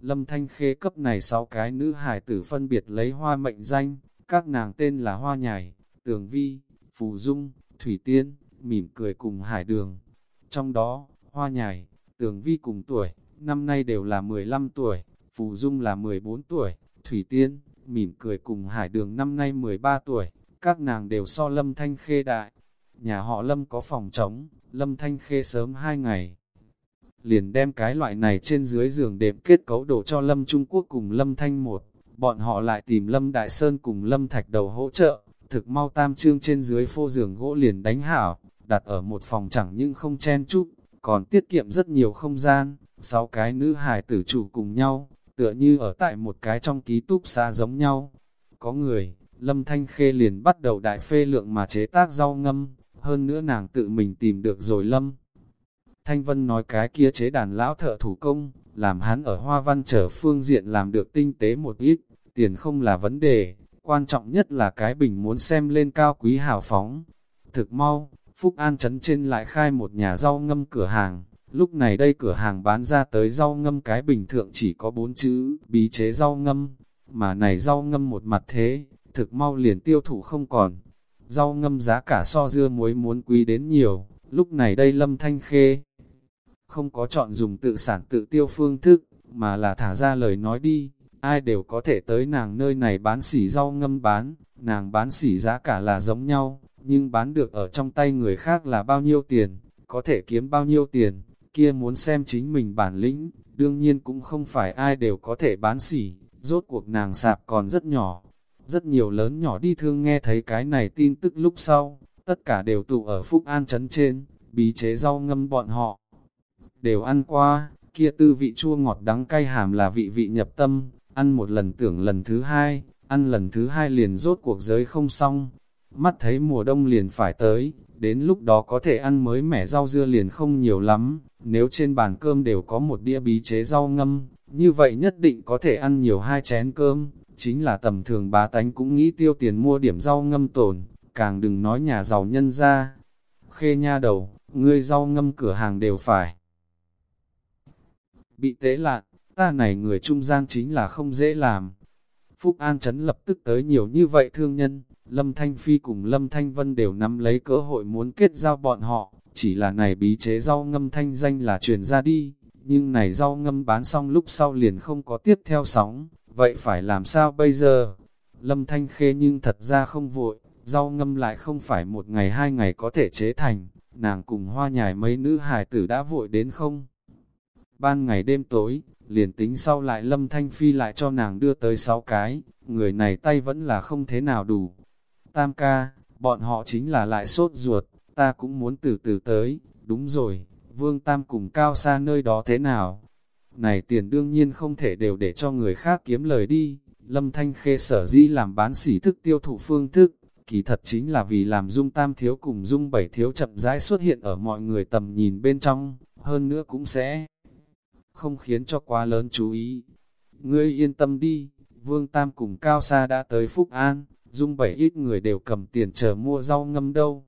Lâm Thanh Khê cấp này sáu cái nữ hải tử phân biệt lấy hoa mệnh danh, các nàng tên là Hoa Nhài, Tường Vi, Phù Dung, Thủy Tiên, mỉm cười cùng Hải Đường. Trong đó, Hoa Nhài, Tường Vi cùng tuổi, năm nay đều là 15 tuổi, Phù Dung là 14 tuổi, Thủy Tiên, mỉm cười cùng Hải Đường năm nay 13 tuổi, các nàng đều so Lâm Thanh Khê đại. Nhà họ Lâm có phòng trống, Lâm Thanh Khê sớm hai ngày. Liền đem cái loại này trên dưới giường đệm kết cấu đổ cho Lâm Trung Quốc cùng Lâm Thanh một. Bọn họ lại tìm Lâm Đại Sơn cùng Lâm Thạch Đầu hỗ trợ, thực mau tam trương trên dưới phô giường gỗ liền đánh hảo, đặt ở một phòng chẳng nhưng không chen chúc, còn tiết kiệm rất nhiều không gian, sáu cái nữ hài tử chủ cùng nhau, tựa như ở tại một cái trong ký túc xa giống nhau. Có người, Lâm Thanh Khê liền bắt đầu đại phê lượng mà chế tác rau ngâm, hơn nữa nàng tự mình tìm được rồi Lâm. Thanh Vân nói cái kia chế đàn lão thợ thủ công, làm hắn ở hoa văn trở phương diện làm được tinh tế một ít, tiền không là vấn đề, quan trọng nhất là cái bình muốn xem lên cao quý hào phóng. Thực mau, Phúc An Trấn trên lại khai một nhà rau ngâm cửa hàng, lúc này đây cửa hàng bán ra tới rau ngâm cái bình thượng chỉ có bốn chữ, bí chế rau ngâm, mà này rau ngâm một mặt thế, thực mau liền tiêu thụ không còn. Rau ngâm giá cả so dưa muối muốn quý đến nhiều, lúc này đây lâm thanh khê. Không có chọn dùng tự sản tự tiêu phương thức, mà là thả ra lời nói đi, ai đều có thể tới nàng nơi này bán xỉ rau ngâm bán, nàng bán xỉ giá cả là giống nhau, nhưng bán được ở trong tay người khác là bao nhiêu tiền, có thể kiếm bao nhiêu tiền, kia muốn xem chính mình bản lĩnh, đương nhiên cũng không phải ai đều có thể bán xỉ, rốt cuộc nàng sạp còn rất nhỏ. Rất nhiều lớn nhỏ đi thương nghe thấy cái này tin tức lúc sau, tất cả đều tụ ở Phúc An Trấn trên, bí chế rau ngâm bọn họ. Đều ăn qua, kia tư vị chua ngọt đắng cay hàm là vị vị nhập tâm, ăn một lần tưởng lần thứ hai, ăn lần thứ hai liền rốt cuộc giới không xong. mắt thấy mùa đông liền phải tới, đến lúc đó có thể ăn mới mẻ rau dưa liền không nhiều lắm, nếu trên bàn cơm đều có một đĩa bí chế rau ngâm, như vậy nhất định có thể ăn nhiều hai chén cơm, chính là tầm thường bá tánh cũng nghĩ tiêu tiền mua điểm rau ngâm tồn, càng đừng nói nhà giàu nhân ra. Khê nha đầu, ngươi rau ngâm cửa hàng đều phải. Bị tế lạn, ta này người trung gian chính là không dễ làm. Phúc An Trấn lập tức tới nhiều như vậy thương nhân, Lâm Thanh Phi cùng Lâm Thanh Vân đều nắm lấy cơ hội muốn kết giao bọn họ, chỉ là này bí chế rau ngâm thanh danh là truyền ra đi, nhưng này rau ngâm bán xong lúc sau liền không có tiếp theo sóng, vậy phải làm sao bây giờ? Lâm Thanh Khê nhưng thật ra không vội, rau ngâm lại không phải một ngày hai ngày có thể chế thành, nàng cùng hoa nhài mấy nữ hài tử đã vội đến không? Ban ngày đêm tối, liền tính sau lại Lâm Thanh Phi lại cho nàng đưa tới sáu cái, người này tay vẫn là không thế nào đủ. Tam ca, bọn họ chính là lại sốt ruột, ta cũng muốn từ từ tới, đúng rồi, Vương Tam cùng cao xa nơi đó thế nào? Này tiền đương nhiên không thể đều để cho người khác kiếm lời đi, Lâm Thanh Khê sở dĩ làm bán sỉ thức tiêu thụ phương thức, kỳ thật chính là vì làm dung tam thiếu cùng dung bảy thiếu chậm rãi xuất hiện ở mọi người tầm nhìn bên trong, hơn nữa cũng sẽ không khiến cho quá lớn chú ý. Ngươi yên tâm đi, Vương Tam cùng Cao Sa đã tới Phúc An, dung bảy ít người đều cầm tiền chờ mua rau ngâm đâu.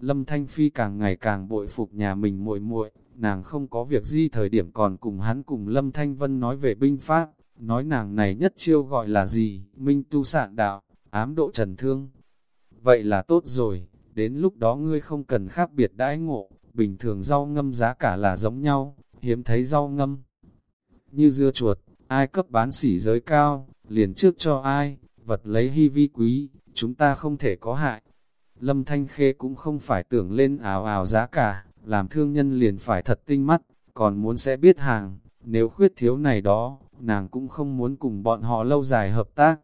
Lâm Thanh Phi càng ngày càng bội phục nhà mình muội muội, nàng không có việc gì thời điểm còn cùng hắn cùng Lâm Thanh Vân nói về binh pháp, nói nàng này nhất chiêu gọi là gì, minh tu sạn đạo, ám độ trần thương. Vậy là tốt rồi, đến lúc đó ngươi không cần khác biệt đãi ngộ, bình thường rau ngâm giá cả là giống nhau, hiếm thấy rau ngâm. Như dưa chuột, ai cấp bán sỉ giới cao, liền trước cho ai, vật lấy hy vi quý, chúng ta không thể có hại. Lâm Thanh Khê cũng không phải tưởng lên ảo ảo giá cả, làm thương nhân liền phải thật tinh mắt, còn muốn sẽ biết hàng, nếu khuyết thiếu này đó, nàng cũng không muốn cùng bọn họ lâu dài hợp tác.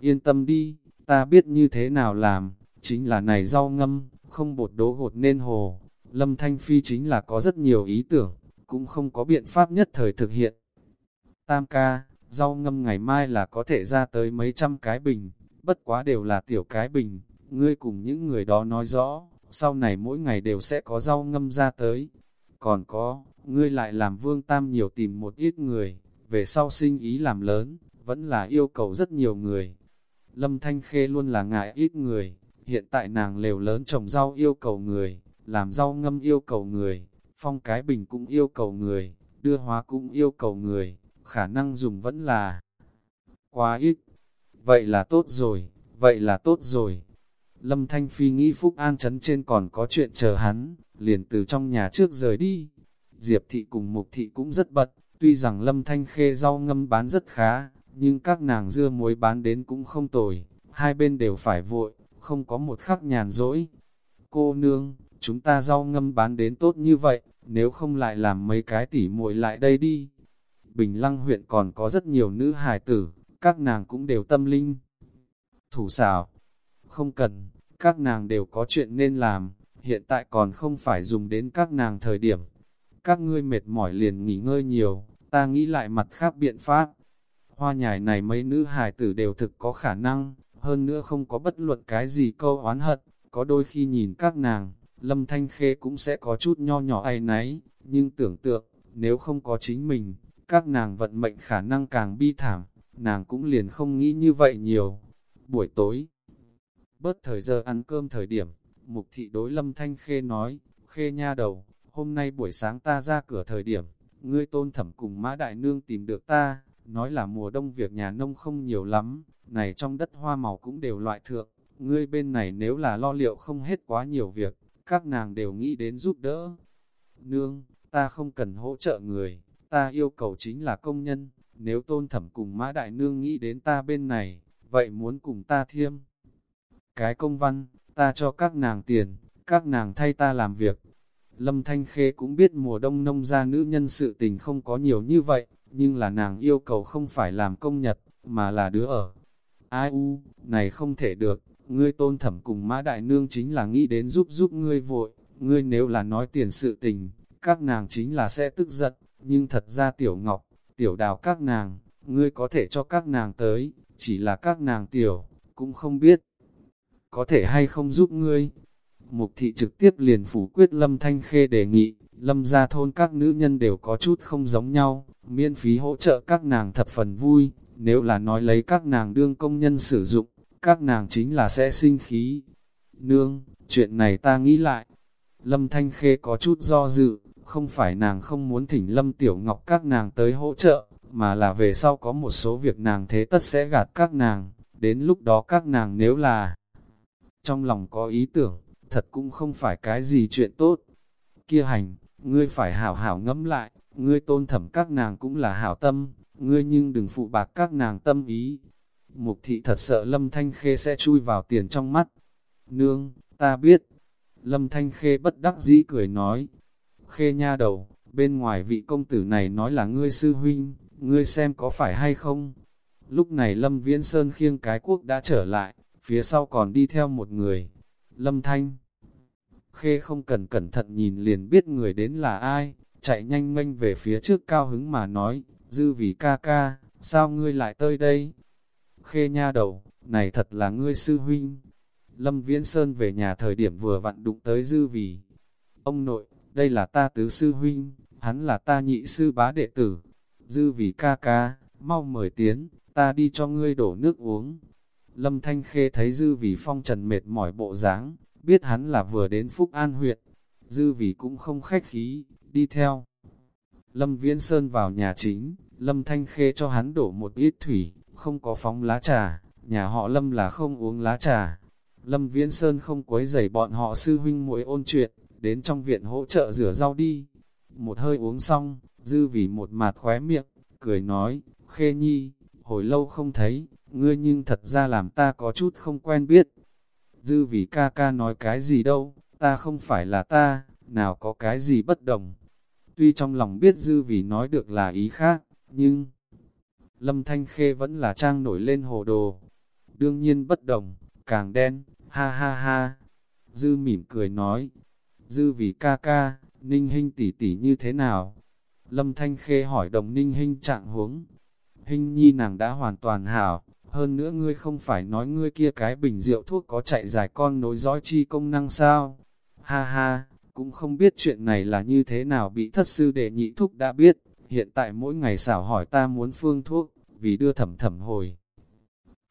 Yên tâm đi, ta biết như thế nào làm, chính là này rau ngâm, không bột đố gột nên hồ. Lâm Thanh Phi chính là có rất nhiều ý tưởng, cũng không có biện pháp nhất thời thực hiện. Tam ca, rau ngâm ngày mai là có thể ra tới mấy trăm cái bình, bất quá đều là tiểu cái bình, ngươi cùng những người đó nói rõ, sau này mỗi ngày đều sẽ có rau ngâm ra tới. Còn có, ngươi lại làm vương tam nhiều tìm một ít người, về sau sinh ý làm lớn, vẫn là yêu cầu rất nhiều người. Lâm Thanh Khê luôn là ngại ít người, hiện tại nàng lều lớn trồng rau yêu cầu người, làm rau ngâm yêu cầu người, phong cái bình cũng yêu cầu người, đưa hóa cũng yêu cầu người, khả năng dùng vẫn là quá ít. Vậy là tốt rồi, vậy là tốt rồi. Lâm Thanh Phi nghĩ Phúc An chấn trên còn có chuyện chờ hắn, liền từ trong nhà trước rời đi. Diệp thị cùng Mục thị cũng rất bận, tuy rằng Lâm Thanh khê rau ngâm bán rất khá, nhưng các nàng dưa muối bán đến cũng không tồi, hai bên đều phải vội, không có một khắc nhàn rỗi. Cô nương, chúng ta rau ngâm bán đến tốt như vậy, nếu không lại làm mấy cái tỉ muội lại đây đi. Bình Lăng huyện còn có rất nhiều nữ hài tử, các nàng cũng đều tâm linh. Thủ xảo. không cần, các nàng đều có chuyện nên làm, hiện tại còn không phải dùng đến các nàng thời điểm. Các ngươi mệt mỏi liền nghỉ ngơi nhiều, ta nghĩ lại mặt khác biện pháp. Hoa nhài này mấy nữ hài tử đều thực có khả năng, hơn nữa không có bất luận cái gì câu oán hận, có đôi khi nhìn các nàng, Lâm Thanh Khê cũng sẽ có chút nho nhỏ ai nấy, nhưng tưởng tượng, nếu không có chính mình, các nàng vận mệnh khả năng càng bi thảm, nàng cũng liền không nghĩ như vậy nhiều. Buổi tối, bớt thời giờ ăn cơm thời điểm, Mục thị đối Lâm Thanh Khê nói, Khê nha đầu, hôm nay buổi sáng ta ra cửa thời điểm, ngươi tôn thẩm cùng mã đại nương tìm được ta, nói là mùa đông việc nhà nông không nhiều lắm, này trong đất hoa màu cũng đều loại thượng, ngươi bên này nếu là lo liệu không hết quá nhiều việc, các nàng đều nghĩ đến giúp đỡ. Nương, ta không cần hỗ trợ người, ta yêu cầu chính là công nhân, nếu tôn thẩm cùng mã đại nương nghĩ đến ta bên này, vậy muốn cùng ta thiêm. Cái công văn, ta cho các nàng tiền, các nàng thay ta làm việc. Lâm Thanh Khê cũng biết mùa đông nông gia nữ nhân sự tình không có nhiều như vậy, nhưng là nàng yêu cầu không phải làm công nhật, mà là đứa ở. Ai u, này không thể được, ngươi tôn thẩm cùng mã đại nương chính là nghĩ đến giúp giúp ngươi vội, ngươi nếu là nói tiền sự tình, các nàng chính là sẽ tức giận, nhưng thật ra tiểu ngọc, tiểu đào các nàng, ngươi có thể cho các nàng tới, chỉ là các nàng tiểu, cũng không biết. có thể hay không giúp ngươi? Mục thị trực tiếp liền phủ quyết Lâm Thanh Khê đề nghị, Lâm gia thôn các nữ nhân đều có chút không giống nhau, miễn phí hỗ trợ các nàng thập phần vui, nếu là nói lấy các nàng đương công nhân sử dụng, các nàng chính là sẽ sinh khí. Nương, chuyện này ta nghĩ lại. Lâm Thanh Khê có chút do dự, không phải nàng không muốn thỉnh Lâm Tiểu Ngọc các nàng tới hỗ trợ, mà là về sau có một số việc nàng thế tất sẽ gạt các nàng, đến lúc đó các nàng nếu là trong lòng có ý tưởng, thật cũng không phải cái gì chuyện tốt. Kia hành, ngươi phải hảo hảo ngẫm lại, ngươi tôn thẩm các nàng cũng là hảo tâm, ngươi nhưng đừng phụ bạc các nàng tâm ý. Mục thị thật sợ Lâm Thanh Khê sẽ chui vào tiền trong mắt. Nương, ta biết. Lâm Thanh Khê bất đắc dĩ cười nói. Khê nha đầu, bên ngoài vị công tử này nói là ngươi sư huynh, ngươi xem có phải hay không? Lúc này Lâm Viễn Sơn khiêng cái quốc đã trở lại, phía sau còn đi theo một người. Lâm Thanh Khê không cần cẩn thận nhìn liền biết người đến là ai, chạy nhanh nghênh về phía trước cao hứng mà nói, dư vì ca ca, sao ngươi lại tới đây? Khê nha đầu, này thật là ngươi sư huynh. Lâm Viễn Sơn về nhà thời điểm vừa vặn đụng tới dư vì. Ông nội, đây là ta tứ sư huynh, hắn là ta nhị sư bá đệ tử. Dư vì ca ca, mau mời tiến, ta đi cho ngươi đổ nước uống. Lâm Thanh Khê thấy dư vì phong trần mệt mỏi bộ dáng, biết hắn là vừa đến Phúc An huyện. Dư vì cũng không khách khí, đi theo. Lâm Viễn Sơn vào nhà chính, Lâm Thanh Khê cho hắn đổ một ít thủy, không có phóng lá trà, nhà họ Lâm là không uống lá trà. Lâm Viễn Sơn không quấy rầy bọn họ sư huynh muội ôn chuyện, đến trong viện hỗ trợ rửa rau đi. Một hơi uống xong, dư vì một mạt khóe miệng, cười nói, Khê Nhi, hồi lâu không thấy, ngươi nhưng thật ra làm ta có chút không quen biết. Dư vì ca ca nói cái gì đâu, ta không phải là ta, nào có cái gì bất đồng. Tuy trong lòng biết dư vì nói được là ý khác, nhưng... Lâm Thanh Khê vẫn là trang nổi lên hồ đồ. Đương nhiên bất đồng, càng đen, ha ha ha. Dư mỉm cười nói, dư vì ca ca, ninh hình tỷ tỷ như thế nào? Lâm Thanh Khê hỏi đồng ninh hình trạng huống. Hình nhi nàng đã hoàn toàn hảo, hơn nữa ngươi không phải nói ngươi kia cái bình rượu thuốc có chạy dài con nối dõi chi công năng sao? Ha ha, cũng không biết chuyện này là như thế nào bị thất sư đệ nhị thúc đã biết, hiện tại mỗi ngày xảo hỏi ta muốn phương thuốc, vì đưa thẩm thẩm hồi.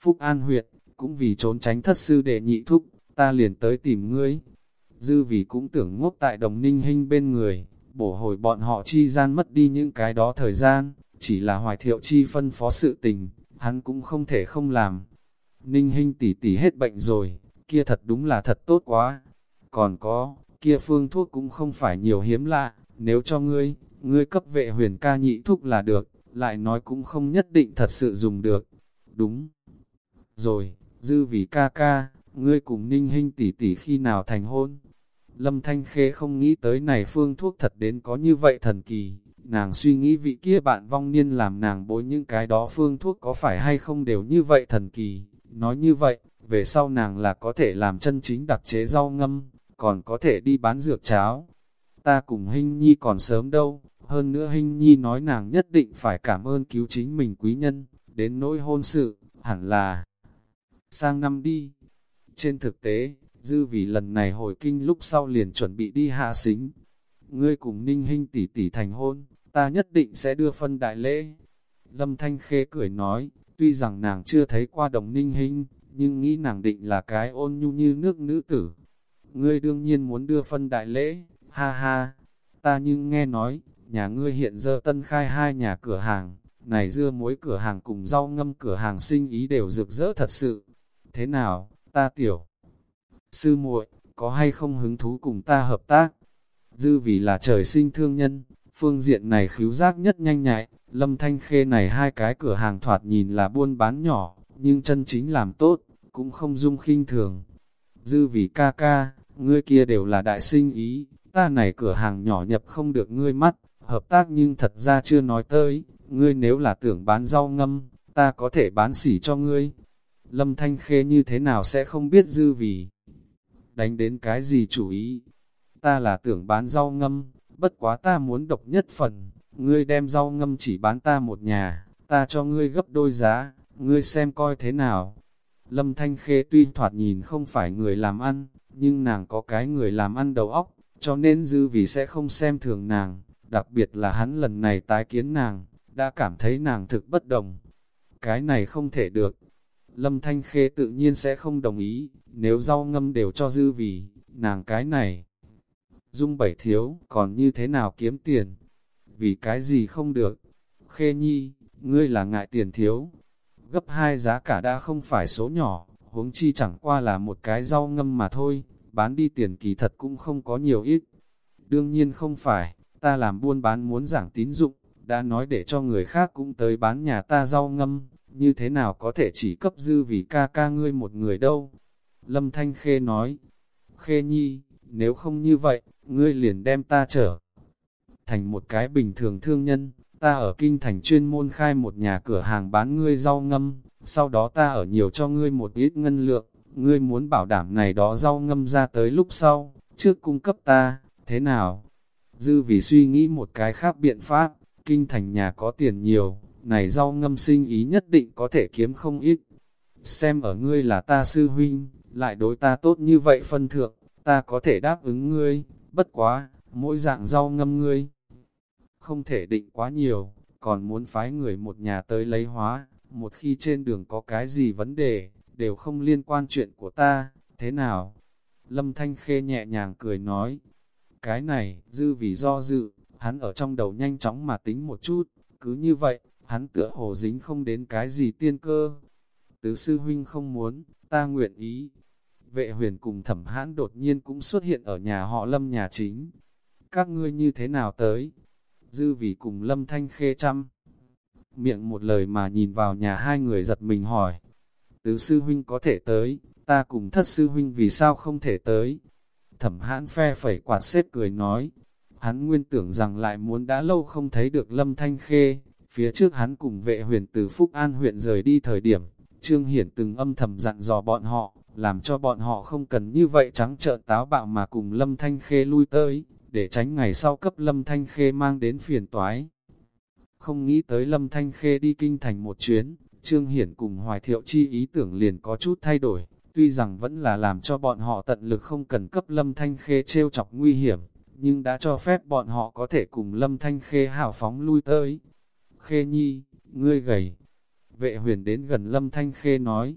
Phúc An huyện, cũng vì trốn tránh thất sư đệ nhị thúc, ta liền tới tìm ngươi. Dư vì cũng tưởng ngốc tại đồng ninh hình bên người, bổ hồi bọn họ chi gian mất đi những cái đó thời gian, chỉ là hoài thiệu chi phân phó sự tình, hắn cũng không thể không làm. Ninh hình tỉ tỉ hết bệnh rồi, kia thật đúng là thật tốt quá. Còn có, kia phương thuốc cũng không phải nhiều hiếm lạ, nếu cho ngươi, ngươi cấp vệ huyền ca nhị thuốc là được, lại nói cũng không nhất định thật sự dùng được. Đúng. Rồi, dư vì ca ca, ngươi cùng ninh hình tỷ tỷ khi nào thành hôn. Lâm Thanh Khê không nghĩ tới này phương thuốc thật đến có như vậy thần kỳ, nàng suy nghĩ vị kia bạn vong niên làm nàng bối những cái đó phương thuốc có phải hay không đều như vậy thần kỳ. Nói như vậy, về sau nàng là có thể làm chân chính đặc chế rau ngâm, còn có thể đi bán dược cháo. Ta cùng Hinh Nhi còn sớm đâu, hơn nữa Hinh Nhi nói nàng nhất định phải cảm ơn cứu chính mình quý nhân, đến nỗi hôn sự, hẳn là sang năm đi. Trên thực tế, dư vì lần này hồi kinh lúc sau liền chuẩn bị đi hạ xính. Ngươi cùng Ninh Hinh tỷ tỷ thành hôn, ta nhất định sẽ đưa phân đại lễ. Lâm Thanh Khê cười nói, tuy rằng nàng chưa thấy qua đồng Ninh Hinh, nhưng nghĩ nàng định là cái ôn nhu như nước nữ tử, ngươi đương nhiên muốn đưa phân đại lễ, ha ha, ta nhưng nghe nói, nhà ngươi hiện giờ tân khai hai nhà cửa hàng, này dưa muối cửa hàng cùng rau ngâm cửa hàng sinh ý đều rực rỡ thật sự. Thế nào, ta tiểu? Sư muội, có hay không hứng thú cùng ta hợp tác? Dư vì là trời sinh thương nhân, phương diện này khíu giác nhất nhanh nhạy, lâm thanh khê này hai cái cửa hàng thoạt nhìn là buôn bán nhỏ, nhưng chân chính làm tốt, cũng không dung khinh thường. Dư vì ca ca, ngươi kia đều là đại sinh ý, ta này cửa hàng nhỏ nhập không được ngươi mắt, hợp tác nhưng thật ra chưa nói tới, ngươi nếu là tưởng bán rau ngâm, ta có thể bán xỉ cho ngươi. Lâm Thanh Khê như thế nào sẽ không biết dư vì đánh đến cái gì chủ ý. Ta là tưởng bán rau ngâm, bất quá ta muốn độc nhất phần, ngươi đem rau ngâm chỉ bán ta một nhà, ta cho ngươi gấp đôi giá, ngươi xem coi thế nào. Lâm Thanh Khê tuy thoạt nhìn không phải người làm ăn, nhưng nàng có cái người làm ăn đầu óc, cho nên dư vì sẽ không xem thường nàng, đặc biệt là hắn lần này tái kiến nàng, đã cảm thấy nàng thực bất đồng. Cái này không thể được. Lâm Thanh Khê tự nhiên sẽ không đồng ý, nếu rau ngâm đều cho dư vì, nàng cái này. Dung bảy thiếu, còn như thế nào kiếm tiền? Vì cái gì không được? Khê nhi, ngươi là ngại tiền thiếu. Gấp hai giá cả đã không phải số nhỏ, huống chi chẳng qua là một cái rau ngâm mà thôi, bán đi tiền kỳ thật cũng không có nhiều ít. Đương nhiên không phải, ta làm buôn bán muốn giảng tín dụng, đã nói để cho người khác cũng tới bán nhà ta rau ngâm, như thế nào có thể chỉ cấp dư vì ca ca ngươi một người đâu. Lâm Thanh Khê nói, Khê Nhi, nếu không như vậy, ngươi liền đem ta trở thành một cái bình thường thương nhân, ta ở kinh thành chuyên môn khai một nhà cửa hàng bán ngươi rau ngâm, sau đó ta ở nhiều cho ngươi một ít ngân lượng, ngươi muốn bảo đảm này đó rau ngâm ra tới lúc sau, trước cung cấp ta, thế nào? Dư vì suy nghĩ một cái khác biện pháp, kinh thành nhà có tiền nhiều, này rau ngâm sinh ý nhất định có thể kiếm không ít. Xem ở ngươi là ta sư huynh, lại đối ta tốt như vậy phân thượng, ta có thể đáp ứng ngươi, bất quá, mỗi dạng rau ngâm ngươi. Không thể định quá nhiều, còn muốn phái người một nhà tới lấy hóa, một khi trên đường có cái gì vấn đề, đều không liên quan chuyện của ta, thế nào? Lâm Thanh Khê nhẹ nhàng cười nói, cái này, dư vì do dự, hắn ở trong đầu nhanh chóng mà tính một chút, cứ như vậy, hắn tựa hồ dính không đến cái gì tiên cơ. Tứ sư huynh không muốn, ta nguyện ý. Vệ huyền cùng thẩm hãn đột nhiên cũng xuất hiện ở nhà họ lâm nhà chính. Các ngươi như thế nào tới? Dư vì cùng lâm thanh khê chăm. Miệng một lời mà nhìn vào nhà hai người giật mình hỏi. Tứ sư huynh có thể tới, ta cùng thất sư huynh vì sao không thể tới? Thẩm hãn phe phẩy quạt xếp cười nói. Hắn nguyên tưởng rằng lại muốn đã lâu không thấy được lâm thanh khê, Phía trước hắn cùng vệ huyền từ Phúc An huyện rời đi thời điểm, Trương Hiển từng âm thầm dặn dò bọn họ, làm cho bọn họ không cần như vậy trắng trợn táo bạo mà cùng Lâm Thanh Khê lui tới, để tránh ngày sau cấp Lâm Thanh Khê mang đến phiền toái. Không nghĩ tới Lâm Thanh Khê đi kinh thành một chuyến, Trương Hiển cùng Hoài Thiệu Chi ý tưởng liền có chút thay đổi, tuy rằng vẫn là làm cho bọn họ tận lực không cần cấp Lâm Thanh Khê trêu chọc nguy hiểm, nhưng đã cho phép bọn họ có thể cùng Lâm Thanh Khê hào phóng lui tới, Khê Nhi, ngươi gầy. Vệ huyền đến gần Lâm Thanh Khê nói,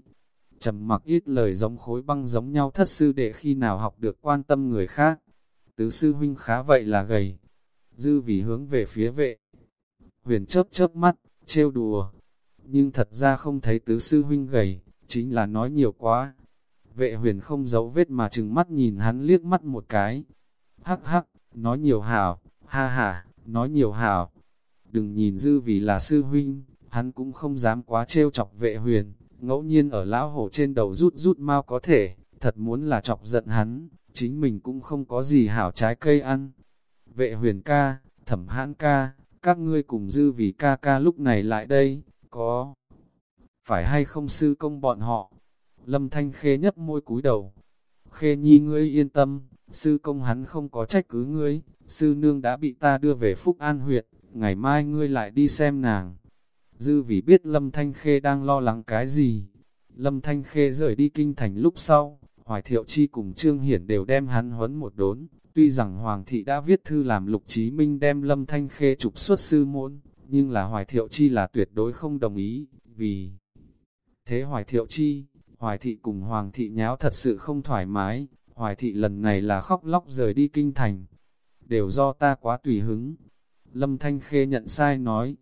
trầm mặc ít lời giống khối băng giống nhau thất sư đệ khi nào học được quan tâm người khác. Tứ sư huynh khá vậy là gầy. Dư vì hướng về phía vệ. Huyền chớp chớp mắt, trêu đùa. Nhưng thật ra không thấy tứ sư huynh gầy, chính là nói nhiều quá. Vệ huyền không giấu vết mà chừng mắt nhìn hắn liếc mắt một cái. Hắc hắc, nói nhiều hảo, ha ha, nói nhiều hảo đừng nhìn dư vì là sư huynh, hắn cũng không dám quá trêu chọc vệ huyền, ngẫu nhiên ở lão hổ trên đầu rút rút mau có thể, thật muốn là chọc giận hắn, chính mình cũng không có gì hảo trái cây ăn. Vệ huyền ca, thẩm hãn ca, các ngươi cùng dư vì ca ca lúc này lại đây, có phải hay không sư công bọn họ? Lâm Thanh Khê nhấp môi cúi đầu. Khê nhi ngươi yên tâm, sư công hắn không có trách cứ ngươi, sư nương đã bị ta đưa về Phúc An huyện, ngày mai ngươi lại đi xem nàng. Dư vì biết Lâm Thanh Khê đang lo lắng cái gì. Lâm Thanh Khê rời đi kinh thành lúc sau, Hoài Thiệu Chi cùng Trương Hiển đều đem hắn huấn một đốn. Tuy rằng Hoàng thị đã viết thư làm Lục Chí Minh đem Lâm Thanh Khê trục xuất sư môn, nhưng là Hoài Thiệu Chi là tuyệt đối không đồng ý, vì thế Hoài Thiệu Chi, Hoài thị cùng Hoàng thị nháo thật sự không thoải mái, Hoài thị lần này là khóc lóc rời đi kinh thành. Đều do ta quá tùy hứng, Lâm Thanh Khê nhận sai nói,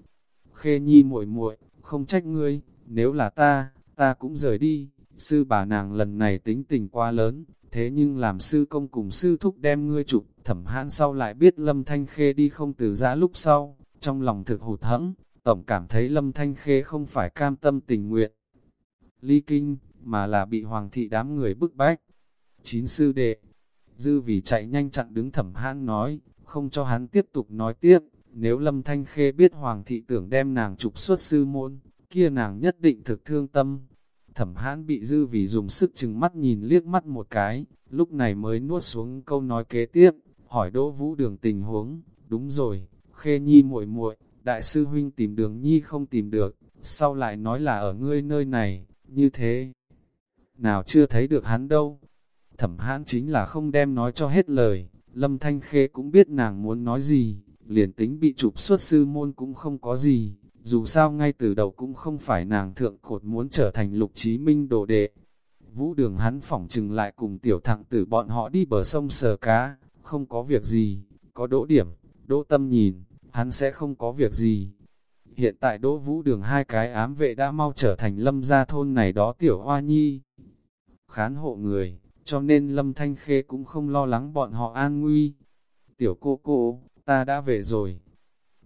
Khê Nhi muội muội, không trách ngươi, nếu là ta, ta cũng rời đi, sư bà nàng lần này tính tình quá lớn, thế nhưng làm sư công cùng sư thúc đem ngươi chụp, thẩm hãn sau lại biết Lâm Thanh Khê đi không từ giã lúc sau, trong lòng thực hụt hẫng, tổng cảm thấy Lâm Thanh Khê không phải cam tâm tình nguyện. Ly kinh, mà là bị hoàng thị đám người bức bách. Chín sư đệ, dư vì chạy nhanh chặn đứng thẩm hãn nói, không cho hắn tiếp tục nói tiếp, nếu Lâm Thanh Khê biết Hoàng thị tưởng đem nàng trục xuất sư môn, kia nàng nhất định thực thương tâm. Thẩm hãn bị dư vì dùng sức chừng mắt nhìn liếc mắt một cái, lúc này mới nuốt xuống câu nói kế tiếp, hỏi Đỗ Vũ Đường tình huống, đúng rồi, Khê Nhi muội muội, đại sư huynh tìm đường Nhi không tìm được, sau lại nói là ở ngươi nơi này, như thế. nào chưa thấy được hắn đâu. Thẩm hãn chính là không đem nói cho hết lời, Lâm Thanh Khê cũng biết nàng muốn nói gì, liền tính bị chụp xuất sư môn cũng không có gì, dù sao ngay từ đầu cũng không phải nàng thượng cột muốn trở thành lục chí minh đồ đệ. Vũ đường hắn phỏng chừng lại cùng tiểu thẳng tử bọn họ đi bờ sông sờ cá, không có việc gì, có đỗ điểm, đỗ tâm nhìn, hắn sẽ không có việc gì. Hiện tại đỗ vũ đường hai cái ám vệ đã mau trở thành lâm gia thôn này đó tiểu hoa nhi. Khán hộ người, cho nên lâm thanh khê cũng không lo lắng bọn họ an nguy. Tiểu cô cô, ta đã về rồi.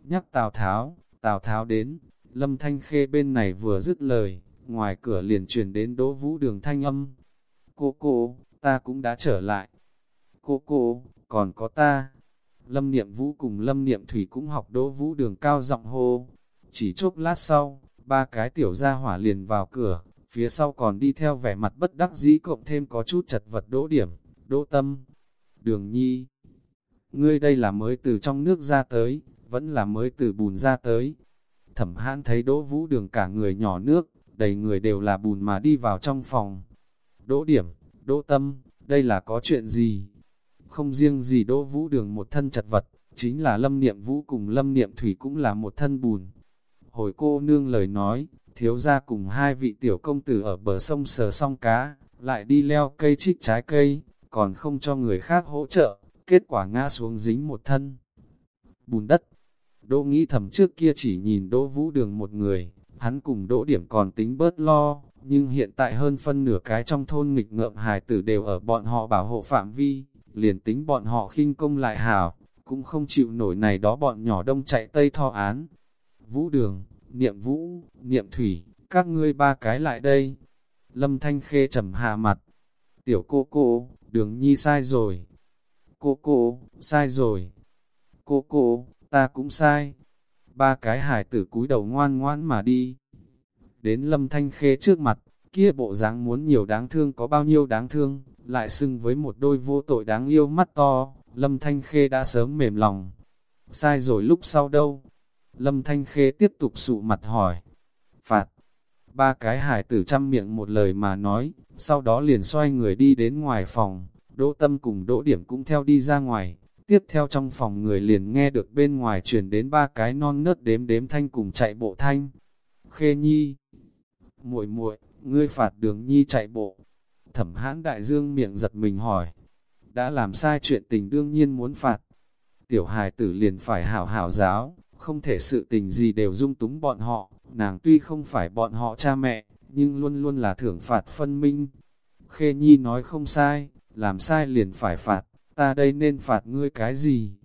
Nhắc Tào Tháo, Tào Tháo đến, lâm thanh khê bên này vừa dứt lời, ngoài cửa liền truyền đến đỗ vũ đường thanh âm. Cô cô, ta cũng đã trở lại. Cô cô, còn có ta. Lâm Niệm Vũ cùng Lâm Niệm Thủy cũng học đỗ vũ đường cao giọng hô. Chỉ chốc lát sau, ba cái tiểu gia hỏa liền vào cửa, phía sau còn đi theo vẻ mặt bất đắc dĩ cộng thêm có chút chật vật đỗ điểm, đỗ tâm. Đường nhi, ngươi đây là mới từ trong nước ra tới, vẫn là mới từ bùn ra tới. Thẩm hãn thấy đỗ vũ đường cả người nhỏ nước, đầy người đều là bùn mà đi vào trong phòng. Đỗ điểm, đỗ tâm, đây là có chuyện gì? Không riêng gì đỗ vũ đường một thân chật vật, chính là lâm niệm vũ cùng lâm niệm thủy cũng là một thân bùn. Hồi cô nương lời nói, thiếu ra cùng hai vị tiểu công tử ở bờ sông sờ song cá, lại đi leo cây trích trái cây, còn không cho người khác hỗ trợ, kết quả ngã xuống dính một thân. Bùn đất, Đỗ nghĩ thầm trước kia chỉ nhìn Đỗ Vũ Đường một người, hắn cùng Đỗ Điểm còn tính bớt lo, nhưng hiện tại hơn phân nửa cái trong thôn nghịch ngợm hài tử đều ở bọn họ bảo hộ phạm vi, liền tính bọn họ khinh công lại hảo, cũng không chịu nổi này đó bọn nhỏ đông chạy tây thọ án. Vũ Đường, Niệm Vũ, Niệm Thủy, các ngươi ba cái lại đây. Lâm Thanh Khê trầm hạ mặt. Tiểu cô cô, đường nhi sai rồi. Cô cô, sai rồi. Cô cô, ta cũng sai. Ba cái hải tử cúi đầu ngoan ngoãn mà đi. Đến lâm thanh khê trước mặt, kia bộ dáng muốn nhiều đáng thương có bao nhiêu đáng thương, lại xưng với một đôi vô tội đáng yêu mắt to, lâm thanh khê đã sớm mềm lòng. Sai rồi lúc sau đâu? Lâm thanh khê tiếp tục sụ mặt hỏi. Phạt. Ba cái hải tử chăm miệng một lời mà nói, sau đó liền xoay người đi đến ngoài phòng, đỗ tâm cùng đỗ điểm cũng theo đi ra ngoài. Tiếp theo trong phòng người liền nghe được bên ngoài truyền đến ba cái non nớt đếm đếm thanh cùng chạy bộ thanh. Khê Nhi, muội muội, ngươi phạt đường Nhi chạy bộ. Thẩm hãn đại dương miệng giật mình hỏi, đã làm sai chuyện tình đương nhiên muốn phạt. Tiểu hài tử liền phải hảo hảo giáo, không thể sự tình gì đều dung túng bọn họ, nàng tuy không phải bọn họ cha mẹ, nhưng luôn luôn là thưởng phạt phân minh. Khê Nhi nói không sai, làm sai liền phải phạt ta đây nên phạt ngươi cái gì?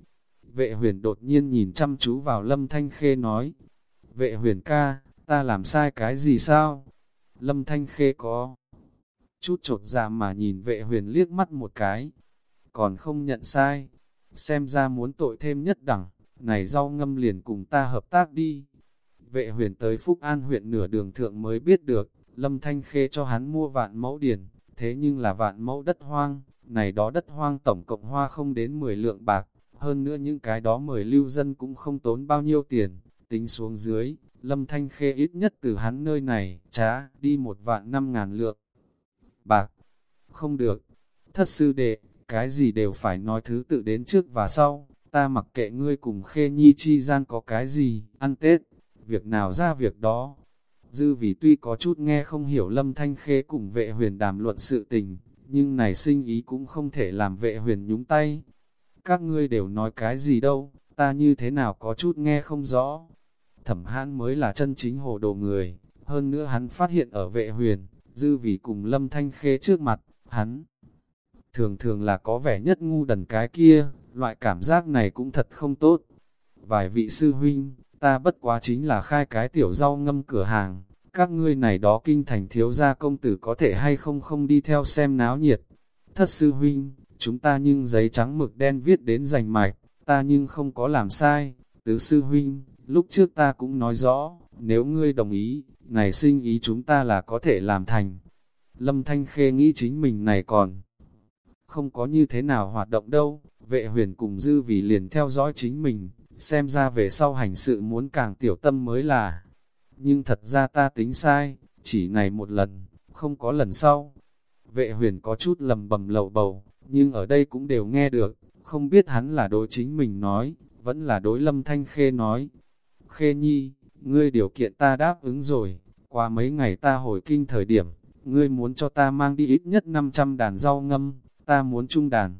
Vệ huyền đột nhiên nhìn chăm chú vào lâm thanh khê nói, vệ huyền ca, ta làm sai cái gì sao? Lâm thanh khê có chút trột dạ mà nhìn vệ huyền liếc mắt một cái, còn không nhận sai, xem ra muốn tội thêm nhất đẳng, này rau ngâm liền cùng ta hợp tác đi. Vệ huyền tới Phúc An huyện nửa đường thượng mới biết được, Lâm Thanh Khê cho hắn mua vạn mẫu điền, thế nhưng là vạn mẫu đất hoang, này đó đất hoang tổng cộng hoa không đến 10 lượng bạc, hơn nữa những cái đó mời lưu dân cũng không tốn bao nhiêu tiền, tính xuống dưới, lâm thanh khê ít nhất từ hắn nơi này, trá, đi một vạn năm ngàn lượng. Bạc, không được, thất sư đệ, cái gì đều phải nói thứ tự đến trước và sau, ta mặc kệ ngươi cùng khê nhi chi gian có cái gì, ăn Tết, việc nào ra việc đó. Dư vì tuy có chút nghe không hiểu lâm thanh khê cùng vệ huyền đàm luận sự tình, nhưng này sinh ý cũng không thể làm vệ huyền nhúng tay. Các ngươi đều nói cái gì đâu, ta như thế nào có chút nghe không rõ. Thẩm hãn mới là chân chính hồ đồ người, hơn nữa hắn phát hiện ở vệ huyền, dư vì cùng lâm thanh khê trước mặt, hắn thường thường là có vẻ nhất ngu đần cái kia, loại cảm giác này cũng thật không tốt. Vài vị sư huynh, ta bất quá chính là khai cái tiểu rau ngâm cửa hàng, các ngươi này đó kinh thành thiếu gia công tử có thể hay không không đi theo xem náo nhiệt. Thất sư huynh, chúng ta nhưng giấy trắng mực đen viết đến rành mạch, ta nhưng không có làm sai. Tứ sư huynh, lúc trước ta cũng nói rõ, nếu ngươi đồng ý, này sinh ý chúng ta là có thể làm thành. Lâm Thanh Khê nghĩ chính mình này còn không có như thế nào hoạt động đâu, vệ huyền cùng dư vì liền theo dõi chính mình, xem ra về sau hành sự muốn càng tiểu tâm mới là nhưng thật ra ta tính sai, chỉ này một lần, không có lần sau. Vệ huyền có chút lầm bầm lầu bầu, nhưng ở đây cũng đều nghe được, không biết hắn là đối chính mình nói, vẫn là đối lâm thanh khê nói. Khê nhi, ngươi điều kiện ta đáp ứng rồi, qua mấy ngày ta hồi kinh thời điểm, ngươi muốn cho ta mang đi ít nhất 500 đàn rau ngâm, ta muốn chung đàn.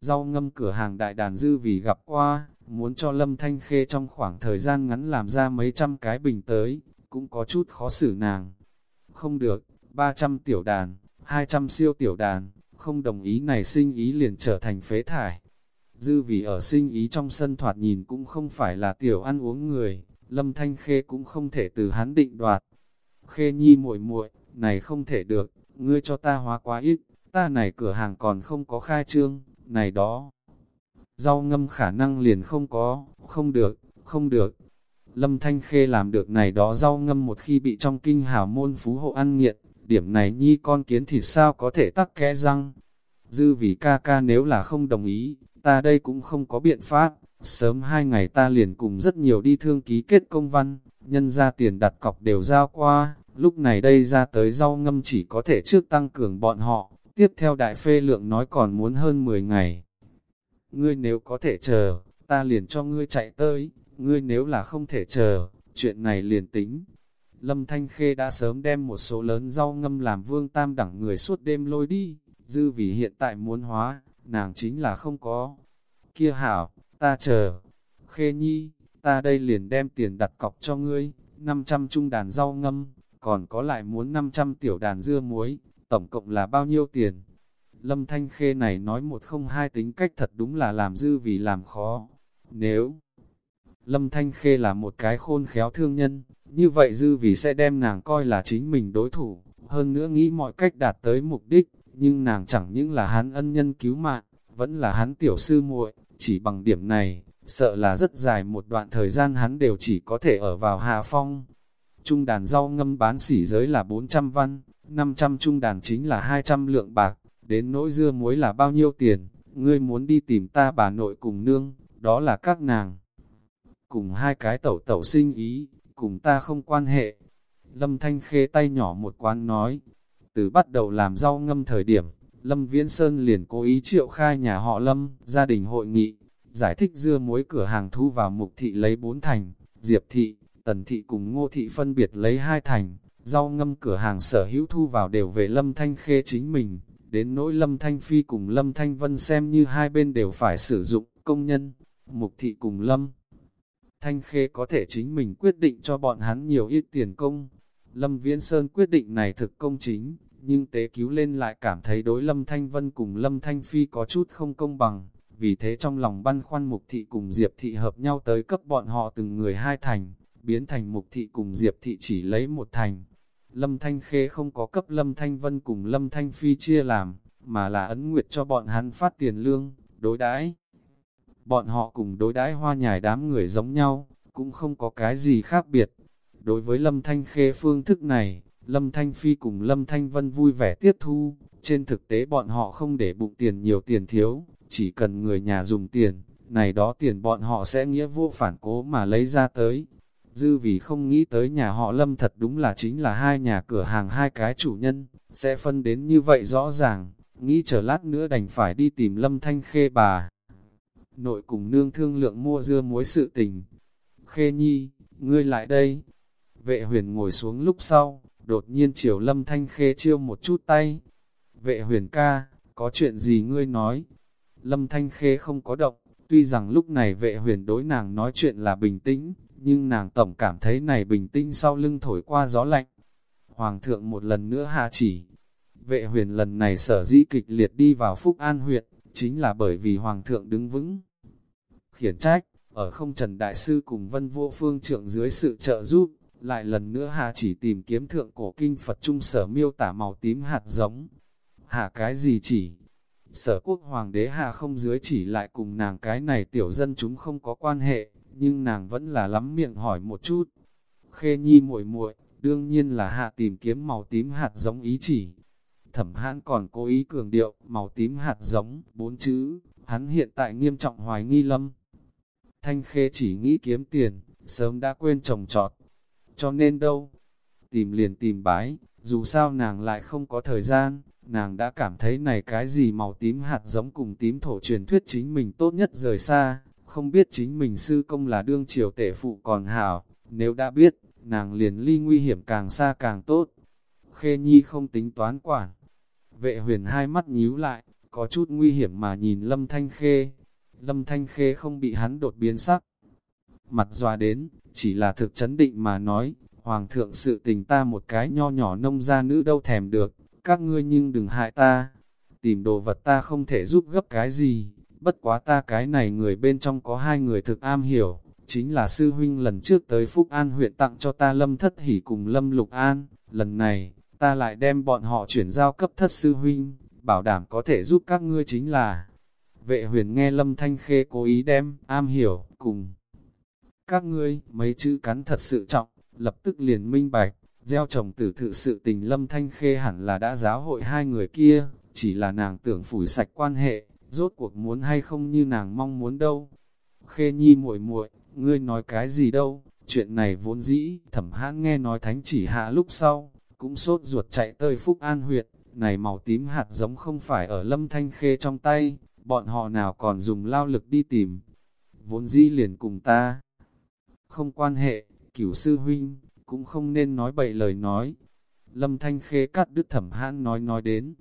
Rau ngâm cửa hàng đại đàn dư vì gặp qua, muốn cho Lâm Thanh Khê trong khoảng thời gian ngắn làm ra mấy trăm cái bình tới, cũng có chút khó xử nàng. Không được, 300 tiểu đàn, 200 siêu tiểu đàn, không đồng ý này sinh ý liền trở thành phế thải. Dư vì ở sinh ý trong sân thoạt nhìn cũng không phải là tiểu ăn uống người, Lâm Thanh Khê cũng không thể từ hắn định đoạt. Khê nhi muội muội này không thể được, ngươi cho ta hóa quá ít, ta này cửa hàng còn không có khai trương, này đó. Rau ngâm khả năng liền không có, không được, không được. Lâm Thanh Khê làm được này đó rau ngâm một khi bị trong kinh hào môn phú hộ ăn nghiện, điểm này nhi con kiến thịt sao có thể tắc kẽ răng. Dư vì ca ca nếu là không đồng ý, ta đây cũng không có biện pháp, sớm hai ngày ta liền cùng rất nhiều đi thương ký kết công văn, nhân ra tiền đặt cọc đều giao qua, lúc này đây ra tới rau ngâm chỉ có thể trước tăng cường bọn họ, tiếp theo đại phê lượng nói còn muốn hơn 10 ngày. Ngươi nếu có thể chờ, ta liền cho ngươi chạy tới, ngươi nếu là không thể chờ, chuyện này liền tính. Lâm Thanh Khê đã sớm đem một số lớn rau ngâm làm vương tam đẳng người suốt đêm lôi đi, dư vì hiện tại muốn hóa, nàng chính là không có. Kia hảo, ta chờ. Khê nhi, ta đây liền đem tiền đặt cọc cho ngươi, 500 trung đàn rau ngâm, còn có lại muốn 500 tiểu đàn dưa muối, tổng cộng là bao nhiêu tiền? Lâm Thanh Khê này nói một không hai tính cách thật đúng là làm dư vì làm khó. Nếu Lâm Thanh Khê là một cái khôn khéo thương nhân, như vậy dư vì sẽ đem nàng coi là chính mình đối thủ, hơn nữa nghĩ mọi cách đạt tới mục đích, nhưng nàng chẳng những là hắn ân nhân cứu mạng, vẫn là hắn tiểu sư muội, chỉ bằng điểm này, sợ là rất dài một đoạn thời gian hắn đều chỉ có thể ở vào hạ phong. Trung đàn rau ngâm bán sỉ giới là 400 văn, 500 trung đàn chính là 200 lượng bạc, đến nỗi dưa muối là bao nhiêu tiền, ngươi muốn đi tìm ta bà nội cùng nương, đó là các nàng. Cùng hai cái tẩu tẩu sinh ý, cùng ta không quan hệ. Lâm Thanh khê tay nhỏ một quán nói, từ bắt đầu làm rau ngâm thời điểm, Lâm Viễn Sơn liền cố ý triệu khai nhà họ Lâm, gia đình hội nghị, giải thích dưa muối cửa hàng thu vào mục thị lấy bốn thành, diệp thị, tần thị cùng ngô thị phân biệt lấy hai thành, rau ngâm cửa hàng sở hữu thu vào đều về Lâm Thanh Khê chính mình, đến nỗi Lâm Thanh Phi cùng Lâm Thanh Vân xem như hai bên đều phải sử dụng công nhân, mục thị cùng Lâm. Thanh Khê có thể chính mình quyết định cho bọn hắn nhiều ít tiền công. Lâm Viễn Sơn quyết định này thực công chính, nhưng tế cứu lên lại cảm thấy đối Lâm Thanh Vân cùng Lâm Thanh Phi có chút không công bằng, vì thế trong lòng băn khoăn Mục Thị cùng Diệp Thị hợp nhau tới cấp bọn họ từng người hai thành, biến thành Mục Thị cùng Diệp Thị chỉ lấy một thành. Lâm Thanh Khê không có cấp Lâm Thanh Vân cùng Lâm Thanh Phi chia làm, mà là ấn nguyệt cho bọn hắn phát tiền lương, đối đãi. Bọn họ cùng đối đãi hoa nhài đám người giống nhau, cũng không có cái gì khác biệt. Đối với Lâm Thanh Khê phương thức này, Lâm Thanh Phi cùng Lâm Thanh Vân vui vẻ tiếp thu, trên thực tế bọn họ không để bụng tiền nhiều tiền thiếu, chỉ cần người nhà dùng tiền, này đó tiền bọn họ sẽ nghĩa vô phản cố mà lấy ra tới. Dư vì không nghĩ tới nhà họ Lâm thật đúng là chính là hai nhà cửa hàng hai cái chủ nhân, sẽ phân đến như vậy rõ ràng, nghĩ chờ lát nữa đành phải đi tìm Lâm Thanh Khê bà. Nội cùng nương thương lượng mua dưa muối sự tình. Khê Nhi, ngươi lại đây. Vệ huyền ngồi xuống lúc sau, đột nhiên chiều lâm thanh khê chiêu một chút tay. Vệ huyền ca, có chuyện gì ngươi nói? Lâm thanh khê không có động, tuy rằng lúc này vệ huyền đối nàng nói chuyện là bình tĩnh, nhưng nàng tổng cảm thấy này bình tĩnh sau lưng thổi qua gió lạnh. Hoàng thượng một lần nữa hạ chỉ. Vệ huyền lần này sở dĩ kịch liệt đi vào Phúc An huyện, chính là bởi vì Hoàng thượng đứng vững. Khiển trách, ở không Trần Đại Sư cùng Vân Vô Phương Trượng dưới sự trợ giúp, lại lần nữa hạ chỉ tìm kiếm thượng cổ kinh Phật Trung sở miêu tả màu tím hạt giống. Hà cái gì chỉ? Sở quốc hoàng đế hạ không dưới chỉ lại cùng nàng cái này tiểu dân chúng không có quan hệ, nhưng nàng vẫn là lắm miệng hỏi một chút. Khê nhi muội muội đương nhiên là hạ tìm kiếm màu tím hạt giống ý chỉ. Thẩm hãn còn cố ý cường điệu, màu tím hạt giống, bốn chữ, hắn hiện tại nghiêm trọng hoài nghi lâm. Thanh khê chỉ nghĩ kiếm tiền, sớm đã quên trồng trọt, cho nên đâu, tìm liền tìm bái, Dù sao nàng lại không có thời gian, nàng đã cảm thấy này cái gì màu tím hạt giống cùng tím thổ truyền thuyết chính mình tốt nhất rời xa, không biết chính mình sư công là đương triều tể phụ còn hảo, nếu đã biết, nàng liền ly nguy hiểm càng xa càng tốt. Khê Nhi không tính toán quản. Vệ huyền hai mắt nhíu lại, có chút nguy hiểm mà nhìn Lâm Thanh Khê. Lâm Thanh Khê không bị hắn đột biến sắc. Mặt dòa đến, chỉ là thực chấn định mà nói, Hoàng thượng sự tình ta một cái nho nhỏ nông gia nữ đâu thèm được, các ngươi nhưng đừng hại ta. Tìm đồ vật ta không thể giúp gấp cái gì, bất quá ta cái này người bên trong có hai người thực am hiểu, chính là sư huynh lần trước tới Phúc An huyện tặng cho ta Lâm Thất hỉ cùng Lâm Lục An, lần này, ta lại đem bọn họ chuyển giao cấp thất sư huynh, bảo đảm có thể giúp các ngươi chính là. Vệ huyền nghe Lâm Thanh Khê cố ý đem, am hiểu, cùng. Các ngươi, mấy chữ cắn thật sự trọng, lập tức liền minh bạch, gieo trồng tử thự sự tình Lâm Thanh Khê hẳn là đã giáo hội hai người kia, chỉ là nàng tưởng phủi sạch quan hệ, rốt cuộc muốn hay không như nàng mong muốn đâu. Khê Nhi muội muội, ngươi nói cái gì đâu, chuyện này vốn dĩ, thẩm hãn nghe nói thánh chỉ hạ lúc sau, cũng sốt ruột chạy tới Phúc An huyện, này màu tím hạt giống không phải ở lâm thanh khê trong tay, bọn họ nào còn dùng lao lực đi tìm, vốn dĩ liền cùng ta. Không quan hệ, cửu sư huynh, cũng không nên nói bậy lời nói. Lâm thanh khê cắt đứt thẩm hãn nói nói đến,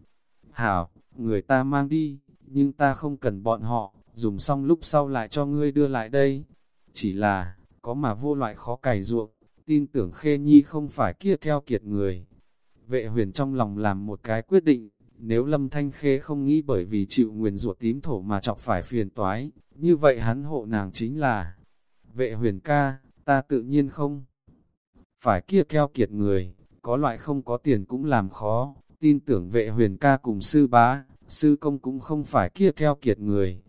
hảo, người ta mang đi, nhưng ta không cần bọn họ, dùng xong lúc sau lại cho ngươi đưa lại đây. Chỉ là, có mà vô loại khó cày ruộng, tin tưởng Khê Nhi không phải kia theo kiệt người. Vệ huyền trong lòng làm một cái quyết định, nếu Lâm Thanh Khê không nghĩ bởi vì chịu nguyền ruột tím thổ mà chọc phải phiền toái, như vậy hắn hộ nàng chính là vệ huyền ca, ta tự nhiên không. Phải kia keo kiệt người, có loại không có tiền cũng làm khó, tin tưởng vệ huyền ca cùng sư bá, sư công cũng không phải kia keo kiệt người.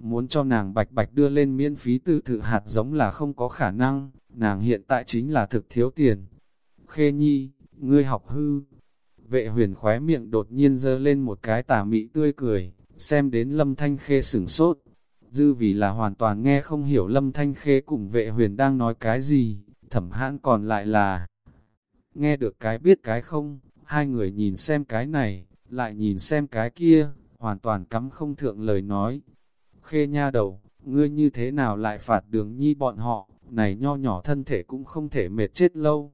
Muốn cho nàng bạch bạch đưa lên miễn phí tư thự hạt giống là không có khả năng, nàng hiện tại chính là thực thiếu tiền. Khê nhi, ngươi học hư. Vệ huyền khóe miệng đột nhiên dơ lên một cái tà mị tươi cười, xem đến lâm thanh khê sửng sốt. Dư vì là hoàn toàn nghe không hiểu lâm thanh khê cùng vệ huyền đang nói cái gì, thẩm hãn còn lại là nghe được cái biết cái không, hai người nhìn xem cái này, lại nhìn xem cái kia, hoàn toàn cắm không thượng lời nói. Khê nha đầu, ngươi như thế nào lại phạt đường nhi bọn họ, này nho nhỏ thân thể cũng không thể mệt chết lâu.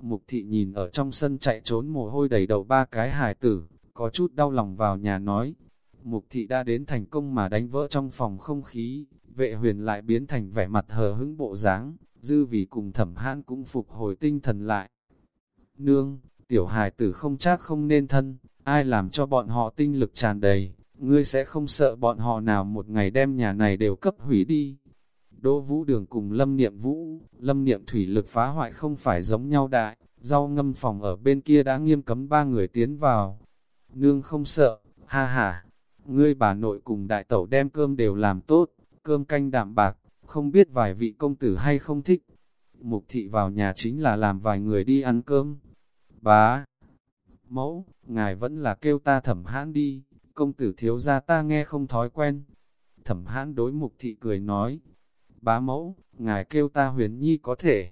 Mục thị nhìn ở trong sân chạy trốn mồ hôi đầy đầu ba cái hài tử, có chút đau lòng vào nhà nói. Mục thị đã đến thành công mà đánh vỡ trong phòng không khí, vệ huyền lại biến thành vẻ mặt hờ hững bộ dáng, dư vì cùng thẩm hãn cũng phục hồi tinh thần lại. Nương, tiểu hài tử không chắc không nên thân, ai làm cho bọn họ tinh lực tràn đầy, ngươi sẽ không sợ bọn họ nào một ngày đem nhà này đều cấp hủy đi. Đỗ Vũ Đường cùng Lâm Niệm Vũ, Lâm Niệm Thủy lực phá hoại không phải giống nhau đại, rau ngâm phòng ở bên kia đã nghiêm cấm ba người tiến vào. Nương không sợ, ha ha, ngươi bà nội cùng đại tẩu đem cơm đều làm tốt, cơm canh đạm bạc, không biết vài vị công tử hay không thích. Mục thị vào nhà chính là làm vài người đi ăn cơm. Bá, mẫu, ngài vẫn là kêu ta thẩm hãn đi, công tử thiếu ra ta nghe không thói quen. Thẩm hãn đối mục thị cười nói, bá mẫu, ngài kêu ta huyền nhi có thể.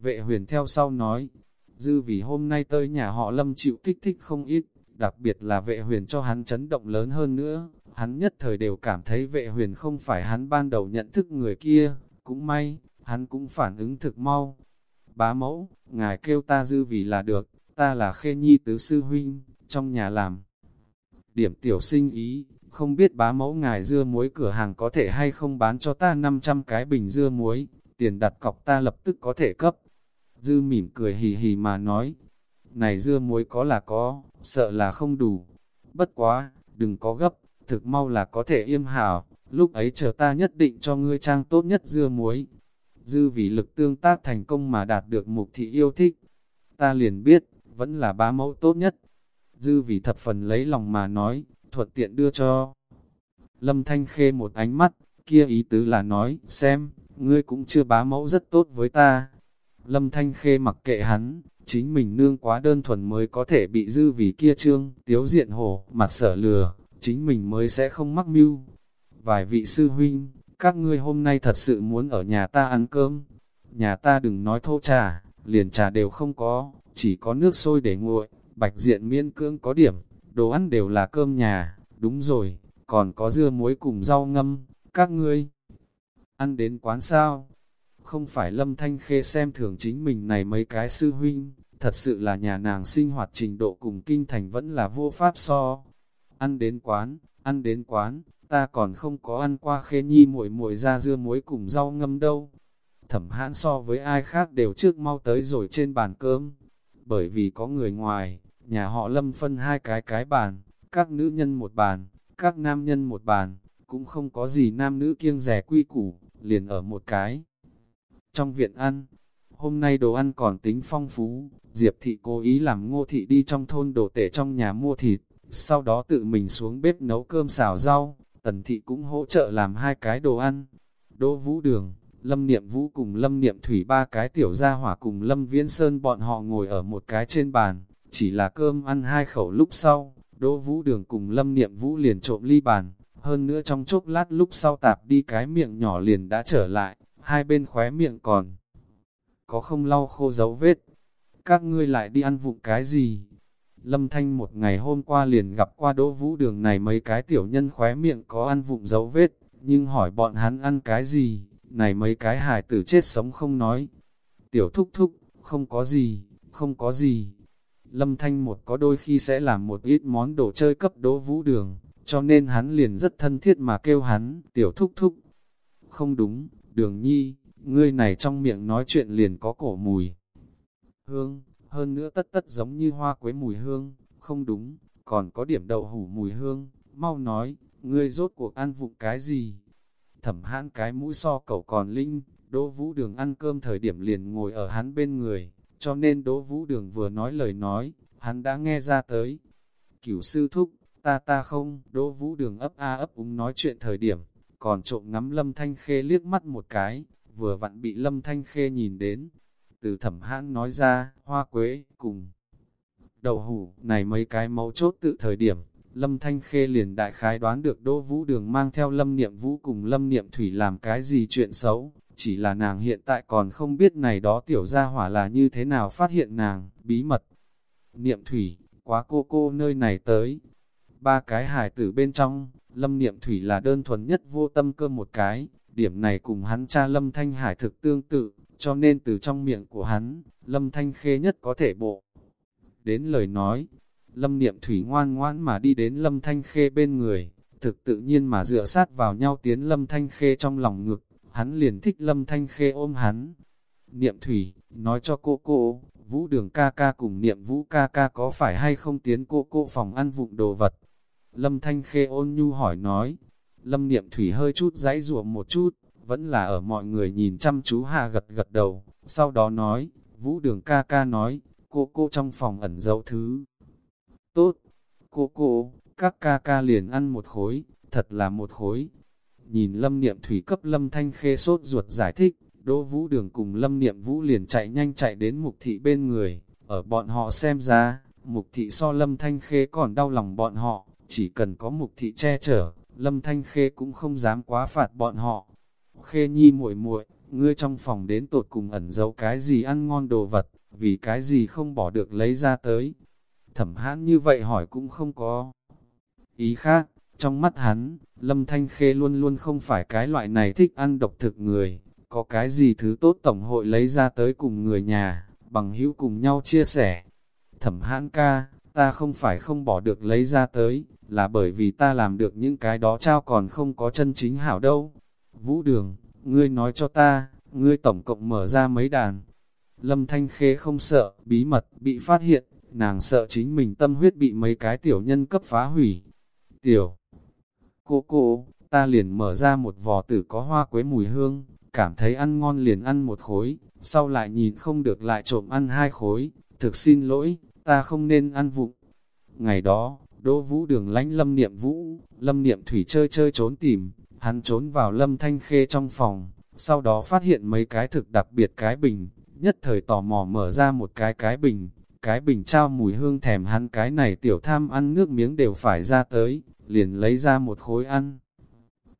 Vệ huyền theo sau nói, dư vì hôm nay tới nhà họ lâm chịu kích thích không ít, đặc biệt là vệ huyền cho hắn chấn động lớn hơn nữa, hắn nhất thời đều cảm thấy vệ huyền không phải hắn ban đầu nhận thức người kia, cũng may, hắn cũng phản ứng thực mau. Bá mẫu, ngài kêu ta dư vì là được, ta là khê nhi tứ sư huynh, trong nhà làm. Điểm tiểu sinh ý, không biết bá mẫu ngài dưa muối cửa hàng có thể hay không bán cho ta 500 cái bình dưa muối, tiền đặt cọc ta lập tức có thể cấp. Dư mỉm cười hì hì mà nói, này dưa muối có là có, sợ là không đủ. Bất quá, đừng có gấp, thực mau là có thể yêm hảo, lúc ấy chờ ta nhất định cho ngươi trang tốt nhất dưa muối. Dư vì lực tương tác thành công mà đạt được mục thị yêu thích. Ta liền biết, vẫn là bá mẫu tốt nhất. Dư vì thập phần lấy lòng mà nói, thuận tiện đưa cho. Lâm Thanh Khê một ánh mắt, kia ý tứ là nói, xem, ngươi cũng chưa bá mẫu rất tốt với ta. Lâm Thanh Khê mặc kệ hắn, chính mình nương quá đơn thuần mới có thể bị dư vì kia trương, tiếu diện hồ, mặt sở lừa, chính mình mới sẽ không mắc mưu. Vài vị sư huynh, các ngươi hôm nay thật sự muốn ở nhà ta ăn cơm. Nhà ta đừng nói thô trà, liền trà đều không có, chỉ có nước sôi để nguội, bạch diện miễn cưỡng có điểm, đồ ăn đều là cơm nhà, đúng rồi, còn có dưa muối cùng rau ngâm, các ngươi ăn đến quán sao? Không phải lâm thanh khê xem thường chính mình này mấy cái sư huynh, thật sự là nhà nàng sinh hoạt trình độ cùng kinh thành vẫn là vô pháp so. Ăn đến quán, ăn đến quán, ta còn không có ăn qua khê nhi muội muội ra dưa muối cùng rau ngâm đâu. Thẩm hãn so với ai khác đều trước mau tới rồi trên bàn cơm. Bởi vì có người ngoài, nhà họ lâm phân hai cái cái bàn, các nữ nhân một bàn, các nam nhân một bàn, cũng không có gì nam nữ kiêng rẻ quy củ, liền ở một cái. Trong viện ăn, hôm nay đồ ăn còn tính phong phú, Diệp thị cố ý làm ngô thị đi trong thôn đồ tể trong nhà mua thịt, sau đó tự mình xuống bếp nấu cơm xào rau, tần thị cũng hỗ trợ làm hai cái đồ ăn. Đỗ vũ đường, lâm niệm vũ cùng lâm niệm thủy ba cái tiểu gia hỏa cùng lâm viễn sơn bọn họ ngồi ở một cái trên bàn, chỉ là cơm ăn hai khẩu lúc sau, đỗ vũ đường cùng lâm niệm vũ liền trộm ly bàn, hơn nữa trong chốc lát lúc sau tạp đi cái miệng nhỏ liền đã trở lại, hai bên khóe miệng còn có không lau khô dấu vết. Các ngươi lại đi ăn vụng cái gì? Lâm Thanh một ngày hôm qua liền gặp qua đỗ vũ đường này mấy cái tiểu nhân khóe miệng có ăn vụng dấu vết, nhưng hỏi bọn hắn ăn cái gì, này mấy cái hài tử chết sống không nói. Tiểu thúc thúc, không có gì, không có gì. Lâm Thanh một có đôi khi sẽ làm một ít món đồ chơi cấp đỗ vũ đường, cho nên hắn liền rất thân thiết mà kêu hắn, tiểu thúc thúc. Không đúng, đường nhi, ngươi này trong miệng nói chuyện liền có cổ mùi. Hương, hơn nữa tất tất giống như hoa quế mùi hương, không đúng, còn có điểm đậu hủ mùi hương, mau nói, ngươi rốt cuộc ăn vụng cái gì? Thẩm hãn cái mũi so cậu còn linh, Đỗ Vũ Đường ăn cơm thời điểm liền ngồi ở hắn bên người, cho nên Đỗ Vũ Đường vừa nói lời nói, hắn đã nghe ra tới. Cửu sư thúc, ta ta không, Đỗ Vũ Đường ấp a ấp úng nói chuyện thời điểm, còn trộm ngắm Lâm Thanh Khê liếc mắt một cái, vừa vặn bị Lâm Thanh Khê nhìn đến. Từ thẩm hãn nói ra, hoa quế, cùng đầu hủ, này mấy cái mấu chốt tự thời điểm, Lâm Thanh Khê liền đại khái đoán được Đỗ Vũ Đường mang theo Lâm Niệm Vũ cùng Lâm Niệm Thủy làm cái gì chuyện xấu, chỉ là nàng hiện tại còn không biết này đó tiểu gia hỏa là như thế nào phát hiện nàng, bí mật. Niệm Thủy, quá cô cô nơi này tới. Ba cái hài tử bên trong, Lâm Niệm Thủy là đơn thuần nhất vô tâm cơ một cái, điểm này cùng hắn cha Lâm Thanh Hải thực tương tự, cho nên từ trong miệng của hắn, Lâm Thanh Khê nhất có thể bộ. Đến lời nói, Lâm Niệm Thủy ngoan ngoãn mà đi đến Lâm Thanh Khê bên người, thực tự nhiên mà dựa sát vào nhau tiến Lâm Thanh Khê trong lòng ngực, hắn liền thích Lâm Thanh Khê ôm hắn. Niệm Thủy, nói cho cô cô, Vũ Đường ca ca cùng Niệm Vũ ca ca có phải hay không tiến cô cô phòng ăn vụng đồ vật? Lâm Thanh Khê ôn nhu hỏi nói, Lâm Niệm Thủy hơi chút giãy rủa một chút, vẫn là ở mọi người nhìn chăm chú hạ gật gật đầu, sau đó nói, Vũ Đường ca ca nói, cô cô trong phòng ẩn giấu thứ. Tốt, cô cô, các ca ca liền ăn một khối, thật là một khối. Nhìn Lâm Niệm Thủy cấp Lâm Thanh Khê sốt ruột giải thích, Đỗ Vũ Đường cùng Lâm Niệm Vũ liền chạy nhanh chạy đến Mục Thị bên người, ở bọn họ xem ra, Mục Thị so Lâm Thanh Khê còn đau lòng bọn họ, chỉ cần có Mục Thị che chở, Lâm Thanh Khê cũng không dám quá phạt bọn họ. Khê Nhi muội muội, ngươi trong phòng đến tột cùng ẩn giấu cái gì ăn ngon đồ vật, vì cái gì không bỏ được lấy ra tới. Thẩm hãn như vậy hỏi cũng không có ý khác, trong mắt hắn, Lâm Thanh Khê luôn luôn không phải cái loại này thích ăn độc thực người, có cái gì thứ tốt tổng hội lấy ra tới cùng người nhà, bằng hữu cùng nhau chia sẻ. Thẩm hãn ca, ta không phải không bỏ được lấy ra tới, là bởi vì ta làm được những cái đó trao còn không có chân chính hảo đâu. Vũ Đường, ngươi nói cho ta, ngươi tổng cộng mở ra mấy đàn. Lâm Thanh Khê không sợ, bí mật, bị phát hiện, nàng sợ chính mình tâm huyết bị mấy cái tiểu nhân cấp phá hủy. Tiểu, cô cô, ta liền mở ra một vò tử có hoa quế mùi hương, cảm thấy ăn ngon liền ăn một khối, sau lại nhìn không được lại trộm ăn hai khối, thực xin lỗi, ta không nên ăn vụng. Ngày đó, Đỗ Vũ đường lánh Lâm Niệm Vũ, Lâm Niệm Thủy chơi chơi trốn tìm, hắn trốn vào Lâm Thanh Khê trong phòng, sau đó phát hiện mấy cái thực đặc biệt cái bình, nhất thời tò mò mở ra một cái cái bình, cái bình trao mùi hương thèm hắn cái này tiểu tham ăn nước miếng đều phải ra tới, liền lấy ra một khối ăn.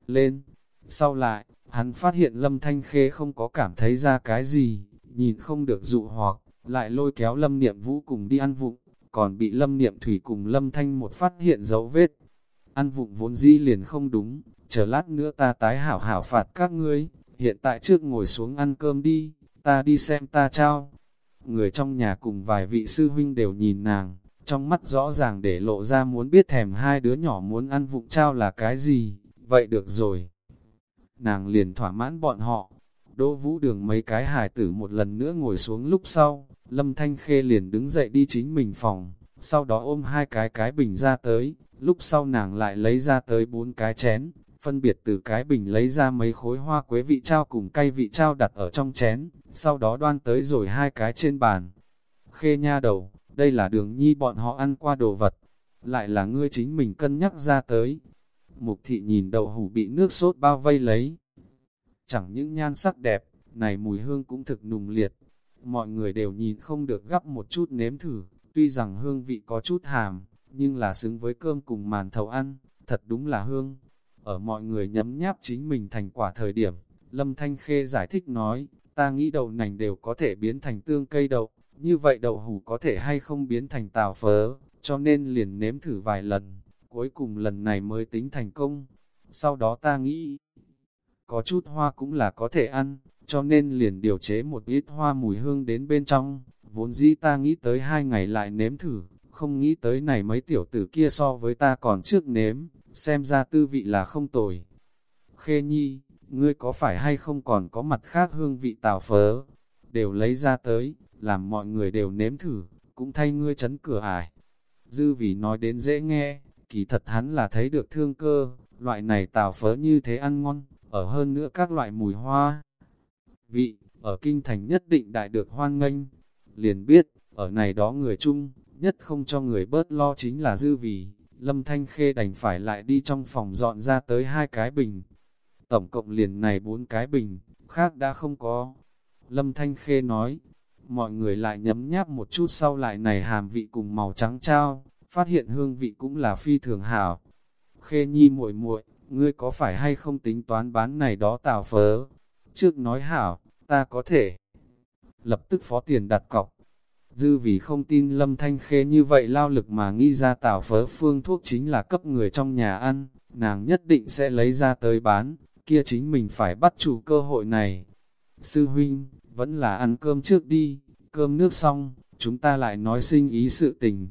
Lên, sau lại, hắn phát hiện Lâm Thanh Khê không có cảm thấy ra cái gì, nhìn không được dụ hoặc, lại lôi kéo Lâm Niệm Vũ cùng đi ăn vụng, còn bị Lâm Niệm Thủy cùng Lâm Thanh một phát hiện dấu vết. Ăn vụng vốn dĩ liền không đúng, chờ lát nữa ta tái hảo hảo phạt các ngươi, hiện tại trước ngồi xuống ăn cơm đi, ta đi xem ta trao. Người trong nhà cùng vài vị sư huynh đều nhìn nàng, trong mắt rõ ràng để lộ ra muốn biết thèm hai đứa nhỏ muốn ăn vụng trao là cái gì, vậy được rồi. Nàng liền thỏa mãn bọn họ, Đỗ Vũ Đường mấy cái hài tử một lần nữa ngồi xuống lúc sau, Lâm Thanh Khê liền đứng dậy đi chính mình phòng, sau đó ôm hai cái cái bình ra tới, lúc sau nàng lại lấy ra tới bốn cái chén, phân biệt từ cái bình lấy ra mấy khối hoa quế vị trao cùng cây vị trao đặt ở trong chén, sau đó đoan tới rồi hai cái trên bàn. Khê nha đầu, đây là đường nhi bọn họ ăn qua đồ vật, lại là ngươi chính mình cân nhắc ra tới. Mục thị nhìn đậu hủ bị nước sốt bao vây lấy. Chẳng những nhan sắc đẹp, này mùi hương cũng thực nùng liệt. Mọi người đều nhìn không được gắp một chút nếm thử, tuy rằng hương vị có chút hàm, nhưng là xứng với cơm cùng màn thầu ăn, thật đúng là hương. Ở mọi người nhấm nháp chính mình thành quả thời điểm, Lâm Thanh Khê giải thích nói, ta nghĩ đậu nành đều có thể biến thành tương cây đậu, như vậy đậu hủ có thể hay không biến thành tàu phớ, cho nên liền nếm thử vài lần, cuối cùng lần này mới tính thành công. Sau đó ta nghĩ, có chút hoa cũng là có thể ăn, cho nên liền điều chế một ít hoa mùi hương đến bên trong, vốn dĩ ta nghĩ tới hai ngày lại nếm thử, không nghĩ tới này mấy tiểu tử kia so với ta còn trước nếm, xem ra tư vị là không tồi. Khê nhi, ngươi có phải hay không còn có mặt khác hương vị tào phớ, đều lấy ra tới, làm mọi người đều nếm thử, cũng thay ngươi chấn cửa ải. Dư vì nói đến dễ nghe, kỳ thật hắn là thấy được thương cơ, loại này tào phớ như thế ăn ngon, ở hơn nữa các loại mùi hoa. Vị, ở kinh thành nhất định đại được hoan nghênh, liền biết, ở này đó người chung, nhất không cho người bớt lo chính là dư vì, Lâm Thanh Khê đành phải lại đi trong phòng dọn ra tới hai cái bình. Tổng cộng liền này bốn cái bình, khác đã không có. Lâm Thanh Khê nói, mọi người lại nhấm nháp một chút sau lại này hàm vị cùng màu trắng trao, phát hiện hương vị cũng là phi thường hảo. Khê nhi muội muội, ngươi có phải hay không tính toán bán này đó tào phớ? Trước nói hảo, ta có thể lập tức phó tiền đặt cọc. Dư vì không tin lâm thanh khê như vậy lao lực mà nghi ra tào phớ phương thuốc chính là cấp người trong nhà ăn, nàng nhất định sẽ lấy ra tới bán, kia chính mình phải bắt chủ cơ hội này. Sư huynh, vẫn là ăn cơm trước đi, cơm nước xong, chúng ta lại nói sinh ý sự tình.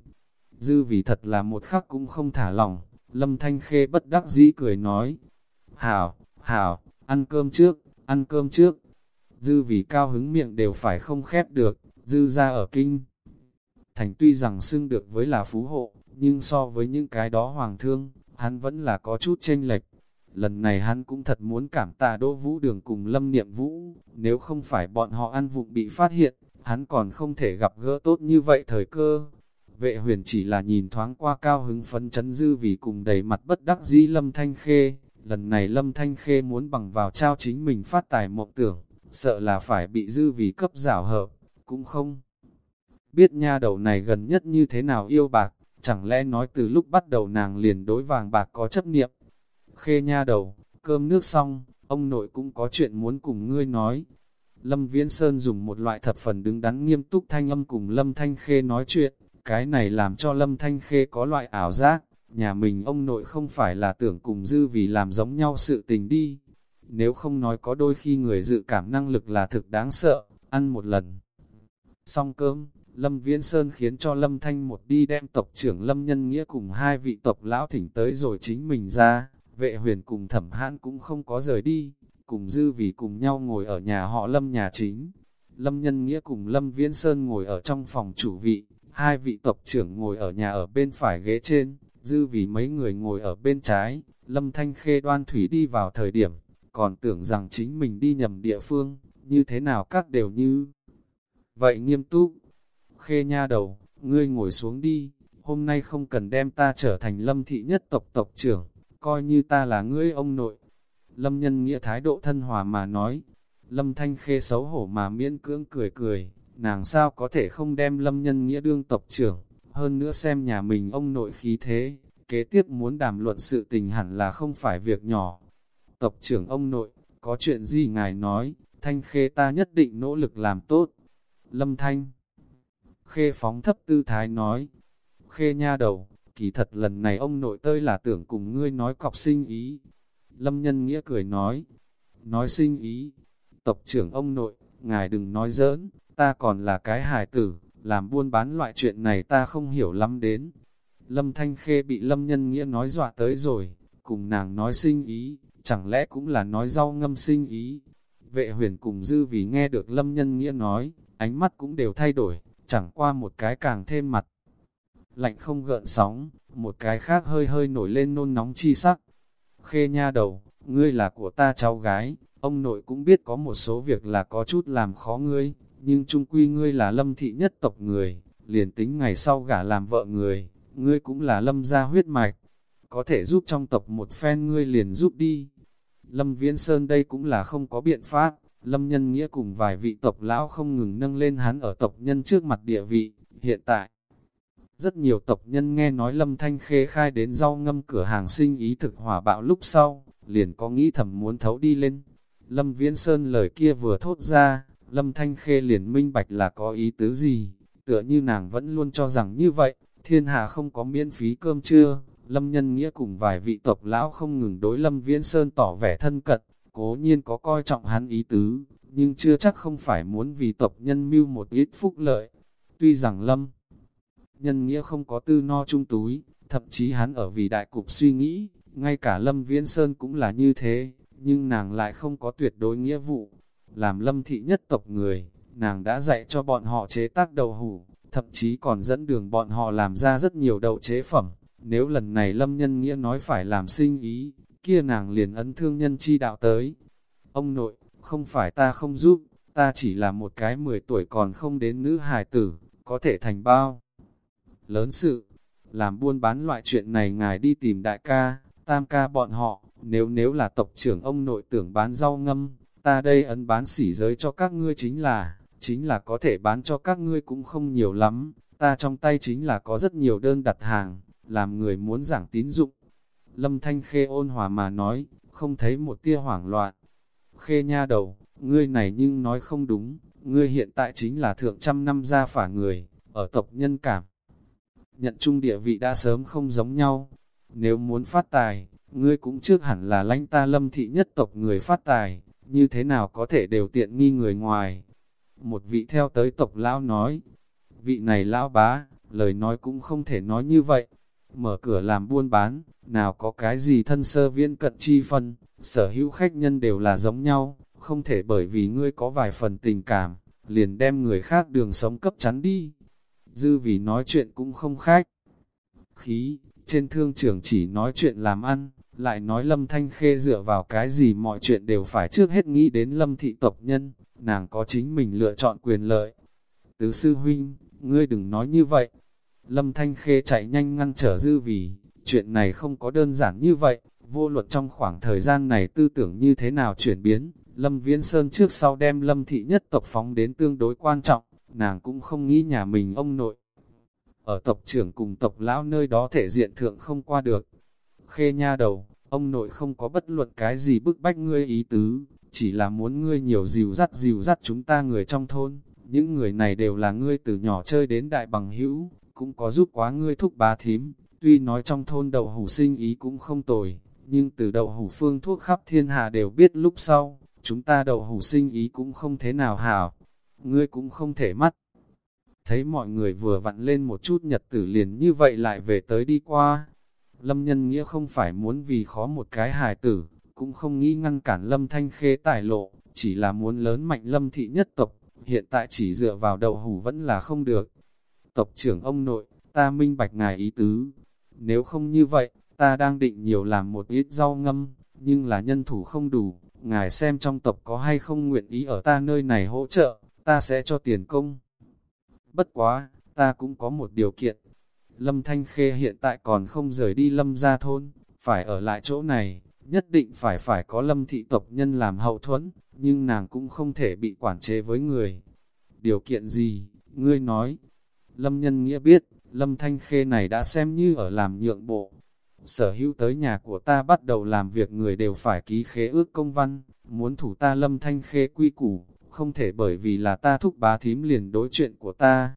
Dư vì thật là một khắc cũng không thả lỏng, lâm thanh khê bất đắc dĩ cười nói. Hảo, hảo, ăn cơm trước, ăn cơm trước. Dư vì cao hứng miệng đều phải không khép được, dư ra ở kinh. Thành tuy rằng xưng được với là phú hộ, nhưng so với những cái đó hoàng thương, hắn vẫn là có chút chênh lệch. Lần này hắn cũng thật muốn cảm tạ Đỗ Vũ Đường cùng Lâm Niệm Vũ, nếu không phải bọn họ ăn vụng bị phát hiện, hắn còn không thể gặp gỡ tốt như vậy thời cơ. Vệ huyền chỉ là nhìn thoáng qua cao hứng phấn chấn dư vì cùng đầy mặt bất đắc dĩ Lâm Thanh Khê, lần này Lâm Thanh Khê muốn bằng vào trao chính mình phát tài mộng tưởng, sợ là phải bị dư vì cấp giảo hợp, cũng không. Biết nha đầu này gần nhất như thế nào yêu bạc, chẳng lẽ nói từ lúc bắt đầu nàng liền đối vàng bạc có chấp niệm, Khê nha đầu, cơm nước xong, ông nội cũng có chuyện muốn cùng ngươi nói. Lâm Viễn Sơn dùng một loại thập phần đứng đắn nghiêm túc thanh âm cùng Lâm Thanh Khê nói chuyện, cái này làm cho Lâm Thanh Khê có loại ảo giác, nhà mình ông nội không phải là tưởng cùng dư vì làm giống nhau sự tình đi. Nếu không nói có đôi khi người dự cảm năng lực là thực đáng sợ, ăn một lần. Xong cơm, Lâm Viễn Sơn khiến cho Lâm Thanh một đi đem tộc trưởng Lâm Nhân Nghĩa cùng hai vị tộc lão thỉnh tới rồi chính mình ra. Vệ huyền cùng thẩm hãn cũng không có rời đi, cùng dư vì cùng nhau ngồi ở nhà họ Lâm nhà chính. Lâm Nhân Nghĩa cùng Lâm Viễn Sơn ngồi ở trong phòng chủ vị, hai vị tộc trưởng ngồi ở nhà ở bên phải ghế trên, dư vì mấy người ngồi ở bên trái, Lâm Thanh Khê đoan thủy đi vào thời điểm, còn tưởng rằng chính mình đi nhầm địa phương, như thế nào các đều như. Vậy nghiêm túc, Khê nha đầu, ngươi ngồi xuống đi, hôm nay không cần đem ta trở thành Lâm thị nhất tộc tộc trưởng, coi như ta là ngươi ông nội. Lâm nhân nghĩa thái độ thân hòa mà nói, Lâm thanh khê xấu hổ mà miễn cưỡng cười cười, nàng sao có thể không đem Lâm nhân nghĩa đương tộc trưởng, hơn nữa xem nhà mình ông nội khí thế, kế tiếp muốn đàm luận sự tình hẳn là không phải việc nhỏ. Tộc trưởng ông nội, có chuyện gì ngài nói, thanh khê ta nhất định nỗ lực làm tốt. Lâm thanh khê phóng thấp tư thái nói, Khê nha đầu, kỳ thật lần này ông nội tơi là tưởng cùng ngươi nói cọc sinh ý. Lâm nhân nghĩa cười nói, nói sinh ý, tộc trưởng ông nội, ngài đừng nói giỡn, ta còn là cái hài tử, làm buôn bán loại chuyện này ta không hiểu lắm đến. Lâm Thanh Khê bị Lâm Nhân Nghĩa nói dọa tới rồi, cùng nàng nói sinh ý, chẳng lẽ cũng là nói rau ngâm sinh ý. Vệ huyền cùng dư vì nghe được Lâm Nhân Nghĩa nói, ánh mắt cũng đều thay đổi, chẳng qua một cái càng thêm mặt. Lạnh không gợn sóng, một cái khác hơi hơi nổi lên nôn nóng chi sắc. Khê nha đầu, ngươi là của ta cháu gái, ông nội cũng biết có một số việc là có chút làm khó ngươi, nhưng trung quy ngươi là lâm thị nhất tộc người, liền tính ngày sau gả làm vợ người, ngươi cũng là lâm gia huyết mạch, có thể giúp trong tộc một phen ngươi liền giúp đi. Lâm Viễn Sơn đây cũng là không có biện pháp, Lâm Nhân Nghĩa cùng vài vị tộc lão không ngừng nâng lên hắn ở tộc nhân trước mặt địa vị, hiện tại. Rất nhiều tộc nhân nghe nói Lâm Thanh Khê khai đến rau ngâm cửa hàng sinh ý thực hỏa bạo lúc sau, liền có nghĩ thầm muốn thấu đi lên. Lâm Viễn Sơn lời kia vừa thốt ra, Lâm Thanh Khê liền minh bạch là có ý tứ gì, tựa như nàng vẫn luôn cho rằng như vậy, thiên hạ không có miễn phí cơm trưa. Lâm Nhân Nghĩa cùng vài vị tộc lão không ngừng đối Lâm Viễn Sơn tỏ vẻ thân cận, cố nhiên có coi trọng hắn ý tứ, nhưng chưa chắc không phải muốn vì tộc nhân mưu một ít phúc lợi. Tuy rằng Lâm Nhân Nghĩa không có tư no chung túi, thậm chí hắn ở vì đại cục suy nghĩ, ngay cả Lâm Viễn Sơn cũng là như thế, nhưng nàng lại không có tuyệt đối nghĩa vụ. Làm Lâm thị nhất tộc người, nàng đã dạy cho bọn họ chế tác đầu hủ, thậm chí còn dẫn đường bọn họ làm ra rất nhiều đậu chế phẩm. Nếu lần này Lâm Nhân Nghĩa nói phải làm sinh ý, kia nàng liền ấn thương nhân chi đạo tới. Ông nội, không phải ta không giúp, ta chỉ là một cái 10 tuổi còn không đến nữ hài tử, có thể thành bao. Lớn sự, làm buôn bán loại chuyện này ngài đi tìm đại ca, tam ca bọn họ, nếu nếu là tộc trưởng ông nội tưởng bán rau ngâm, ta đây ấn bán sỉ giới cho các ngươi chính là, chính là có thể bán cho các ngươi cũng không nhiều lắm, ta trong tay chính là có rất nhiều đơn đặt hàng, làm người muốn giảng tín dụng. Lâm Thanh Khê ôn hòa mà nói, không thấy một tia hoảng loạn. Khê nha đầu, ngươi này nhưng nói không đúng, ngươi hiện tại chính là thượng trăm năm gia phả người, ở tộc nhân cảm. Nhận chung địa vị đã sớm không giống nhau. Nếu muốn phát tài, ngươi cũng trước hẳn là lãnh ta lâm thị nhất tộc người phát tài, như thế nào có thể đều tiện nghi người ngoài. Một vị theo tới tộc lão nói, vị này lão bá, lời nói cũng không thể nói như vậy. Mở cửa làm buôn bán, nào có cái gì thân sơ viễn cận chi phân, sở hữu khách nhân đều là giống nhau, không thể bởi vì ngươi có vài phần tình cảm, liền đem người khác đường sống cấp chắn đi. Dư vì nói chuyện cũng không khách. Khí, trên thương trưởng chỉ nói chuyện làm ăn, lại nói Lâm Thanh Khê dựa vào cái gì mọi chuyện đều phải trước hết nghĩ đến Lâm thị tộc nhân, nàng có chính mình lựa chọn quyền lợi. Tứ sư huynh, ngươi đừng nói như vậy. Lâm Thanh Khê chạy nhanh ngăn trở dư vì, chuyện này không có đơn giản như vậy, vô luật trong khoảng thời gian này tư tưởng như thế nào chuyển biến, Lâm Viễn Sơn trước sau đem Lâm thị nhất tộc phóng đến tương đối quan trọng, nàng cũng không nghĩ nhà mình ông nội. Ở tộc trưởng cùng tộc lão nơi đó thể diện thượng không qua được. Khê nha đầu, ông nội không có bất luận cái gì bức bách ngươi ý tứ, chỉ là muốn ngươi nhiều dìu dắt dìu dắt chúng ta người trong thôn. Những người này đều là ngươi từ nhỏ chơi đến đại bằng hữu, cũng có giúp quá ngươi thúc bá thím. Tuy nói trong thôn đậu hủ sinh ý cũng không tồi, nhưng từ đậu hủ phương thuốc khắp thiên hạ đều biết lúc sau, chúng ta đậu hủ sinh ý cũng không thế nào hảo. Ngươi cũng không thể mắt. Thấy mọi người vừa vặn lên một chút nhật tử liền như vậy lại về tới đi qua, Lâm nhân nghĩa không phải muốn vì khó một cái hài tử, cũng không nghĩ ngăn cản Lâm Thanh Khê tài lộ, chỉ là muốn lớn mạnh Lâm thị nhất tộc, hiện tại chỉ dựa vào đậu hủ vẫn là không được. Tộc trưởng ông nội, ta minh bạch ngài ý tứ. Nếu không như vậy, ta đang định nhiều làm một ít rau ngâm, nhưng là nhân thủ không đủ, ngài xem trong tộc có hay không nguyện ý ở ta nơi này hỗ trợ, ta sẽ cho tiền công. Bất quá, ta cũng có một điều kiện, Lâm Thanh Khê hiện tại còn không rời đi Lâm gia thôn, phải ở lại chỗ này, nhất định phải phải có Lâm thị tộc nhân làm hậu thuẫn, nhưng nàng cũng không thể bị quản chế với người. Điều kiện gì, ngươi nói? Lâm nhân nghĩa biết, Lâm Thanh Khê này đã xem như ở làm nhượng bộ. Sở hữu tới nhà của ta bắt đầu làm việc người đều phải ký khế ước công văn, muốn thủ ta Lâm Thanh Khê quy củ, không thể bởi vì là ta thúc bá thím liền đối chuyện của ta.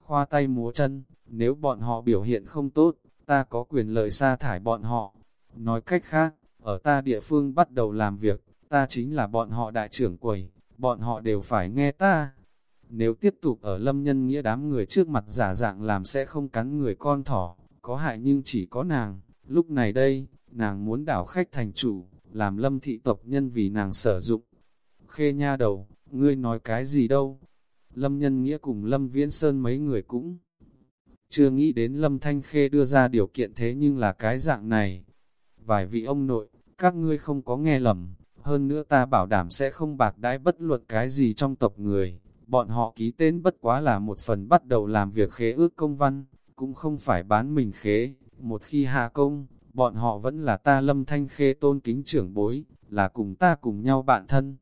Khoa tay múa chân, nếu bọn họ biểu hiện không tốt, ta có quyền lợi sa thải bọn họ. Nói cách khác, ở ta địa phương bắt đầu làm việc, ta chính là bọn họ đại trưởng quầy, bọn họ đều phải nghe ta. Nếu tiếp tục ở lâm nhân nghĩa đám người trước mặt giả dạng làm sẽ không cắn người con thỏ, có hại nhưng chỉ có nàng. Lúc này đây, nàng muốn đảo khách thành chủ, làm lâm thị tộc nhân vì nàng sử dụng. Khê nha đầu, ngươi nói cái gì đâu? Lâm nhân nghĩa cùng Lâm Viễn Sơn mấy người cũng chưa nghĩ đến Lâm Thanh Khê đưa ra điều kiện thế nhưng là cái dạng này. Vài vị ông nội, các ngươi không có nghe lầm, hơn nữa ta bảo đảm sẽ không bạc đãi bất luận cái gì trong tộc người. Bọn họ ký tên bất quá là một phần bắt đầu làm việc khế ước công văn, cũng không phải bán mình khế. Một khi hạ công, bọn họ vẫn là ta Lâm Thanh Khê tôn kính trưởng bối, là cùng ta cùng nhau bạn thân.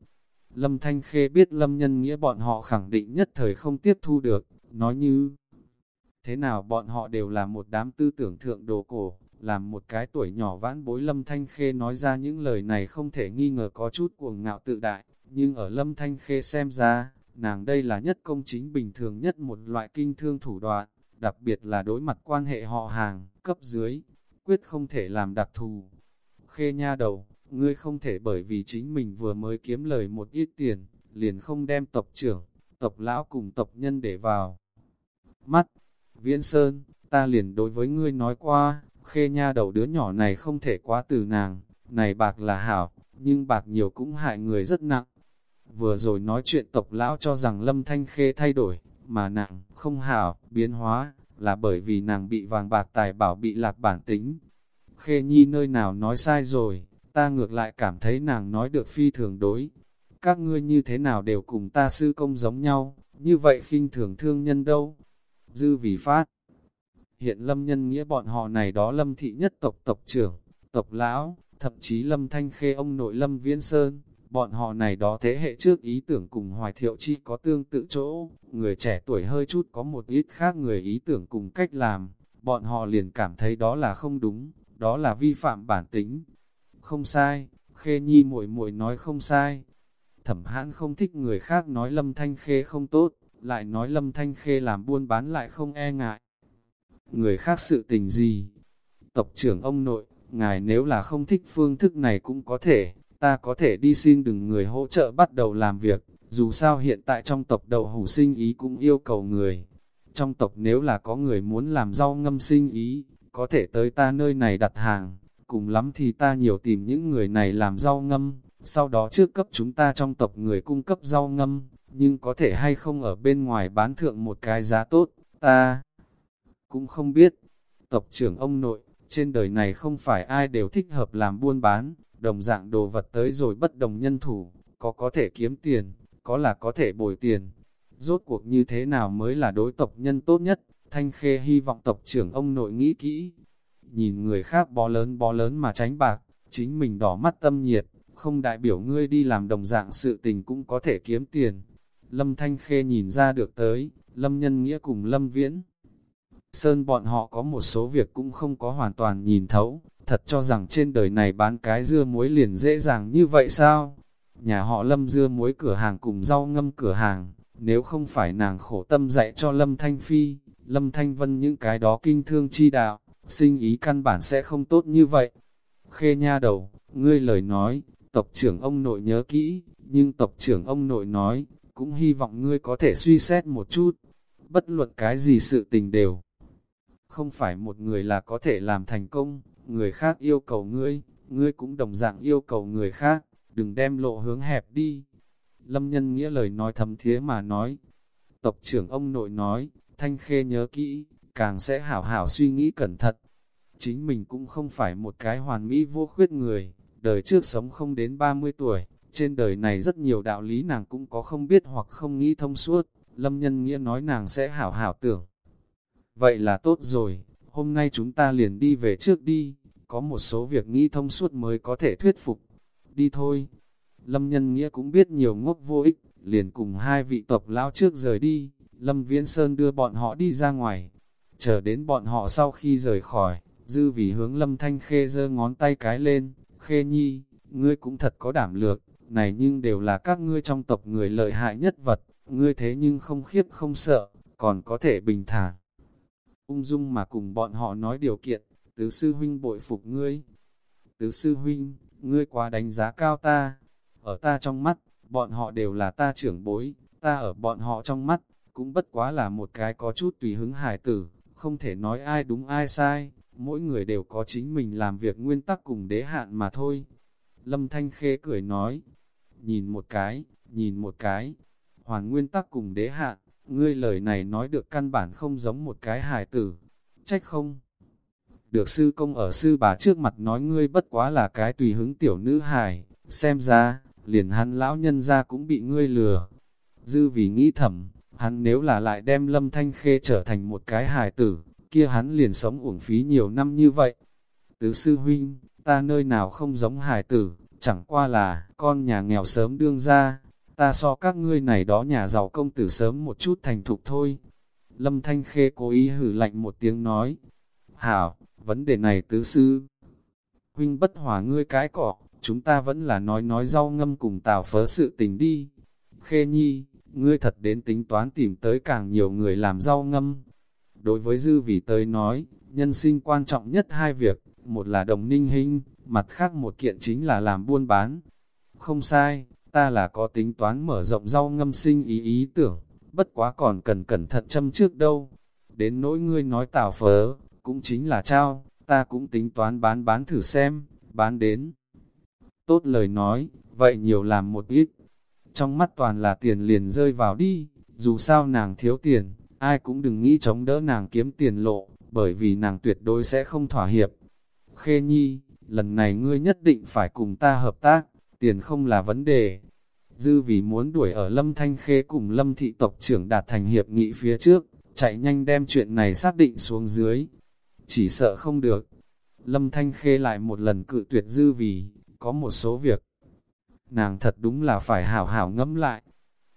Lâm Thanh Khê biết Lâm Nhân Nghĩa bọn họ khẳng định nhất thời không tiếp thu được, nói như thế nào bọn họ đều là một đám tư tưởng thượng đồ cổ, làm một cái tuổi nhỏ vãn bối Lâm Thanh Khê nói ra những lời này không thể nghi ngờ có chút cuồng ngạo tự đại, nhưng ở Lâm Thanh Khê xem ra, nàng đây là nhất công chính bình thường nhất một loại kinh thương thủ đoạn, đặc biệt là đối mặt quan hệ họ hàng, cấp dưới, quyết không thể làm đặc thù. Khê nha đầu, ngươi không thể bởi vì chính mình vừa mới kiếm lời một ít tiền, liền không đem tộc trưởng, tộc lão cùng tộc nhân để vào. Mắt, Viễn Sơn, ta liền đối với ngươi nói qua, khê nha đầu đứa nhỏ này không thể quá từ nàng, này bạc là hảo, nhưng bạc nhiều cũng hại người rất nặng. Vừa rồi nói chuyện tộc lão cho rằng lâm thanh khê thay đổi, mà nặng, không hảo, biến hóa, là bởi vì nàng bị vàng bạc tài bảo bị lạc bản tính. Khê nhi nơi nào nói sai rồi, ta ngược lại cảm thấy nàng nói được phi thường đối. Các ngươi như thế nào đều cùng ta sư công giống nhau, như vậy khinh thường thương nhân đâu. Dư vì phát. Hiện lâm nhân nghĩa bọn họ này đó lâm thị nhất tộc tộc trưởng, tộc lão, thậm chí lâm thanh khê ông nội lâm viễn sơn. Bọn họ này đó thế hệ trước ý tưởng cùng hoài thiệu chi có tương tự chỗ, người trẻ tuổi hơi chút có một ít khác người ý tưởng cùng cách làm, bọn họ liền cảm thấy đó là không đúng, đó là vi phạm bản tính, không sai, khê nhi muội muội nói không sai. Thẩm hãn không thích người khác nói lâm thanh khê không tốt, lại nói lâm thanh khê làm buôn bán lại không e ngại. Người khác sự tình gì? Tộc trưởng ông nội, ngài nếu là không thích phương thức này cũng có thể, ta có thể đi xin đừng người hỗ trợ bắt đầu làm việc, dù sao hiện tại trong tộc đầu hủ sinh ý cũng yêu cầu người. Trong tộc nếu là có người muốn làm rau ngâm sinh ý, có thể tới ta nơi này đặt hàng, cùng lắm thì ta nhiều tìm những người này làm rau ngâm, sau đó trước cấp chúng ta trong tộc người cung cấp rau ngâm, nhưng có thể hay không ở bên ngoài bán thượng một cái giá tốt, ta cũng không biết. Tộc trưởng ông nội, trên đời này không phải ai đều thích hợp làm buôn bán, đồng dạng đồ vật tới rồi bất đồng nhân thủ, có có thể kiếm tiền, có là có thể bồi tiền. Rốt cuộc như thế nào mới là đối tộc nhân tốt nhất, Thanh Khê hy vọng tộc trưởng ông nội nghĩ kỹ, nhìn người khác bó lớn bó lớn mà tránh bạc, chính mình đỏ mắt tâm nhiệt, không đại biểu ngươi đi làm đồng dạng sự tình cũng có thể kiếm tiền. Lâm Thanh Khê nhìn ra được tới, Lâm Nhân Nghĩa cùng Lâm Viễn. Sơn bọn họ có một số việc cũng không có hoàn toàn nhìn thấu, thật cho rằng trên đời này bán cái dưa muối liền dễ dàng như vậy sao? Nhà họ Lâm dưa muối cửa hàng cùng rau ngâm cửa hàng, nếu không phải nàng khổ tâm dạy cho Lâm Thanh Phi, Lâm Thanh Vân những cái đó kinh thương chi đạo, sinh ý căn bản sẽ không tốt như vậy. Khê nha đầu, ngươi lời nói, tộc trưởng ông nội nhớ kỹ, nhưng tộc trưởng ông nội nói, cũng hy vọng ngươi có thể suy xét một chút, bất luận cái gì sự tình đều. Không phải một người là có thể làm thành công, người khác yêu cầu ngươi, ngươi cũng đồng dạng yêu cầu người khác, đừng đem lộ hướng hẹp đi. Lâm nhân nghĩa lời nói thầm thía mà nói, tộc trưởng ông nội nói, thanh khê nhớ kỹ, càng sẽ hảo hảo suy nghĩ cẩn thận. Chính mình cũng không phải một cái hoàn mỹ vô khuyết người, đời trước sống không đến 30 tuổi, trên đời này rất nhiều đạo lý nàng cũng có không biết hoặc không nghĩ thông suốt, lâm nhân nghĩa nói nàng sẽ hảo hảo tưởng. Vậy là tốt rồi, hôm nay chúng ta liền đi về trước đi, có một số việc nghĩ thông suốt mới có thể thuyết phục. Đi thôi. Lâm nhân nghĩa cũng biết nhiều ngốc vô ích, liền cùng hai vị tộc lão trước rời đi, Lâm Viễn Sơn đưa bọn họ đi ra ngoài, Chờ đến bọn họ sau khi rời khỏi, dư vì hướng lâm thanh khê giơ ngón tay cái lên, khê nhi, ngươi cũng thật có đảm lược, này nhưng đều là các ngươi trong tộc người lợi hại nhất vật, ngươi thế nhưng không khiếp không sợ, còn có thể bình thản. ung dung mà cùng bọn họ nói điều kiện, tứ sư huynh bội phục ngươi. Tứ sư huynh, ngươi quá đánh giá cao ta, ở ta trong mắt, bọn họ đều là ta trưởng bối, ta ở bọn họ trong mắt, cũng bất quá là một cái có chút tùy hứng hài tử, không thể nói ai đúng ai sai, mỗi người đều có chính mình làm việc nguyên tắc cùng đế hạn mà thôi. Lâm Thanh Khê cười nói, nhìn một cái, nhìn một cái, hoàn nguyên tắc cùng đế hạn, ngươi lời này nói được căn bản không giống một cái hài tử, trách không? Được sư công ở sư bà trước mặt nói ngươi bất quá là cái tùy hứng tiểu nữ hài, xem ra, liền hắn lão nhân ra cũng bị ngươi lừa. Dư vì nghĩ thầm, hắn nếu là lại đem lâm thanh khê trở thành một cái hài tử, kia hắn liền sống uổng phí nhiều năm như vậy. Tứ sư huynh, ta nơi nào không giống hài tử, chẳng qua là, con nhà nghèo sớm đương ra, ta so các ngươi này đó nhà giàu công tử sớm một chút thành thục thôi. Lâm Thanh Khê cố ý hử lạnh một tiếng nói, Hảo, vấn đề này tứ sư. Huynh bất hòa ngươi cái cỏ, chúng ta vẫn là nói nói rau ngâm cùng tào phớ sự tình đi. Khê nhi, ngươi thật đến tính toán tìm tới càng nhiều người làm rau ngâm. Đối với dư vì tới nói, nhân sinh quan trọng nhất hai việc, một là đồng ninh hình, mặt khác một kiện chính là làm buôn bán. Không sai, ta là có tính toán mở rộng rau ngâm sinh ý ý tưởng, bất quá còn cần cẩn thận châm trước đâu. Đến nỗi ngươi nói tào phớ, cũng chính là trao, ta cũng tính toán bán bán thử xem, bán đến. Tốt lời nói, vậy nhiều làm một ít. Trong mắt toàn là tiền liền rơi vào đi, dù sao nàng thiếu tiền, ai cũng đừng nghĩ chống đỡ nàng kiếm tiền lộ, bởi vì nàng tuyệt đối sẽ không thỏa hiệp. Khê Nhi, lần này ngươi nhất định phải cùng ta hợp tác, tiền không là vấn đề. Dư vì muốn đuổi ở Lâm Thanh Khê cùng Lâm Thị tộc trưởng đạt thành hiệp nghị phía trước, chạy nhanh đem chuyện này xác định xuống dưới. Chỉ sợ không được. Lâm Thanh Khê lại một lần cự tuyệt dư vì, có một số việc. Nàng thật đúng là phải hảo hảo ngẫm lại.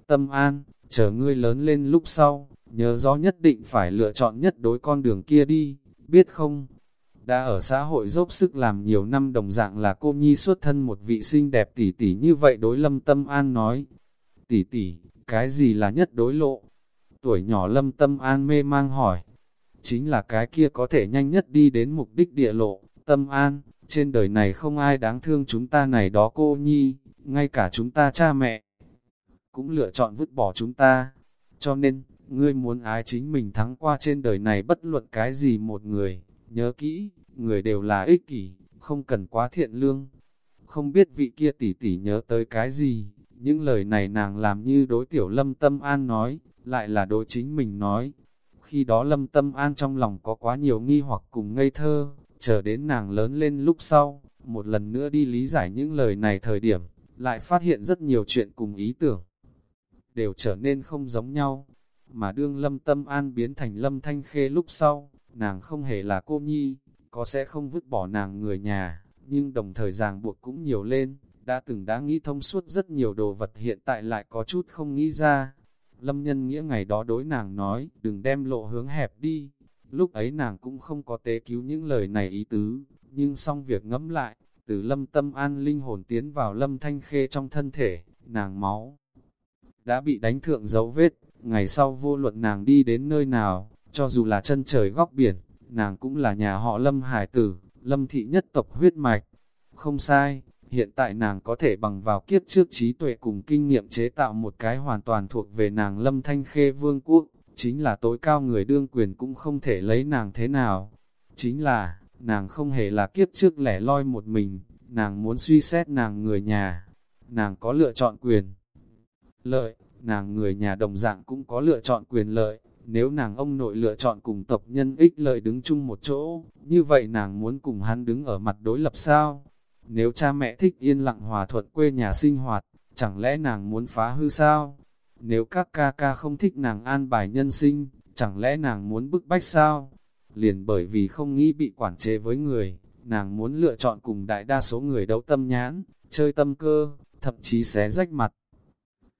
Tâm an, chờ ngươi lớn lên lúc sau, nhớ rõ nhất định phải lựa chọn nhất đối con đường kia đi, biết không? Đã ở xã hội dốc sức làm nhiều năm đồng dạng là cô nhi xuất thân một vị xinh đẹp tỷ tỷ như vậy đối lâm tâm an nói. Tỷ tỷ, cái gì là nhất đối lộ? Tuổi nhỏ lâm tâm an mê mang hỏi. Chính là cái kia có thể nhanh nhất đi đến mục đích địa lộ, tâm an, trên đời này không ai đáng thương chúng ta này đó cô nhi, ngay cả chúng ta cha mẹ. Cũng lựa chọn vứt bỏ chúng ta. Cho nên, ngươi muốn ái chính mình thắng qua trên đời này bất luận cái gì một người, nhớ kỹ, người đều là ích kỷ, không cần quá thiện lương. Không biết vị kia tỷ tỷ nhớ tới cái gì, những lời này nàng làm như đối tiểu lâm tâm an nói, lại là đối chính mình nói. Khi đó lâm tâm an trong lòng có quá nhiều nghi hoặc cùng ngây thơ, chờ đến nàng lớn lên lúc sau, một lần nữa đi lý giải những lời này thời điểm, lại phát hiện rất nhiều chuyện cùng ý tưởng, đều trở nên không giống nhau. Mà đương lâm tâm an biến thành lâm thanh khê lúc sau, nàng không hề là cô nhi, có sẽ không vứt bỏ nàng người nhà, nhưng đồng thời ràng buộc cũng nhiều lên, đã từng đã nghĩ thông suốt rất nhiều đồ vật hiện tại lại có chút không nghĩ ra. Lâm nhân nghĩa ngày đó đối nàng nói, đừng đem lộ hướng hẹp đi, lúc ấy nàng cũng không có tế cứu những lời này ý tứ, nhưng xong việc ngẫm lại, từ lâm tâm an linh hồn tiến vào lâm thanh khê trong thân thể, nàng máu đã bị đánh thượng dấu vết, ngày sau vô luận nàng đi đến nơi nào, cho dù là chân trời góc biển, nàng cũng là nhà họ lâm hải tử, lâm thị nhất tộc huyết mạch. Không sai, hiện tại nàng có thể bằng vào kiếp trước trí tuệ cùng kinh nghiệm chế tạo một cái hoàn toàn thuộc về nàng lâm thanh khê vương quốc, chính là tối cao người đương quyền cũng không thể lấy nàng thế nào. Chính là, nàng không hề là kiếp trước lẻ loi một mình, nàng muốn suy xét nàng người nhà, nàng có lựa chọn quyền. Lợi, nàng người nhà đồng dạng cũng có lựa chọn quyền lợi, nếu nàng ông nội lựa chọn cùng tộc nhân ích lợi đứng chung một chỗ, như vậy nàng muốn cùng hắn đứng ở mặt đối lập sao? Nếu cha mẹ thích yên lặng hòa thuận quê nhà sinh hoạt, chẳng lẽ nàng muốn phá hư sao? Nếu các ca ca không thích nàng an bài nhân sinh, chẳng lẽ nàng muốn bức bách sao? Liền bởi vì không nghĩ bị quản chế với người, nàng muốn lựa chọn cùng đại đa số người đấu tâm nhãn, chơi tâm cơ, thậm chí xé rách mặt.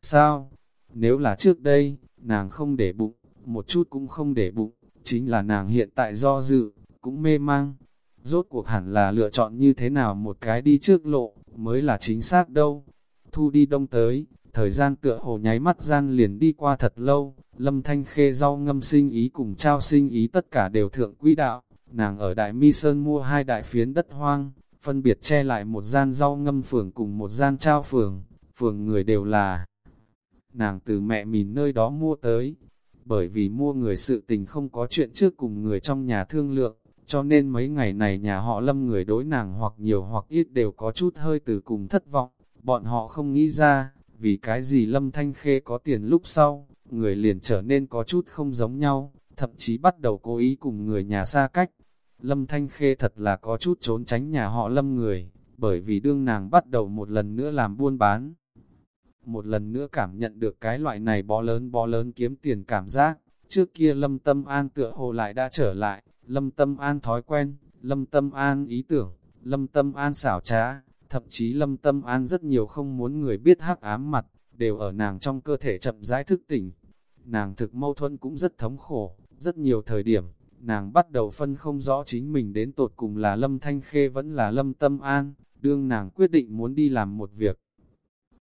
Sao? Nếu là trước đây, nàng không để bụng, một chút cũng không để bụng, chính là nàng hiện tại do dự, cũng mê mang. Rốt cuộc hẳn là lựa chọn như thế nào một cái đi trước lộ, mới là chính xác đâu. Thu đi đông tới, Thời gian tựa hồ nháy mắt gian liền đi qua thật lâu, lâm thanh khê rau ngâm sinh ý cùng trao sinh ý tất cả đều thượng quỹ đạo, nàng ở Đại Mi Sơn mua hai đại phiến đất hoang, phân biệt che lại một gian rau ngâm phường cùng một gian trao phường, phường người đều là nàng từ mẹ mình nơi đó mua tới, bởi vì mua người sự tình không có chuyện trước cùng người trong nhà thương lượng, cho nên mấy ngày này nhà họ lâm người đối nàng hoặc nhiều hoặc ít đều có chút hơi từ cùng thất vọng, bọn họ không nghĩ ra, vì cái gì lâm thanh khê có tiền lúc sau, người liền trở nên có chút không giống nhau, thậm chí bắt đầu cố ý cùng người nhà xa cách. Lâm Thanh Khê thật là có chút trốn tránh nhà họ Lâm người, bởi vì đương nàng bắt đầu một lần nữa làm buôn bán. Một lần nữa cảm nhận được cái loại này bó lớn bó lớn kiếm tiền cảm giác, trước kia Lâm Tâm An tựa hồ lại đã trở lại, Lâm Tâm An thói quen, Lâm Tâm An ý tưởng, Lâm Tâm An xảo trá, thậm chí Lâm Tâm An rất nhiều không muốn người biết hắc ám mặt, đều ở nàng trong cơ thể chậm rãi thức tỉnh. Nàng thực mâu thuẫn cũng rất thống khổ, rất nhiều thời điểm, nàng bắt đầu phân không rõ chính mình đến tột cùng là Lâm Thanh Khê vẫn là Lâm Tâm An, đương nàng quyết định muốn đi làm một việc.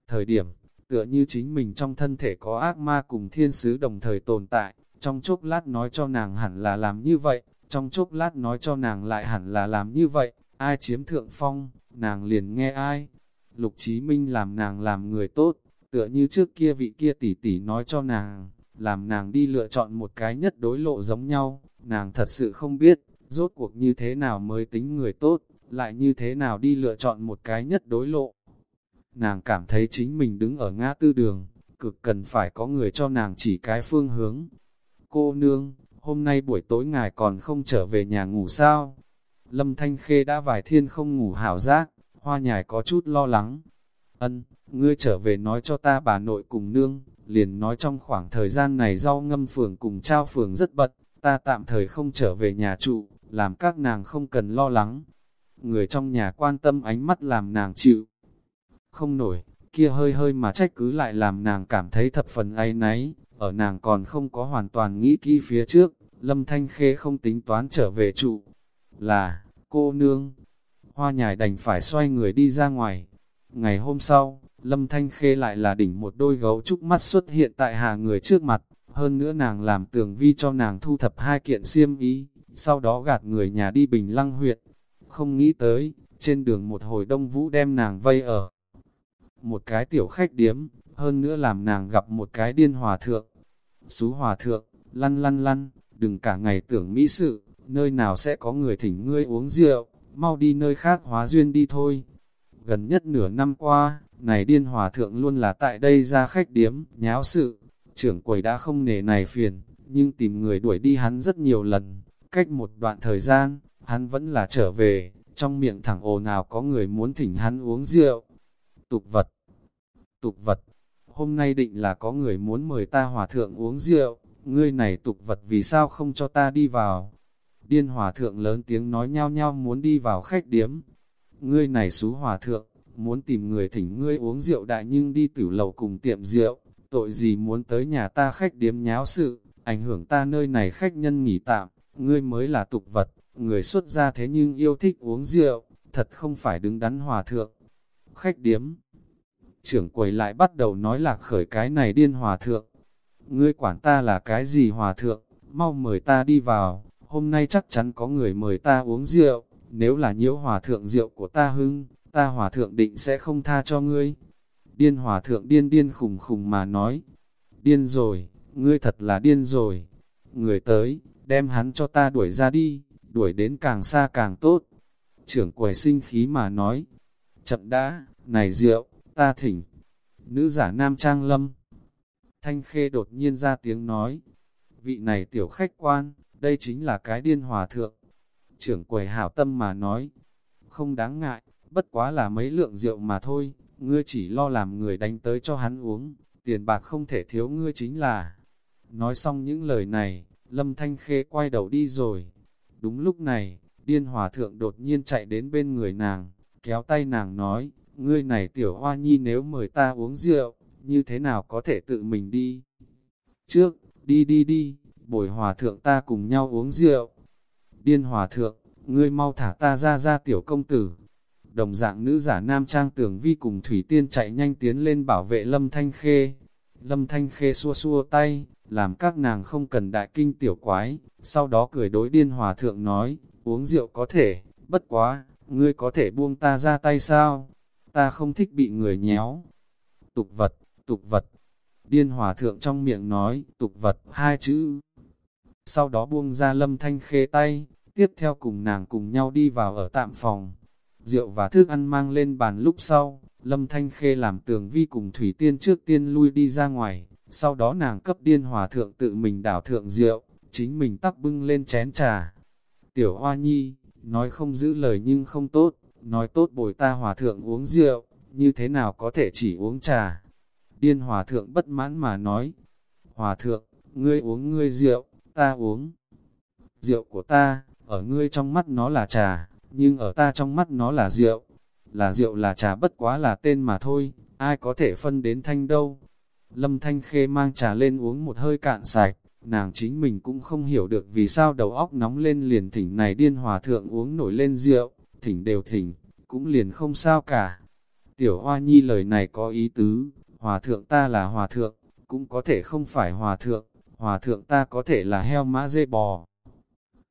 Thời điểm, tựa như chính mình trong thân thể có ác ma cùng thiên sứ đồng thời tồn tại, trong chốc lát nói cho nàng hẳn là làm như vậy, trong chốc lát nói cho nàng lại hẳn là làm như vậy, ai chiếm thượng phong, nàng liền nghe ai. Lục Chí Minh làm nàng làm người tốt, tựa như trước kia vị kia tỷ tỷ nói cho nàng, làm nàng đi lựa chọn một cái nhất đối lộ giống nhau, nàng thật sự không biết, rốt cuộc như thế nào mới tính người tốt, lại như thế nào đi lựa chọn một cái nhất đối lộ. Nàng cảm thấy chính mình đứng ở ngã tư đường, cực cần phải có người cho nàng chỉ cái phương hướng. Cô nương, hôm nay buổi tối ngài còn không trở về nhà ngủ sao? Lâm Thanh Khê đã vài thiên không ngủ hảo giác, hoa nhài có chút lo lắng. Ân, ngươi trở về nói cho ta bà nội cùng nương, liền nói trong khoảng thời gian này rau ngâm phường cùng trao phường rất bận, ta tạm thời không trở về nhà trụ, làm các nàng không cần lo lắng. Người trong nhà quan tâm ánh mắt làm nàng chịu. Không nổi, kia hơi hơi mà trách cứ lại làm nàng cảm thấy thập phần ấy náy, ở nàng còn không có hoàn toàn nghĩ kỹ phía trước, Lâm Thanh Khê không tính toán trở về trụ. Là, cô nương, hoa nhài đành phải xoay người đi ra ngoài. Ngày hôm sau, Lâm Thanh Khê lại là đỉnh một đôi gấu trúc mắt xuất hiện tại hạ người trước mặt, hơn nữa nàng làm tường vi cho nàng thu thập hai kiện xiêm ý, sau đó gạt người nhà đi Bình Lăng huyện. Không nghĩ tới, trên đường một hồi đông vũ đem nàng vây ở một cái tiểu khách điếm, hơn nữa làm nàng gặp một cái điên hòa thượng. Xú hòa thượng, lăn lăn lăn, đừng cả ngày tưởng mỹ sự, nơi nào sẽ có người thỉnh ngươi uống rượu, mau đi nơi khác hóa duyên đi thôi. Gần nhất nửa năm qua, này điên hòa thượng luôn là tại đây ra khách điếm, nháo sự, trưởng quầy đã không nề này phiền, nhưng tìm người đuổi đi hắn rất nhiều lần, cách một đoạn thời gian, hắn vẫn là trở về, trong miệng thẳng ồ nào có người muốn thỉnh hắn uống rượu. Tục vật, tục vật, hôm nay định là có người muốn mời ta hòa thượng uống rượu, ngươi này tục vật vì sao không cho ta đi vào. Điên hòa thượng lớn tiếng nói nhau nhau muốn đi vào khách điếm. Ngươi này xú hòa thượng, muốn tìm người thỉnh ngươi uống rượu đại nhưng đi tử lầu cùng tiệm rượu, tội gì muốn tới nhà ta khách điếm nháo sự, ảnh hưởng ta nơi này khách nhân nghỉ tạm, ngươi mới là tục vật, người xuất gia thế nhưng yêu thích uống rượu, thật không phải đứng đắn hòa thượng. Khách điếm Trưởng quầy lại bắt đầu nói lạc khởi cái này điên hòa thượng. Ngươi quản ta là cái gì hòa thượng, mau mời ta đi vào, hôm nay chắc chắn có người mời ta uống rượu, nếu là nhiễu hòa thượng rượu của ta hưng, ta hòa thượng định sẽ không tha cho ngươi. Điên hòa thượng điên điên khùng khùng mà nói, điên rồi, ngươi thật là điên rồi. Người tới, đem hắn cho ta đuổi ra đi, đuổi đến càng xa càng tốt. Trưởng quầy sinh khí mà nói, chậm đã, này rượu, ta thỉnh. Nữ giả nam trang lâm. Thanh khê đột nhiên ra tiếng nói, vị này tiểu khách quan, đây chính là cái điên hòa thượng. Trưởng quầy hảo tâm mà nói, không đáng ngại, bất quá là mấy lượng rượu mà thôi, ngươi chỉ lo làm người đánh tới cho hắn uống, tiền bạc không thể thiếu ngươi chính là. Nói xong những lời này, Lâm Thanh Khê quay đầu đi rồi. Đúng lúc này, điên hòa thượng đột nhiên chạy đến bên người nàng, kéo tay nàng nói, ngươi này tiểu hoa nhi nếu mời ta uống rượu, như thế nào có thể tự mình đi? Trước, đi đi đi, bồi hòa thượng ta cùng nhau uống rượu. Điên hòa thượng, ngươi mau thả ta ra ra tiểu công tử, đồng dạng nữ giả nam trang tưởng vi cùng Thủy Tiên chạy nhanh tiến lên bảo vệ Lâm Thanh Khê. Lâm Thanh Khê xua xua tay, làm các nàng không cần đại kinh tiểu quái, sau đó cười đối điên hòa thượng nói, uống rượu có thể, bất quá, ngươi có thể buông ta ra tay sao? Ta không thích bị người nhéo. Tục vật, tục vật. Điên hòa thượng trong miệng nói, tục vật, hai chữ. Sau đó buông ra lâm thanh khê tay, tiếp theo cùng nàng cùng nhau đi vào ở tạm phòng. Rượu và thức ăn mang lên bàn lúc sau, lâm thanh khê làm tường vi cùng thủy tiên trước tiên lui đi ra ngoài, sau đó nàng cấp điên hòa thượng tự mình đảo thượng rượu, chính mình tắc bưng lên chén trà. Tiểu Hoa Nhi, nói không giữ lời nhưng không tốt, nói tốt bồi ta hòa thượng uống rượu, như thế nào có thể chỉ uống trà. Điên hòa thượng bất mãn mà nói, hòa thượng, ngươi uống ngươi rượu, ta uống. Rượu của ta, ở ngươi trong mắt nó là trà, nhưng ở ta trong mắt nó là rượu. Là rượu là trà bất quá là tên mà thôi, ai có thể phân đến thanh đâu. Lâm Thanh Khê mang trà lên uống một hơi cạn sạch, nàng chính mình cũng không hiểu được vì sao đầu óc nóng lên liền thỉnh này điên hòa thượng uống nổi lên rượu, thỉnh đều thỉnh, cũng liền không sao cả. Tiểu Hoa Nhi lời này có ý tứ, hòa thượng ta là hòa thượng, cũng có thể không phải hòa thượng, hòa thượng ta có thể là heo mã dê bò,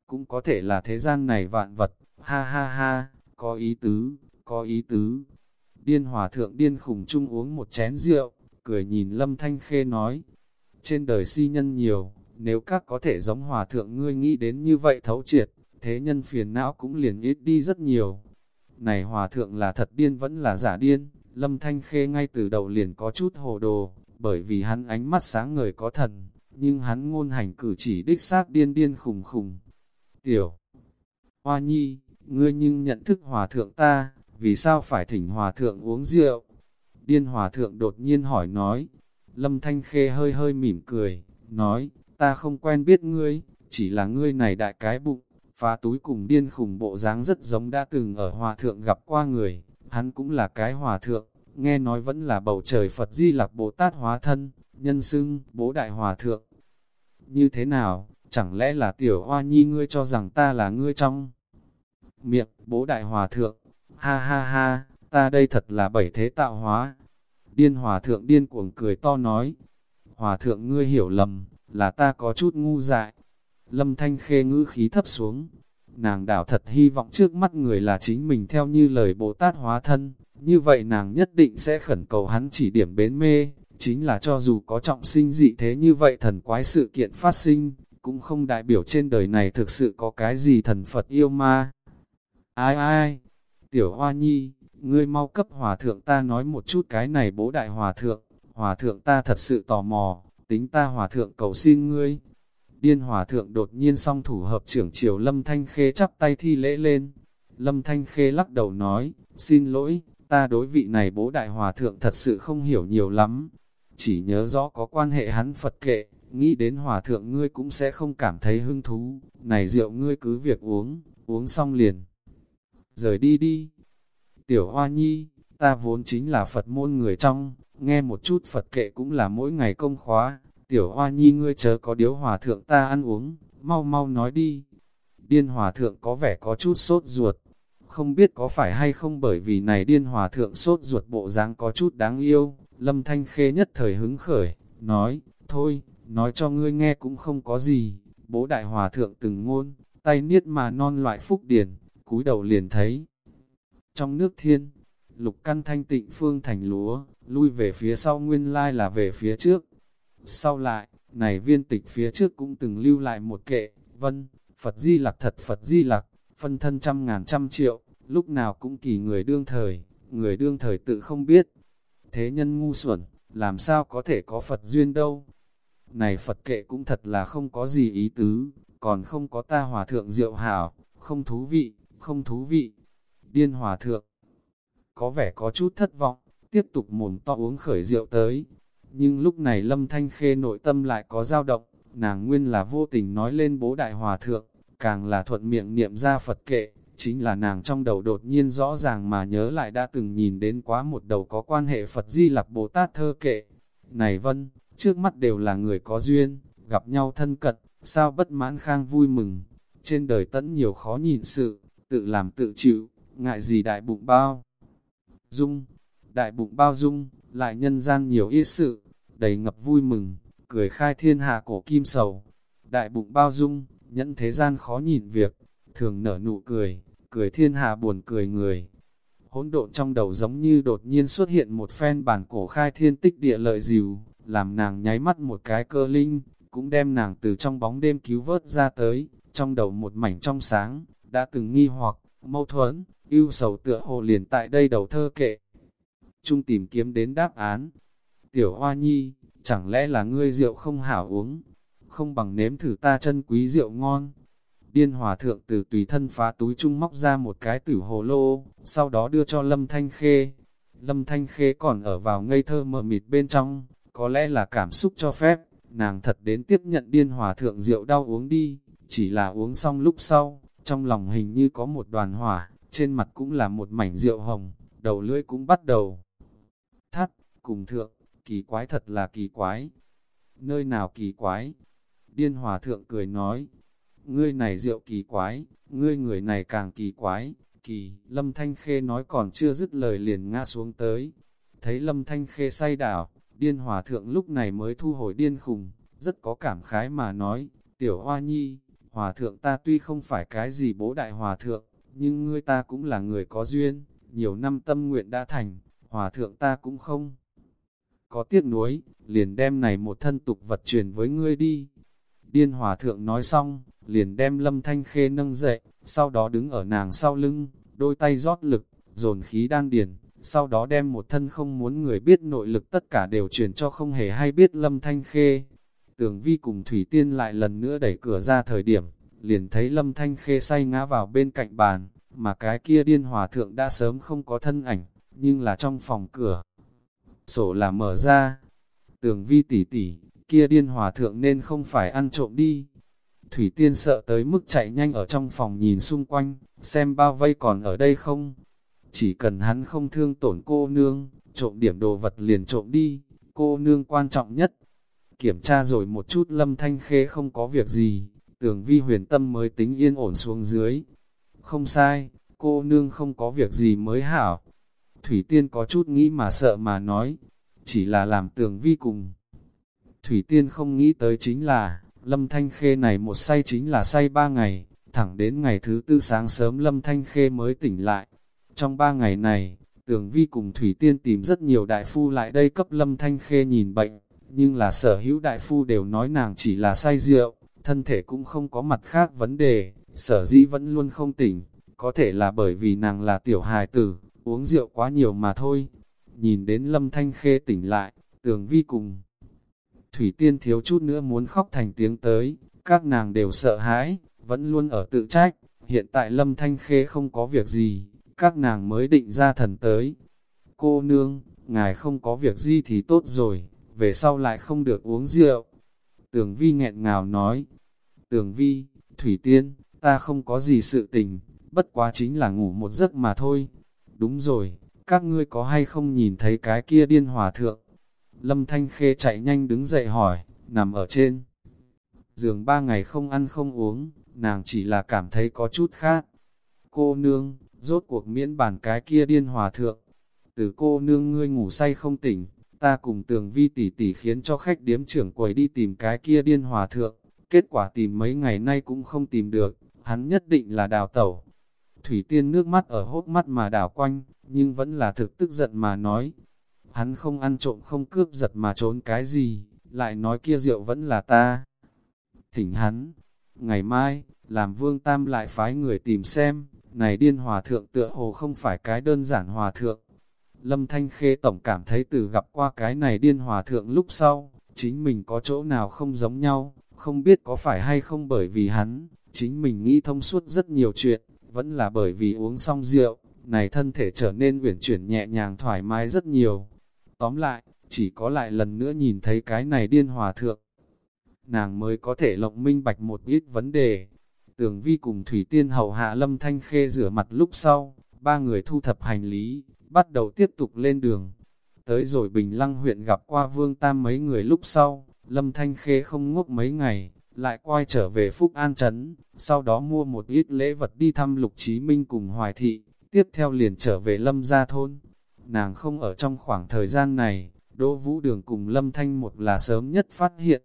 cũng có thể là thế gian này vạn vật, ha ha ha, có ý tứ, có ý tứ. Điên hòa thượng điên khủng chung uống một chén rượu, cười nhìn Lâm Thanh Khê nói, trên đời si nhân nhiều, nếu các có thể giống hòa thượng ngươi nghĩ đến như vậy thấu triệt, thế nhân phiền não cũng liền ít đi rất nhiều. Này hòa thượng là thật điên vẫn là giả điên, Lâm Thanh Khê ngay từ đầu liền có chút hồ đồ, bởi vì hắn ánh mắt sáng ngời có thần, nhưng hắn ngôn hành cử chỉ đích xác điên điên khùng khùng. Tiểu Hoa Nhi, ngươi nhưng nhận thức hòa thượng ta, vì sao phải thỉnh hòa thượng uống rượu? Điên hòa thượng đột nhiên hỏi nói, Lâm Thanh Khê hơi hơi mỉm cười, nói, ta không quen biết ngươi, chỉ là ngươi này đại cái bụng, phá túi cùng điên khùng bộ dáng rất giống đã từng ở hòa thượng gặp qua người, hắn cũng là cái hòa thượng, nghe nói vẫn là bầu trời Phật Di lạc Bồ Tát hóa thân, nhân xưng, bố đại hòa thượng. Như thế nào, chẳng lẽ là tiểu hoa nhi ngươi cho rằng ta là ngươi trong miệng, bố đại hòa thượng, ha ha ha, ta đây thật là bảy thế tạo hóa. Điên hòa thượng điên cuồng cười to nói, hòa thượng ngươi hiểu lầm, là ta có chút ngu dại. Lâm Thanh Khê ngữ khí thấp xuống, nàng đảo thật hy vọng trước mắt người là chính mình theo như lời Bồ Tát hóa thân, như vậy nàng nhất định sẽ khẩn cầu hắn chỉ điểm bến mê, chính là cho dù có trọng sinh dị thế như vậy thần quái sự kiện phát sinh, cũng không đại biểu trên đời này thực sự có cái gì thần Phật yêu ma. Ai ai, tiểu hoa nhi, ngươi mau cấp hòa thượng ta nói một chút cái này bố đại hòa thượng, hòa thượng ta thật sự tò mò, tính ta hòa thượng cầu xin ngươi. Điên hòa thượng đột nhiên song thủ hợp trưởng triều Lâm Thanh Khê chắp tay thi lễ lên. Lâm Thanh Khê lắc đầu nói, xin lỗi, ta đối vị này bố đại hòa thượng thật sự không hiểu nhiều lắm. Chỉ nhớ rõ có quan hệ hắn Phật kệ, nghĩ đến hòa thượng ngươi cũng sẽ không cảm thấy hứng thú. Này rượu ngươi cứ việc uống, uống xong liền. Rời đi đi. Tiểu Hoa Nhi, ta vốn chính là Phật môn người trong, nghe một chút Phật kệ cũng là mỗi ngày công khóa, tiểu hoa nhi ngươi chớ có điếu hòa thượng ta ăn uống, mau mau nói đi. Điên hòa thượng có vẻ có chút sốt ruột, không biết có phải hay không bởi vì này điên hòa thượng sốt ruột bộ dáng có chút đáng yêu, lâm thanh khê nhất thời hứng khởi, nói, thôi, nói cho ngươi nghe cũng không có gì, bố đại hòa thượng từng ngôn, tay niết mà non loại phúc điển, cúi đầu liền thấy. Trong nước thiên, lục căn thanh tịnh phương thành lúa, lui về phía sau nguyên lai là về phía trước. Sau lại, này viên tịch phía trước cũng từng lưu lại một kệ, vân, Phật Di Lặc thật Phật Di Lặc, phân thân trăm ngàn trăm triệu, lúc nào cũng kỳ người đương thời, người đương thời tự không biết. Thế nhân ngu xuẩn, làm sao có thể có Phật duyên đâu. Này Phật kệ cũng thật là không có gì ý tứ, còn không có ta hòa thượng diệu hảo, không thú vị, không thú vị. Điên hòa thượng, có vẻ có chút thất vọng, tiếp tục mồm to uống khởi rượu tới. Nhưng lúc này Lâm Thanh Khê nội tâm lại có dao động, nàng nguyên là vô tình nói lên bố đại hòa thượng, càng là thuận miệng niệm ra Phật kệ, chính là nàng trong đầu đột nhiên rõ ràng mà nhớ lại đã từng nhìn đến quá một đầu có quan hệ Phật Di Lặc Bồ Tát thơ kệ. Này vân, trước mắt đều là người có duyên, gặp nhau thân cận, sao bất mãn khang vui mừng, trên đời tẫn nhiều khó nhìn sự, tự làm tự chịu, ngại gì đại bụng bao. Dung, đại bụng bao dung, lại nhân gian nhiều ít sự, đầy ngập vui mừng, cười khai thiên hạ cổ kim sầu. Đại bụng bao dung, nhẫn thế gian khó nhìn việc, thường nở nụ cười, cười thiên hạ buồn cười người. Hỗn độn trong đầu giống như đột nhiên xuất hiện một phen bản cổ khai thiên tích địa lợi dìu, làm nàng nháy mắt một cái cơ linh, cũng đem nàng từ trong bóng đêm cứu vớt ra tới, trong đầu một mảnh trong sáng, đã từng nghi hoặc, mâu thuẫn, ưu sầu tựa hồ liền tại đây đầu thơ kệ. Trung tìm kiếm đến đáp án. Tiểu Hoa Nhi, chẳng lẽ là ngươi rượu không hảo uống, không bằng nếm thử ta chân quý rượu ngon. Điên hòa thượng từ tùy thân phá túi trung móc ra một cái tử hồ lô, sau đó đưa cho Lâm Thanh Khê. Lâm Thanh Khê còn ở vào ngây thơ mờ mịt bên trong, có lẽ là cảm xúc cho phép, nàng thật đến tiếp nhận điên hòa thượng rượu đau uống đi, chỉ là uống xong lúc sau, trong lòng hình như có một đoàn hỏa, trên mặt cũng là một mảnh rượu hồng, đầu lưỡi cũng bắt đầu thắt, cùng thượng, kỳ quái thật là kỳ quái. Nơi nào kỳ quái? Điên hòa thượng cười nói, ngươi này rượu kỳ quái, ngươi người này càng kỳ quái, kỳ, lâm thanh khê nói còn chưa dứt lời liền ngã xuống tới. Thấy lâm thanh khê say đảo, điên hòa thượng lúc này mới thu hồi điên khùng, rất có cảm khái mà nói, tiểu hoa nhi, hòa thượng ta tuy không phải cái gì bố đại hòa thượng, nhưng ngươi ta cũng là người có duyên, nhiều năm tâm nguyện đã thành, hòa thượng ta cũng không. Có tiếc nuối, liền đem này một thân tục vật truyền với ngươi đi. Điên hòa thượng nói xong, liền đem lâm thanh khê nâng dậy, sau đó đứng ở nàng sau lưng, đôi tay rót lực, dồn khí đan điền, sau đó đem một thân không muốn người biết nội lực tất cả đều truyền cho không hề hay biết lâm thanh khê. Tường vi cùng Thủy Tiên lại lần nữa đẩy cửa ra thời điểm, liền thấy lâm thanh khê say ngã vào bên cạnh bàn, mà cái kia điên hòa thượng đã sớm không có thân ảnh, nhưng là trong phòng cửa. Sổ là mở ra, tường vi tỉ tỉ, kia điên hòa thượng nên không phải ăn trộm đi. Thủy Tiên sợ tới mức chạy nhanh ở trong phòng nhìn xung quanh, xem bao vây còn ở đây không. Chỉ cần hắn không thương tổn cô nương, trộm điểm đồ vật liền trộm đi, cô nương quan trọng nhất. Kiểm tra rồi một chút lâm thanh khê không có việc gì, tường vi huyền tâm mới tính yên ổn xuống dưới. Không sai, cô nương không có việc gì mới hảo. Thủy Tiên có chút nghĩ mà sợ mà nói, chỉ là làm tường vi cùng. Thủy Tiên không nghĩ tới chính là, Lâm Thanh Khê này một say chính là say ba ngày, thẳng đến ngày thứ tư sáng sớm Lâm Thanh Khê mới tỉnh lại. Trong ba ngày này, Tường Vi cùng Thủy Tiên tìm rất nhiều đại phu lại đây cấp Lâm Thanh Khê nhìn bệnh, nhưng là sở hữu đại phu đều nói nàng chỉ là say rượu, thân thể cũng không có mặt khác vấn đề, sở dĩ vẫn luôn không tỉnh, có thể là bởi vì nàng là tiểu hài tử, uống rượu quá nhiều mà thôi. Nhìn đến Lâm Thanh Khê tỉnh lại, Tường Vi cùng Thủy Tiên thiếu chút nữa muốn khóc thành tiếng tới, các nàng đều sợ hãi, vẫn luôn ở tự trách, hiện tại Lâm Thanh Khê không có việc gì, các nàng mới định ra thần tới. Cô nương, ngài không có việc gì thì tốt rồi, về sau lại không được uống rượu. Tường Vi nghẹn ngào nói, Tường Vi, Thủy Tiên, ta không có gì sự tình, bất quá chính là ngủ một giấc mà thôi. Đúng rồi, các ngươi có hay không nhìn thấy cái kia điên hòa thượng? Lâm Thanh Khê chạy nhanh đứng dậy hỏi, nằm ở trên. Giường ba ngày không ăn không uống, nàng chỉ là cảm thấy có chút khác. Cô nương, rốt cuộc miễn bản cái kia điên hòa thượng. Từ cô nương ngươi ngủ say không tỉnh, ta cùng tường vi tỷ tỷ khiến cho khách điếm trưởng quầy đi tìm cái kia điên hòa thượng. Kết quả tìm mấy ngày nay cũng không tìm được, hắn nhất định là đào tẩu. Thủy tiên nước mắt ở hốt mắt mà đảo quanh, nhưng vẫn là thực tức giận mà nói, hắn không ăn trộm không cướp giật mà trốn cái gì, lại nói kia rượu vẫn là ta. Thỉnh hắn, ngày mai, làm vương tam lại phái người tìm xem, này điên hòa thượng tựa hồ không phải cái đơn giản hòa thượng. Lâm Thanh Khê Tổng cảm thấy từ gặp qua cái này điên hòa thượng lúc sau, chính mình có chỗ nào không giống nhau, không biết có phải hay không bởi vì hắn, chính mình nghĩ thông suốt rất nhiều chuyện, vẫn là bởi vì uống xong rượu, này thân thể trở nên uyển chuyển nhẹ nhàng thoải mái rất nhiều. Tóm lại, chỉ có lại lần nữa nhìn thấy cái này điên hòa thượng. Nàng mới có thể lộng minh bạch một ít vấn đề. Tường vi cùng Thủy Tiên hầu hạ lâm thanh khê rửa mặt lúc sau, ba người thu thập hành lý, bắt đầu tiếp tục lên đường. Tới rồi Bình Lăng huyện gặp qua Vương Tam mấy người lúc sau, Lâm Thanh Khê không ngốc mấy ngày, lại quay trở về Phúc An Trấn, sau đó mua một ít lễ vật đi thăm Lục Chí Minh cùng Hoài Thị, tiếp theo liền trở về lâm gia thôn. Nàng không ở trong khoảng thời gian này, Đỗ Vũ Đường cùng Lâm Thanh một là sớm nhất phát hiện.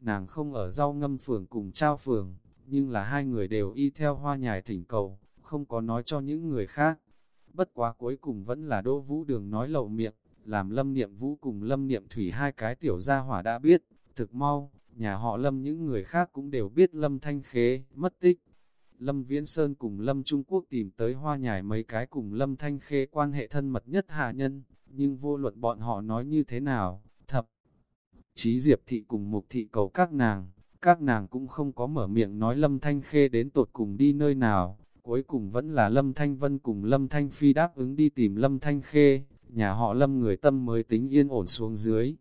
Nàng không ở rau ngâm phường cùng trao phường, nhưng là hai người đều y theo hoa nhài thỉnh cầu, không có nói cho những người khác. Bất quá cuối cùng vẫn là Đỗ Vũ Đường nói lậu miệng, làm Lâm Niệm Vũ cùng Lâm Niệm Thủy hai cái tiểu gia hỏa đã biết, thực mau, nhà họ Lâm những người khác cũng đều biết Lâm Thanh Khế, mất tích. Lâm Viễn Sơn cùng Lâm Trung Quốc tìm tới hoa nhài mấy cái cùng Lâm Thanh Khê quan hệ thân mật nhất hạ nhân, nhưng vô luận bọn họ nói như thế nào, thập. Chí Diệp Thị cùng Mục Thị cầu các nàng, các nàng cũng không có mở miệng nói Lâm Thanh Khê đến tột cùng đi nơi nào, cuối cùng vẫn là Lâm Thanh Vân cùng Lâm Thanh Phi đáp ứng đi tìm Lâm Thanh Khê, nhà họ Lâm người tâm mới tính yên ổn xuống dưới.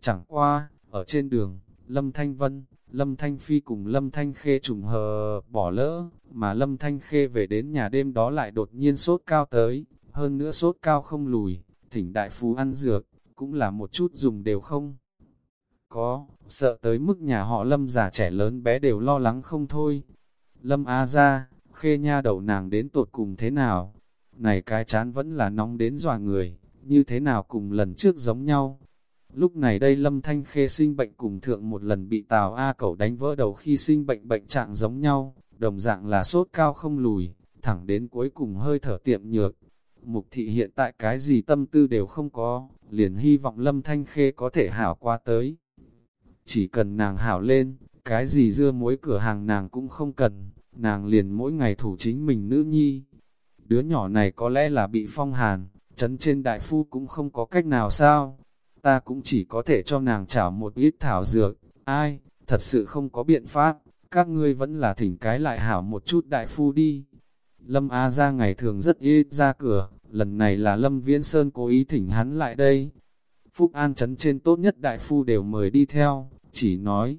Chẳng qua, ở trên đường, Lâm Thanh Vân, Lâm Thanh Phi cùng Lâm Thanh Khê trùng hờ bỏ lỡ, mà Lâm Thanh Khê về đến nhà đêm đó lại đột nhiên sốt cao tới, hơn nữa sốt cao không lùi, thỉnh đại phú ăn dược, cũng là một chút dùng đều không. Có, sợ tới mức nhà họ Lâm già trẻ lớn bé đều lo lắng không thôi. Lâm A ra, khê nha đầu nàng đến tột cùng thế nào? Này cái chán vẫn là nóng đến dọa người, như thế nào cùng lần trước giống nhau? Lúc này đây Lâm Thanh Khê sinh bệnh cùng thượng một lần bị Tào A cẩu đánh vỡ đầu khi sinh bệnh bệnh trạng giống nhau, đồng dạng là sốt cao không lùi, thẳng đến cuối cùng hơi thở tiệm nhược. Mục thị hiện tại cái gì tâm tư đều không có, liền hy vọng Lâm Thanh Khê có thể hảo qua tới. Chỉ cần nàng hảo lên, cái gì dưa muối cửa hàng nàng cũng không cần, nàng liền mỗi ngày thủ chính mình nữ nhi. Đứa nhỏ này có lẽ là bị phong hàn, chấn trên đại phu cũng không có cách nào sao. Ta cũng chỉ có thể cho nàng chảo một ít thảo dược, ai, thật sự không có biện pháp, các ngươi vẫn là thỉnh cái lại hảo một chút đại phu đi. Lâm A ra ngày thường rất ít ra cửa, lần này là Lâm Viễn Sơn cố ý thỉnh hắn lại đây. Phúc An chấn trên tốt nhất đại phu đều mời đi theo, chỉ nói.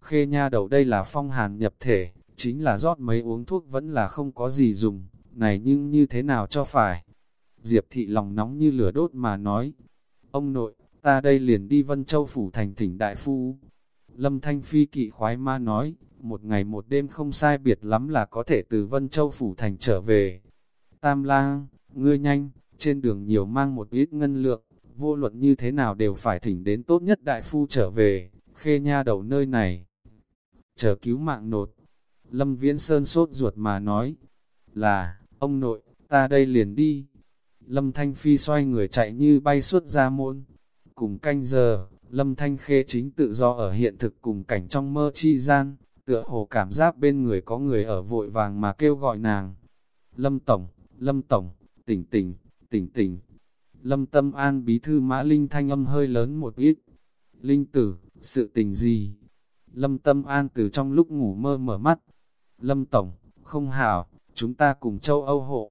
Khê nha đầu đây là phong hàn nhập thể, chính là rót mấy uống thuốc vẫn là không có gì dùng, này nhưng như thế nào cho phải. Diệp thị lòng nóng như lửa đốt mà nói, ông nội, ta đây liền đi Vân Châu Phủ thành thỉnh đại phu. Lâm Thanh Phi kỵ khoái ma nói, một ngày một đêm không sai biệt lắm là có thể từ Vân Châu Phủ thành trở về. Tam lang, ngươi nhanh, trên đường nhiều mang một ít ngân lượng, vô luận như thế nào đều phải thỉnh đến tốt nhất đại phu trở về, khê nha đầu nơi này. Chờ cứu mạng nột, Lâm Viễn Sơn sốt ruột mà nói, là, ông nội, ta đây liền đi. Lâm Thanh Phi xoay người chạy như bay suốt ra môn. Cùng canh giờ, Lâm Thanh Khê chính tự do ở hiện thực cùng cảnh trong mơ chi gian, tựa hồ cảm giác bên người có người ở vội vàng mà kêu gọi nàng. Lâm Tổng, Lâm Tổng, tỉnh tỉnh, tỉnh tỉnh. Lâm Tâm An bí thư Mã Linh thanh âm hơi lớn một ít. Linh tử, sự tình gì? Lâm Tâm An từ trong lúc ngủ mơ mở mắt. Lâm Tổng, không hảo, chúng ta cùng châu Âu hộ.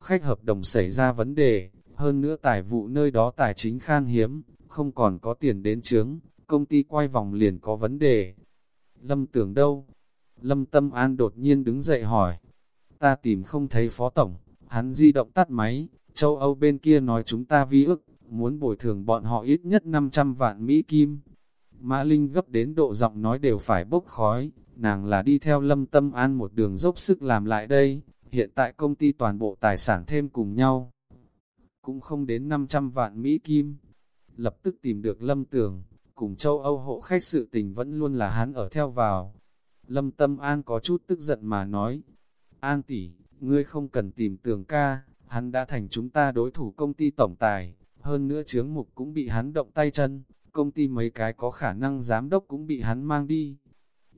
Khách hợp đồng xảy ra vấn đề, hơn nữa tài vụ nơi đó tài chính khan hiếm, không còn có tiền đến chướng, công ty quay vòng liền có vấn đề. Lâm tưởng đâu? Lâm Tâm An đột nhiên đứng dậy hỏi. Ta tìm không thấy phó tổng, hắn di động tắt máy, châu Âu bên kia nói chúng ta vi ức, muốn bồi thường bọn họ ít nhất 500 vạn Mỹ Kim. Mã Linh gấp đến độ giọng nói đều phải bốc khói, nàng là đi theo Lâm Tâm An một đường dốc sức làm lại đây, hiện tại công ty toàn bộ tài sản thêm cùng nhau. Cũng không đến 500 vạn Mỹ Kim. Lập tức tìm được Lâm Tường, cùng châu Âu hộ khách sự tình vẫn luôn là hắn ở theo vào. Lâm Tâm An có chút tức giận mà nói, An tỷ, ngươi không cần tìm tường ca, hắn đã thành chúng ta đối thủ công ty tổng tài, hơn nữa chướng mục cũng bị hắn động tay chân, công ty mấy cái có khả năng giám đốc cũng bị hắn mang đi.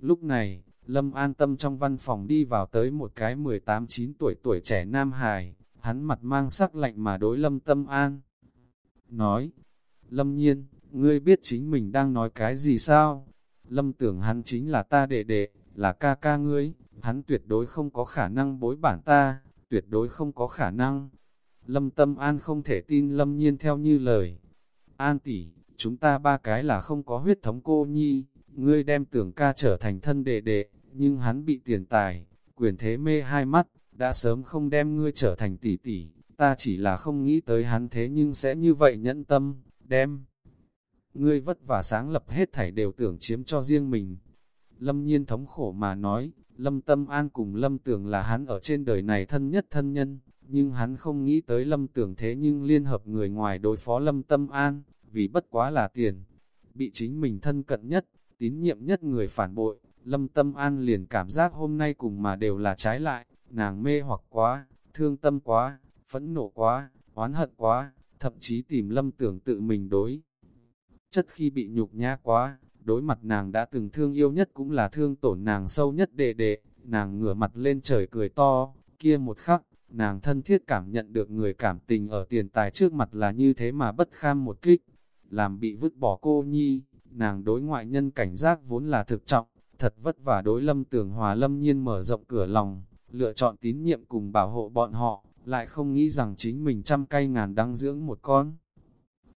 Lúc này, Lâm an tâm trong văn phòng đi vào tới một cái 18-9 tuổi tuổi trẻ nam hài, hắn mặt mang sắc lạnh mà đối Lâm tâm an. Nói, Lâm nhiên, ngươi biết chính mình đang nói cái gì sao? Lâm tưởng hắn chính là ta đệ đệ, là ca ca ngươi, hắn tuyệt đối không có khả năng bối bản ta, tuyệt đối không có khả năng. Lâm tâm an không thể tin Lâm nhiên theo như lời. An tỷ, chúng ta ba cái là không có huyết thống cô nhi, ngươi đem tưởng ca trở thành thân đệ đệ, nhưng hắn bị tiền tài, quyền thế mê hai mắt, đã sớm không đem ngươi trở thành tỷ tỷ, ta chỉ là không nghĩ tới hắn thế nhưng sẽ như vậy nhẫn tâm, đem. Ngươi vất vả sáng lập hết thảy đều tưởng chiếm cho riêng mình. Lâm nhiên thống khổ mà nói, Lâm Tâm An cùng Lâm Tường là hắn ở trên đời này thân nhất thân nhân, nhưng hắn không nghĩ tới Lâm Tường thế nhưng liên hợp người ngoài đối phó Lâm Tâm An, vì bất quá là tiền. Bị chính mình thân cận nhất, tín nhiệm nhất người phản bội, Lâm Tâm An liền cảm giác hôm nay cùng mà đều là trái lại, nàng mê hoặc quá, thương tâm quá, phẫn nộ quá, oán hận quá, thậm chí tìm Lâm tưởng tự mình đối. Chất khi bị nhục nhã quá, đối mặt nàng đã từng thương yêu nhất cũng là thương tổn nàng sâu nhất đệ đệ, nàng ngửa mặt lên trời cười to, kia một khắc, nàng thân thiết cảm nhận được người cảm tình ở tiền tài trước mặt là như thế mà bất kham một kích, làm bị vứt bỏ cô nhi, nàng đối ngoại nhân cảnh giác vốn là thực trọng, thật vất vả đối lâm tưởng hòa lâm nhiên mở rộng cửa lòng, lựa chọn tín nhiệm cùng bảo hộ bọn họ, lại không nghĩ rằng chính mình trăm cây ngàn đăng dưỡng một con.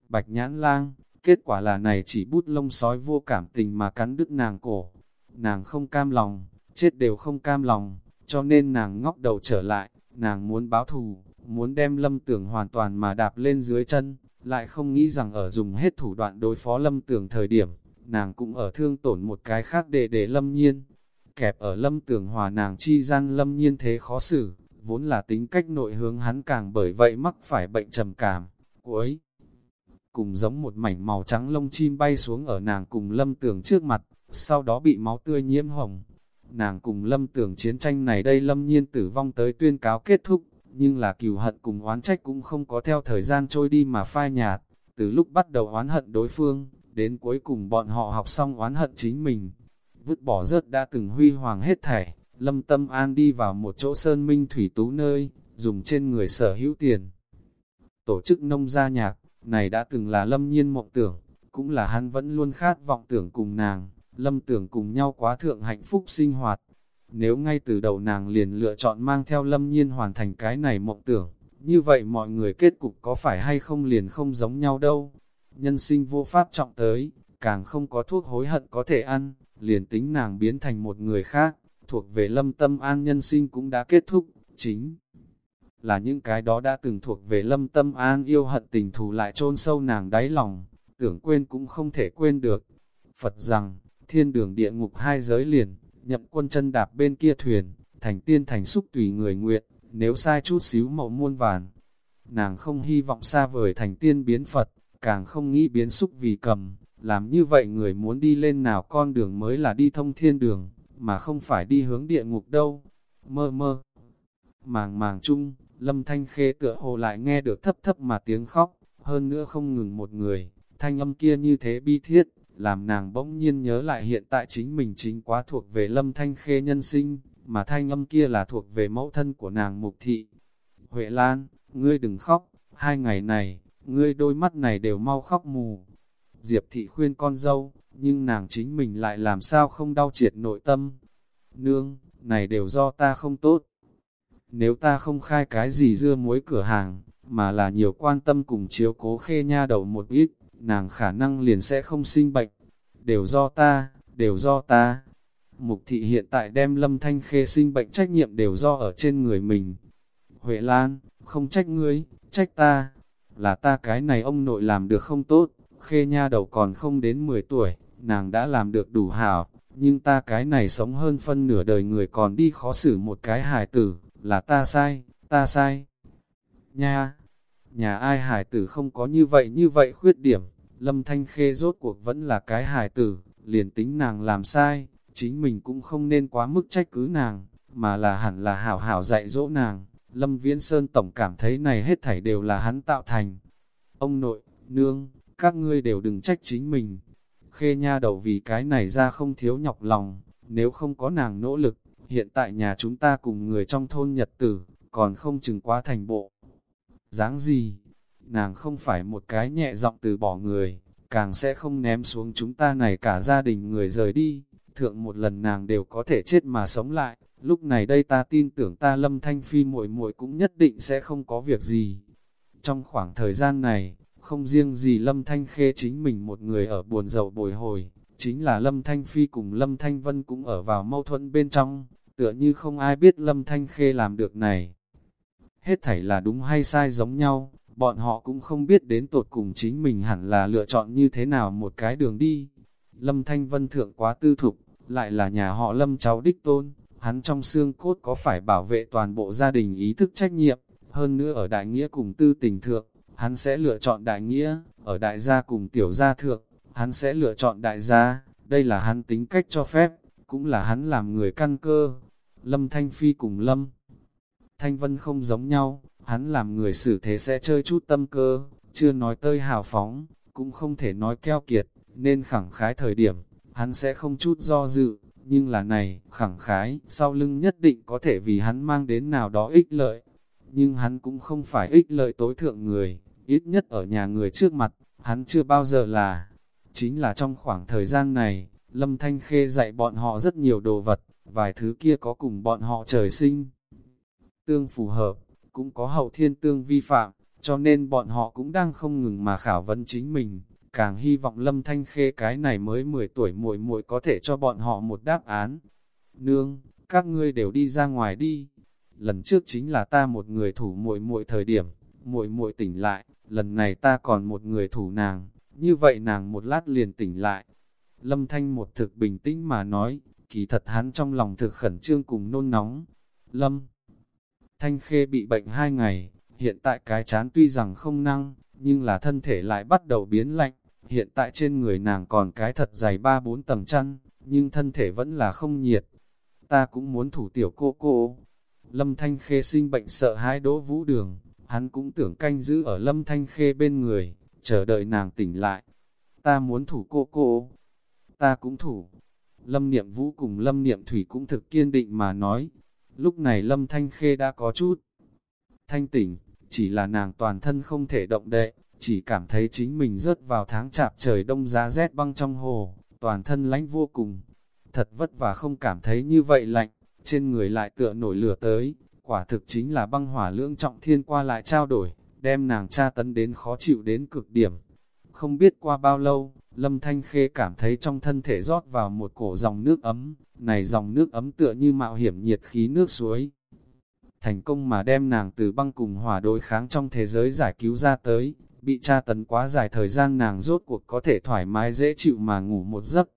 Bạch nhãn lang, Kết quả là này chỉ bút lông sói vô cảm tình mà cắn đứt nàng cổ. Nàng không cam lòng, chết đều không cam lòng, cho nên nàng ngóc đầu trở lại, nàng muốn báo thù, muốn đem lâm tưởng hoàn toàn mà đạp lên dưới chân, lại không nghĩ rằng ở dùng hết thủ đoạn đối phó lâm tưởng thời điểm, nàng cũng ở thương tổn một cái khác để để lâm nhiên. Kẹp ở lâm tưởng hòa nàng chi gian lâm nhiên thế khó xử, vốn là tính cách nội hướng hắn càng bởi vậy mắc phải bệnh trầm cảm, cuối cùng giống một mảnh màu trắng lông chim bay xuống ở nàng cùng lâm tường trước mặt, sau đó bị máu tươi nhiễm hồng. Nàng cùng lâm tường chiến tranh này đây lâm nhiên tử vong tới tuyên cáo kết thúc, nhưng là cừu hận cùng oán trách cũng không có theo thời gian trôi đi mà phai nhạt, từ lúc bắt đầu oán hận đối phương, đến cuối cùng bọn họ học xong oán hận chính mình. Vứt bỏ rớt đã từng huy hoàng hết thảy, lâm tâm an đi vào một chỗ sơn minh thủy tú nơi, dùng trên người sở hữu tiền. Tổ chức nông gia nhạc, này đã từng là lâm nhiên mộng tưởng, cũng là hắn vẫn luôn khát vọng tưởng cùng nàng, lâm tưởng cùng nhau quá thượng hạnh phúc sinh hoạt. Nếu ngay từ đầu nàng liền lựa chọn mang theo lâm nhiên hoàn thành cái này mộng tưởng, như vậy mọi người kết cục có phải hay không liền không giống nhau đâu. Nhân sinh vô pháp trọng tới, càng không có thuốc hối hận có thể ăn, liền tính nàng biến thành một người khác, thuộc về lâm tâm an nhân sinh cũng đã kết thúc, chính là những cái đó đã từng thuộc về lâm tâm an yêu hận tình thù lại chôn sâu nàng đáy lòng, tưởng quên cũng không thể quên được. Phật rằng, thiên đường địa ngục hai giới liền, nhậm quân chân đạp bên kia thuyền, thành tiên thành xúc tùy người nguyện, nếu sai chút xíu màu muôn vàn. Nàng không hy vọng xa vời thành tiên biến Phật, càng không nghĩ biến xúc vì cầm, làm như vậy người muốn đi lên nào con đường mới là đi thông thiên đường, mà không phải đi hướng địa ngục đâu. Mơ mơ, màng màng chung, Lâm Thanh Khê tựa hồ lại nghe được thấp thấp mà tiếng khóc, hơn nữa không ngừng một người, thanh âm kia như thế bi thiết, làm nàng bỗng nhiên nhớ lại hiện tại chính mình chính quá thuộc về Lâm Thanh Khê nhân sinh, mà thanh âm kia là thuộc về mẫu thân của nàng Mục Thị. Huệ Lan, ngươi đừng khóc, hai ngày này, ngươi đôi mắt này đều mau khóc mù. Diệp Thị khuyên con dâu, nhưng nàng chính mình lại làm sao không đau triệt nội tâm. Nương, này đều do ta không tốt, nếu ta không khai cái gì dưa muối cửa hàng, mà là nhiều quan tâm cùng chiếu cố khê nha đầu một ít, nàng khả năng liền sẽ không sinh bệnh. Đều do ta, đều do ta. Mục thị hiện tại đem lâm thanh khê sinh bệnh trách nhiệm đều do ở trên người mình. Huệ Lan, không trách ngươi, trách ta. Là ta cái này ông nội làm được không tốt, khê nha đầu còn không đến 10 tuổi, nàng đã làm được đủ hảo, nhưng ta cái này sống hơn phân nửa đời người còn đi khó xử một cái hài tử, là ta sai, ta sai. Nha, nhà ai hài tử không có như vậy như vậy khuyết điểm, lâm thanh khê rốt cuộc vẫn là cái hài tử, liền tính nàng làm sai, chính mình cũng không nên quá mức trách cứ nàng, mà là hẳn là hảo hảo dạy dỗ nàng. Lâm Viễn Sơn Tổng cảm thấy này hết thảy đều là hắn tạo thành. Ông nội, nương, các ngươi đều đừng trách chính mình. Khê nha đầu vì cái này ra không thiếu nhọc lòng, nếu không có nàng nỗ lực, hiện tại nhà chúng ta cùng người trong thôn nhật tử, còn không chừng quá thành bộ. dáng gì? Nàng không phải một cái nhẹ giọng từ bỏ người, càng sẽ không ném xuống chúng ta này cả gia đình người rời đi. Thượng một lần nàng đều có thể chết mà sống lại, lúc này đây ta tin tưởng ta lâm thanh phi muội muội cũng nhất định sẽ không có việc gì. Trong khoảng thời gian này, không riêng gì lâm thanh khê chính mình một người ở buồn rầu bồi hồi, chính là lâm thanh phi cùng lâm thanh vân cũng ở vào mâu thuẫn bên trong, tựa như không ai biết Lâm Thanh Khê làm được này. Hết thảy là đúng hay sai giống nhau, bọn họ cũng không biết đến tột cùng chính mình hẳn là lựa chọn như thế nào một cái đường đi. Lâm Thanh Vân thượng quá tư thục, lại là nhà họ lâm cháu đích tôn, hắn trong xương cốt có phải bảo vệ toàn bộ gia đình ý thức trách nhiệm, hơn nữa ở đại nghĩa cùng tư tình thượng, hắn sẽ lựa chọn đại nghĩa, ở đại gia cùng tiểu gia thượng, hắn sẽ lựa chọn đại gia, đây là hắn tính cách cho phép, cũng là hắn làm người căn cơ. Lâm Thanh Phi cùng Lâm Thanh Vân không giống nhau, hắn làm người xử thế sẽ chơi chút tâm cơ, chưa nói tơi hào phóng, cũng không thể nói keo kiệt, nên khẳng khái thời điểm, hắn sẽ không chút do dự, nhưng là này, khẳng khái, sau lưng nhất định có thể vì hắn mang đến nào đó ích lợi. Nhưng hắn cũng không phải ích lợi tối thượng người, ít nhất ở nhà người trước mặt, hắn chưa bao giờ là. Chính là trong khoảng thời gian này, Lâm Thanh Khê dạy bọn họ rất nhiều đồ vật, vài thứ kia có cùng bọn họ trời sinh. Tương phù hợp, cũng có hậu thiên tương vi phạm, cho nên bọn họ cũng đang không ngừng mà khảo vấn chính mình, càng hy vọng Lâm Thanh Khê cái này mới 10 tuổi muội muội có thể cho bọn họ một đáp án. Nương, các ngươi đều đi ra ngoài đi. Lần trước chính là ta một người thủ muội muội thời điểm, muội muội tỉnh lại, lần này ta còn một người thủ nàng, như vậy nàng một lát liền tỉnh lại. Lâm Thanh một thực bình tĩnh mà nói, kỳ thật hắn trong lòng thực khẩn trương cùng nôn nóng. Lâm Thanh Khê bị bệnh hai ngày, hiện tại cái chán tuy rằng không năng, nhưng là thân thể lại bắt đầu biến lạnh. Hiện tại trên người nàng còn cái thật dày ba bốn tầng chăn, nhưng thân thể vẫn là không nhiệt. Ta cũng muốn thủ tiểu cô cô. Lâm Thanh Khê sinh bệnh sợ hãi đỗ vũ đường, hắn cũng tưởng canh giữ ở Lâm Thanh Khê bên người, chờ đợi nàng tỉnh lại. Ta muốn thủ cô cô. Ta cũng thủ. Lâm Niệm Vũ cùng Lâm Niệm Thủy cũng thực kiên định mà nói. Lúc này Lâm Thanh Khê đã có chút thanh tỉnh, chỉ là nàng toàn thân không thể động đậy, chỉ cảm thấy chính mình rớt vào tháng chạp trời đông giá rét băng trong hồ, toàn thân lánh vô cùng. Thật vất vả không cảm thấy như vậy lạnh, trên người lại tựa nổi lửa tới, quả thực chính là băng hỏa lưỡng trọng thiên qua lại trao đổi, đem nàng tra tấn đến khó chịu đến cực điểm. Không biết qua bao lâu, Lâm Thanh Khê cảm thấy trong thân thể rót vào một cổ dòng nước ấm, này dòng nước ấm tựa như mạo hiểm nhiệt khí nước suối. Thành công mà đem nàng từ băng cùng hỏa đối kháng trong thế giới giải cứu ra tới, bị tra tấn quá dài thời gian nàng rốt cuộc có thể thoải mái dễ chịu mà ngủ một giấc.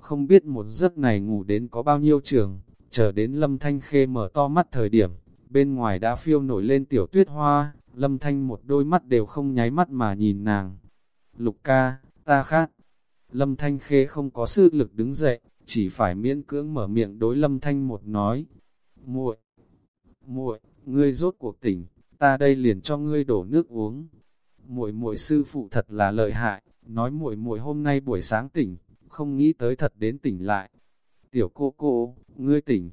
Không biết một giấc này ngủ đến có bao nhiêu trường, chờ đến Lâm Thanh Khê mở to mắt thời điểm, bên ngoài đã phiêu nổi lên tiểu tuyết hoa, Lâm Thanh một đôi mắt đều không nháy mắt mà nhìn nàng. Lục ca, ta khát. Lâm Thanh Khê không có sức lực đứng dậy, chỉ phải miễn cưỡng mở miệng đối Lâm Thanh một nói. muội muội ngươi rốt cuộc tỉnh, ta đây liền cho ngươi đổ nước uống muội muội sư phụ thật là lợi hại, nói muội muội hôm nay buổi sáng tỉnh, không nghĩ tới thật đến tỉnh lại. Tiểu cô cô, ngươi tỉnh.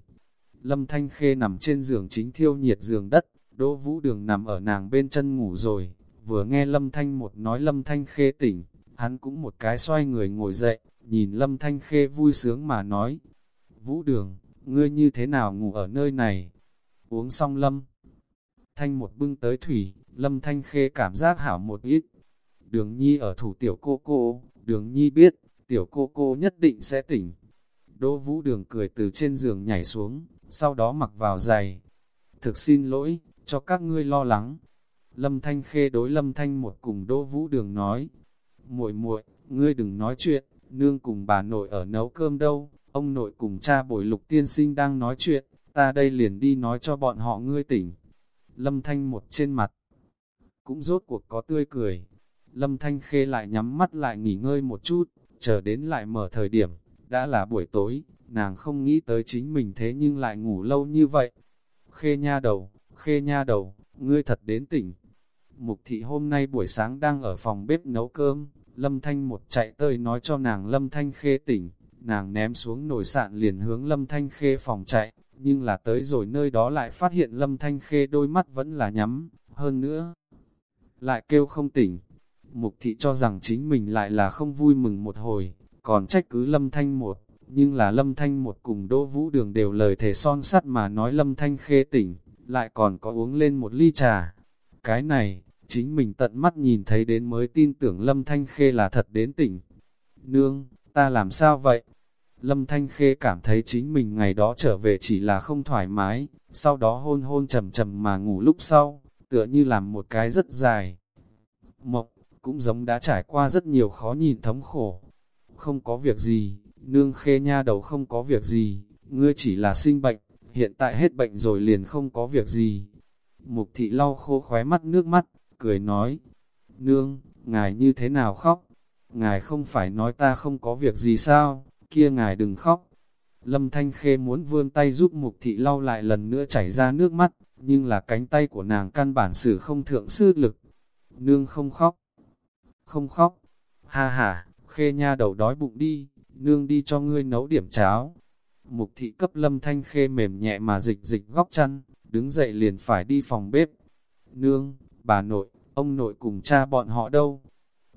Lâm Thanh Khê nằm trên giường chính thiêu nhiệt giường đất, Đỗ Vũ Đường nằm ở nàng bên chân ngủ rồi, vừa nghe Lâm Thanh một nói Lâm Thanh Khê tỉnh, hắn cũng một cái xoay người ngồi dậy, nhìn Lâm Thanh Khê vui sướng mà nói, Vũ Đường, ngươi như thế nào ngủ ở nơi này? Uống xong Lâm Thanh một bưng tới thủy, Lâm Thanh Khê cảm giác hảo một ít. Đường Nhi ở thủ tiểu cô cô, Đường Nhi biết, tiểu cô cô nhất định sẽ tỉnh. Đỗ Vũ Đường cười từ trên giường nhảy xuống, sau đó mặc vào giày. Thực xin lỗi, cho các ngươi lo lắng. Lâm Thanh Khê đối Lâm Thanh một cùng Đỗ Vũ Đường nói. muội muội ngươi đừng nói chuyện, nương cùng bà nội ở nấu cơm đâu, ông nội cùng cha bồi lục tiên sinh đang nói chuyện, ta đây liền đi nói cho bọn họ ngươi tỉnh. Lâm Thanh một trên mặt, cũng rốt cuộc có tươi cười. Lâm Thanh Khê lại nhắm mắt lại nghỉ ngơi một chút, chờ đến lại mở thời điểm, đã là buổi tối, nàng không nghĩ tới chính mình thế nhưng lại ngủ lâu như vậy. Khê nha đầu, khê nha đầu, ngươi thật đến tỉnh. Mục thị hôm nay buổi sáng đang ở phòng bếp nấu cơm, Lâm Thanh một chạy tới nói cho nàng Lâm Thanh Khê tỉnh, nàng ném xuống nồi sạn liền hướng Lâm Thanh Khê phòng chạy, nhưng là tới rồi nơi đó lại phát hiện Lâm Thanh Khê đôi mắt vẫn là nhắm, hơn nữa, lại kêu không tỉnh. Mục thị cho rằng chính mình lại là không vui mừng một hồi, còn trách cứ Lâm Thanh một, nhưng là Lâm Thanh một cùng Đỗ Vũ Đường đều lời thể son sắt mà nói Lâm Thanh khê tỉnh, lại còn có uống lên một ly trà. Cái này, chính mình tận mắt nhìn thấy đến mới tin tưởng Lâm Thanh khê là thật đến tỉnh. Nương, ta làm sao vậy? Lâm Thanh Khê cảm thấy chính mình ngày đó trở về chỉ là không thoải mái, sau đó hôn hôn trầm trầm mà ngủ lúc sau, tựa như làm một cái rất dài. Mộng, cũng giống đã trải qua rất nhiều khó nhìn thống khổ. Không có việc gì, nương khê nha đầu không có việc gì, ngươi chỉ là sinh bệnh, hiện tại hết bệnh rồi liền không có việc gì. Mục thị lau khô khóe mắt nước mắt, cười nói, nương, ngài như thế nào khóc? Ngài không phải nói ta không có việc gì sao, kia ngài đừng khóc. Lâm Thanh Khê muốn vươn tay giúp mục thị lau lại lần nữa chảy ra nước mắt, nhưng là cánh tay của nàng căn bản sử không thượng sư lực. Nương không khóc, không khóc, ha ha, Khê nha đầu đói bụng đi, nương đi cho ngươi nấu điểm cháo. Mục thị cấp Lâm Thanh Khê mềm nhẹ mà dịch dịch góc chăn, đứng dậy liền phải đi phòng bếp. Nương, bà nội, ông nội cùng cha bọn họ đâu?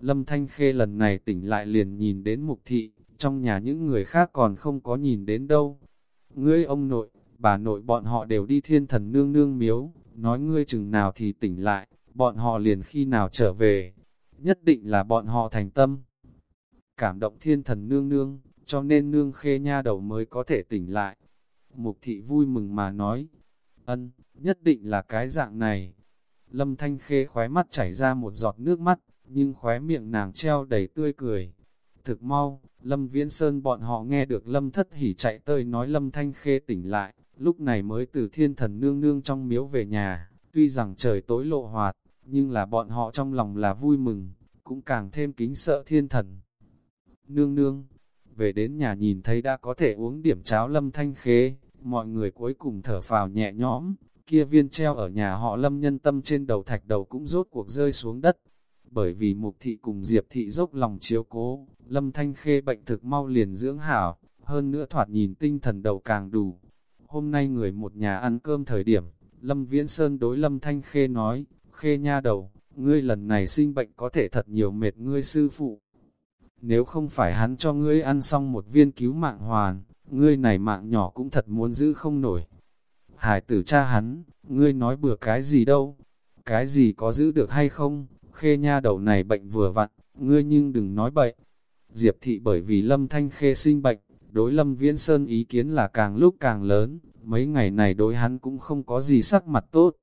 Lâm Thanh Khê lần này tỉnh lại liền nhìn đến mục thị, trong nhà những người khác còn không có nhìn đến đâu. Ngươi ông nội, bà nội bọn họ đều đi thiên thần nương nương miếu, nói ngươi chừng nào thì tỉnh lại, bọn họ liền khi nào trở về. Nhất định là bọn họ thành tâm. Cảm động thiên thần nương nương, cho nên nương khê nha đầu mới có thể tỉnh lại. Mục thị vui mừng mà nói, ân, nhất định là cái dạng này. Lâm Thanh Khê khóe mắt chảy ra một giọt nước mắt, nhưng khóe miệng nàng treo đầy tươi cười. Thực mau, Lâm Viễn Sơn bọn họ nghe được Lâm Thất Hỉ chạy tới nói Lâm Thanh Khê tỉnh lại, lúc này mới từ thiên thần nương nương trong miếu về nhà, tuy rằng trời tối lộ hoạt, nhưng là bọn họ trong lòng là vui mừng, cũng càng thêm kính sợ thiên thần. Nương nương, về đến nhà nhìn thấy đã có thể uống điểm cháo Lâm Thanh Khê, mọi người cuối cùng thở phào nhẹ nhõm, kia viên treo ở nhà họ Lâm nhân tâm trên đầu thạch đầu cũng rốt cuộc rơi xuống đất. Bởi vì mục thị cùng Diệp thị dốc lòng chiếu cố, Lâm Thanh Khê bệnh thực mau liền dưỡng hảo, hơn nữa thoạt nhìn tinh thần đầu càng đủ. Hôm nay người một nhà ăn cơm thời điểm, Lâm Viễn Sơn đối Lâm Thanh Khê nói, Khê nha đầu, ngươi lần này sinh bệnh có thể thật nhiều mệt ngươi sư phụ. Nếu không phải hắn cho ngươi ăn xong một viên cứu mạng hoàn, ngươi này mạng nhỏ cũng thật muốn giữ không nổi. Hải tử cha hắn, ngươi nói bừa cái gì đâu, cái gì có giữ được hay không, khê nha đầu này bệnh vừa vặn, ngươi nhưng đừng nói bậy. Diệp thị bởi vì lâm thanh khê sinh bệnh, đối lâm viễn sơn ý kiến là càng lúc càng lớn, mấy ngày này đối hắn cũng không có gì sắc mặt tốt.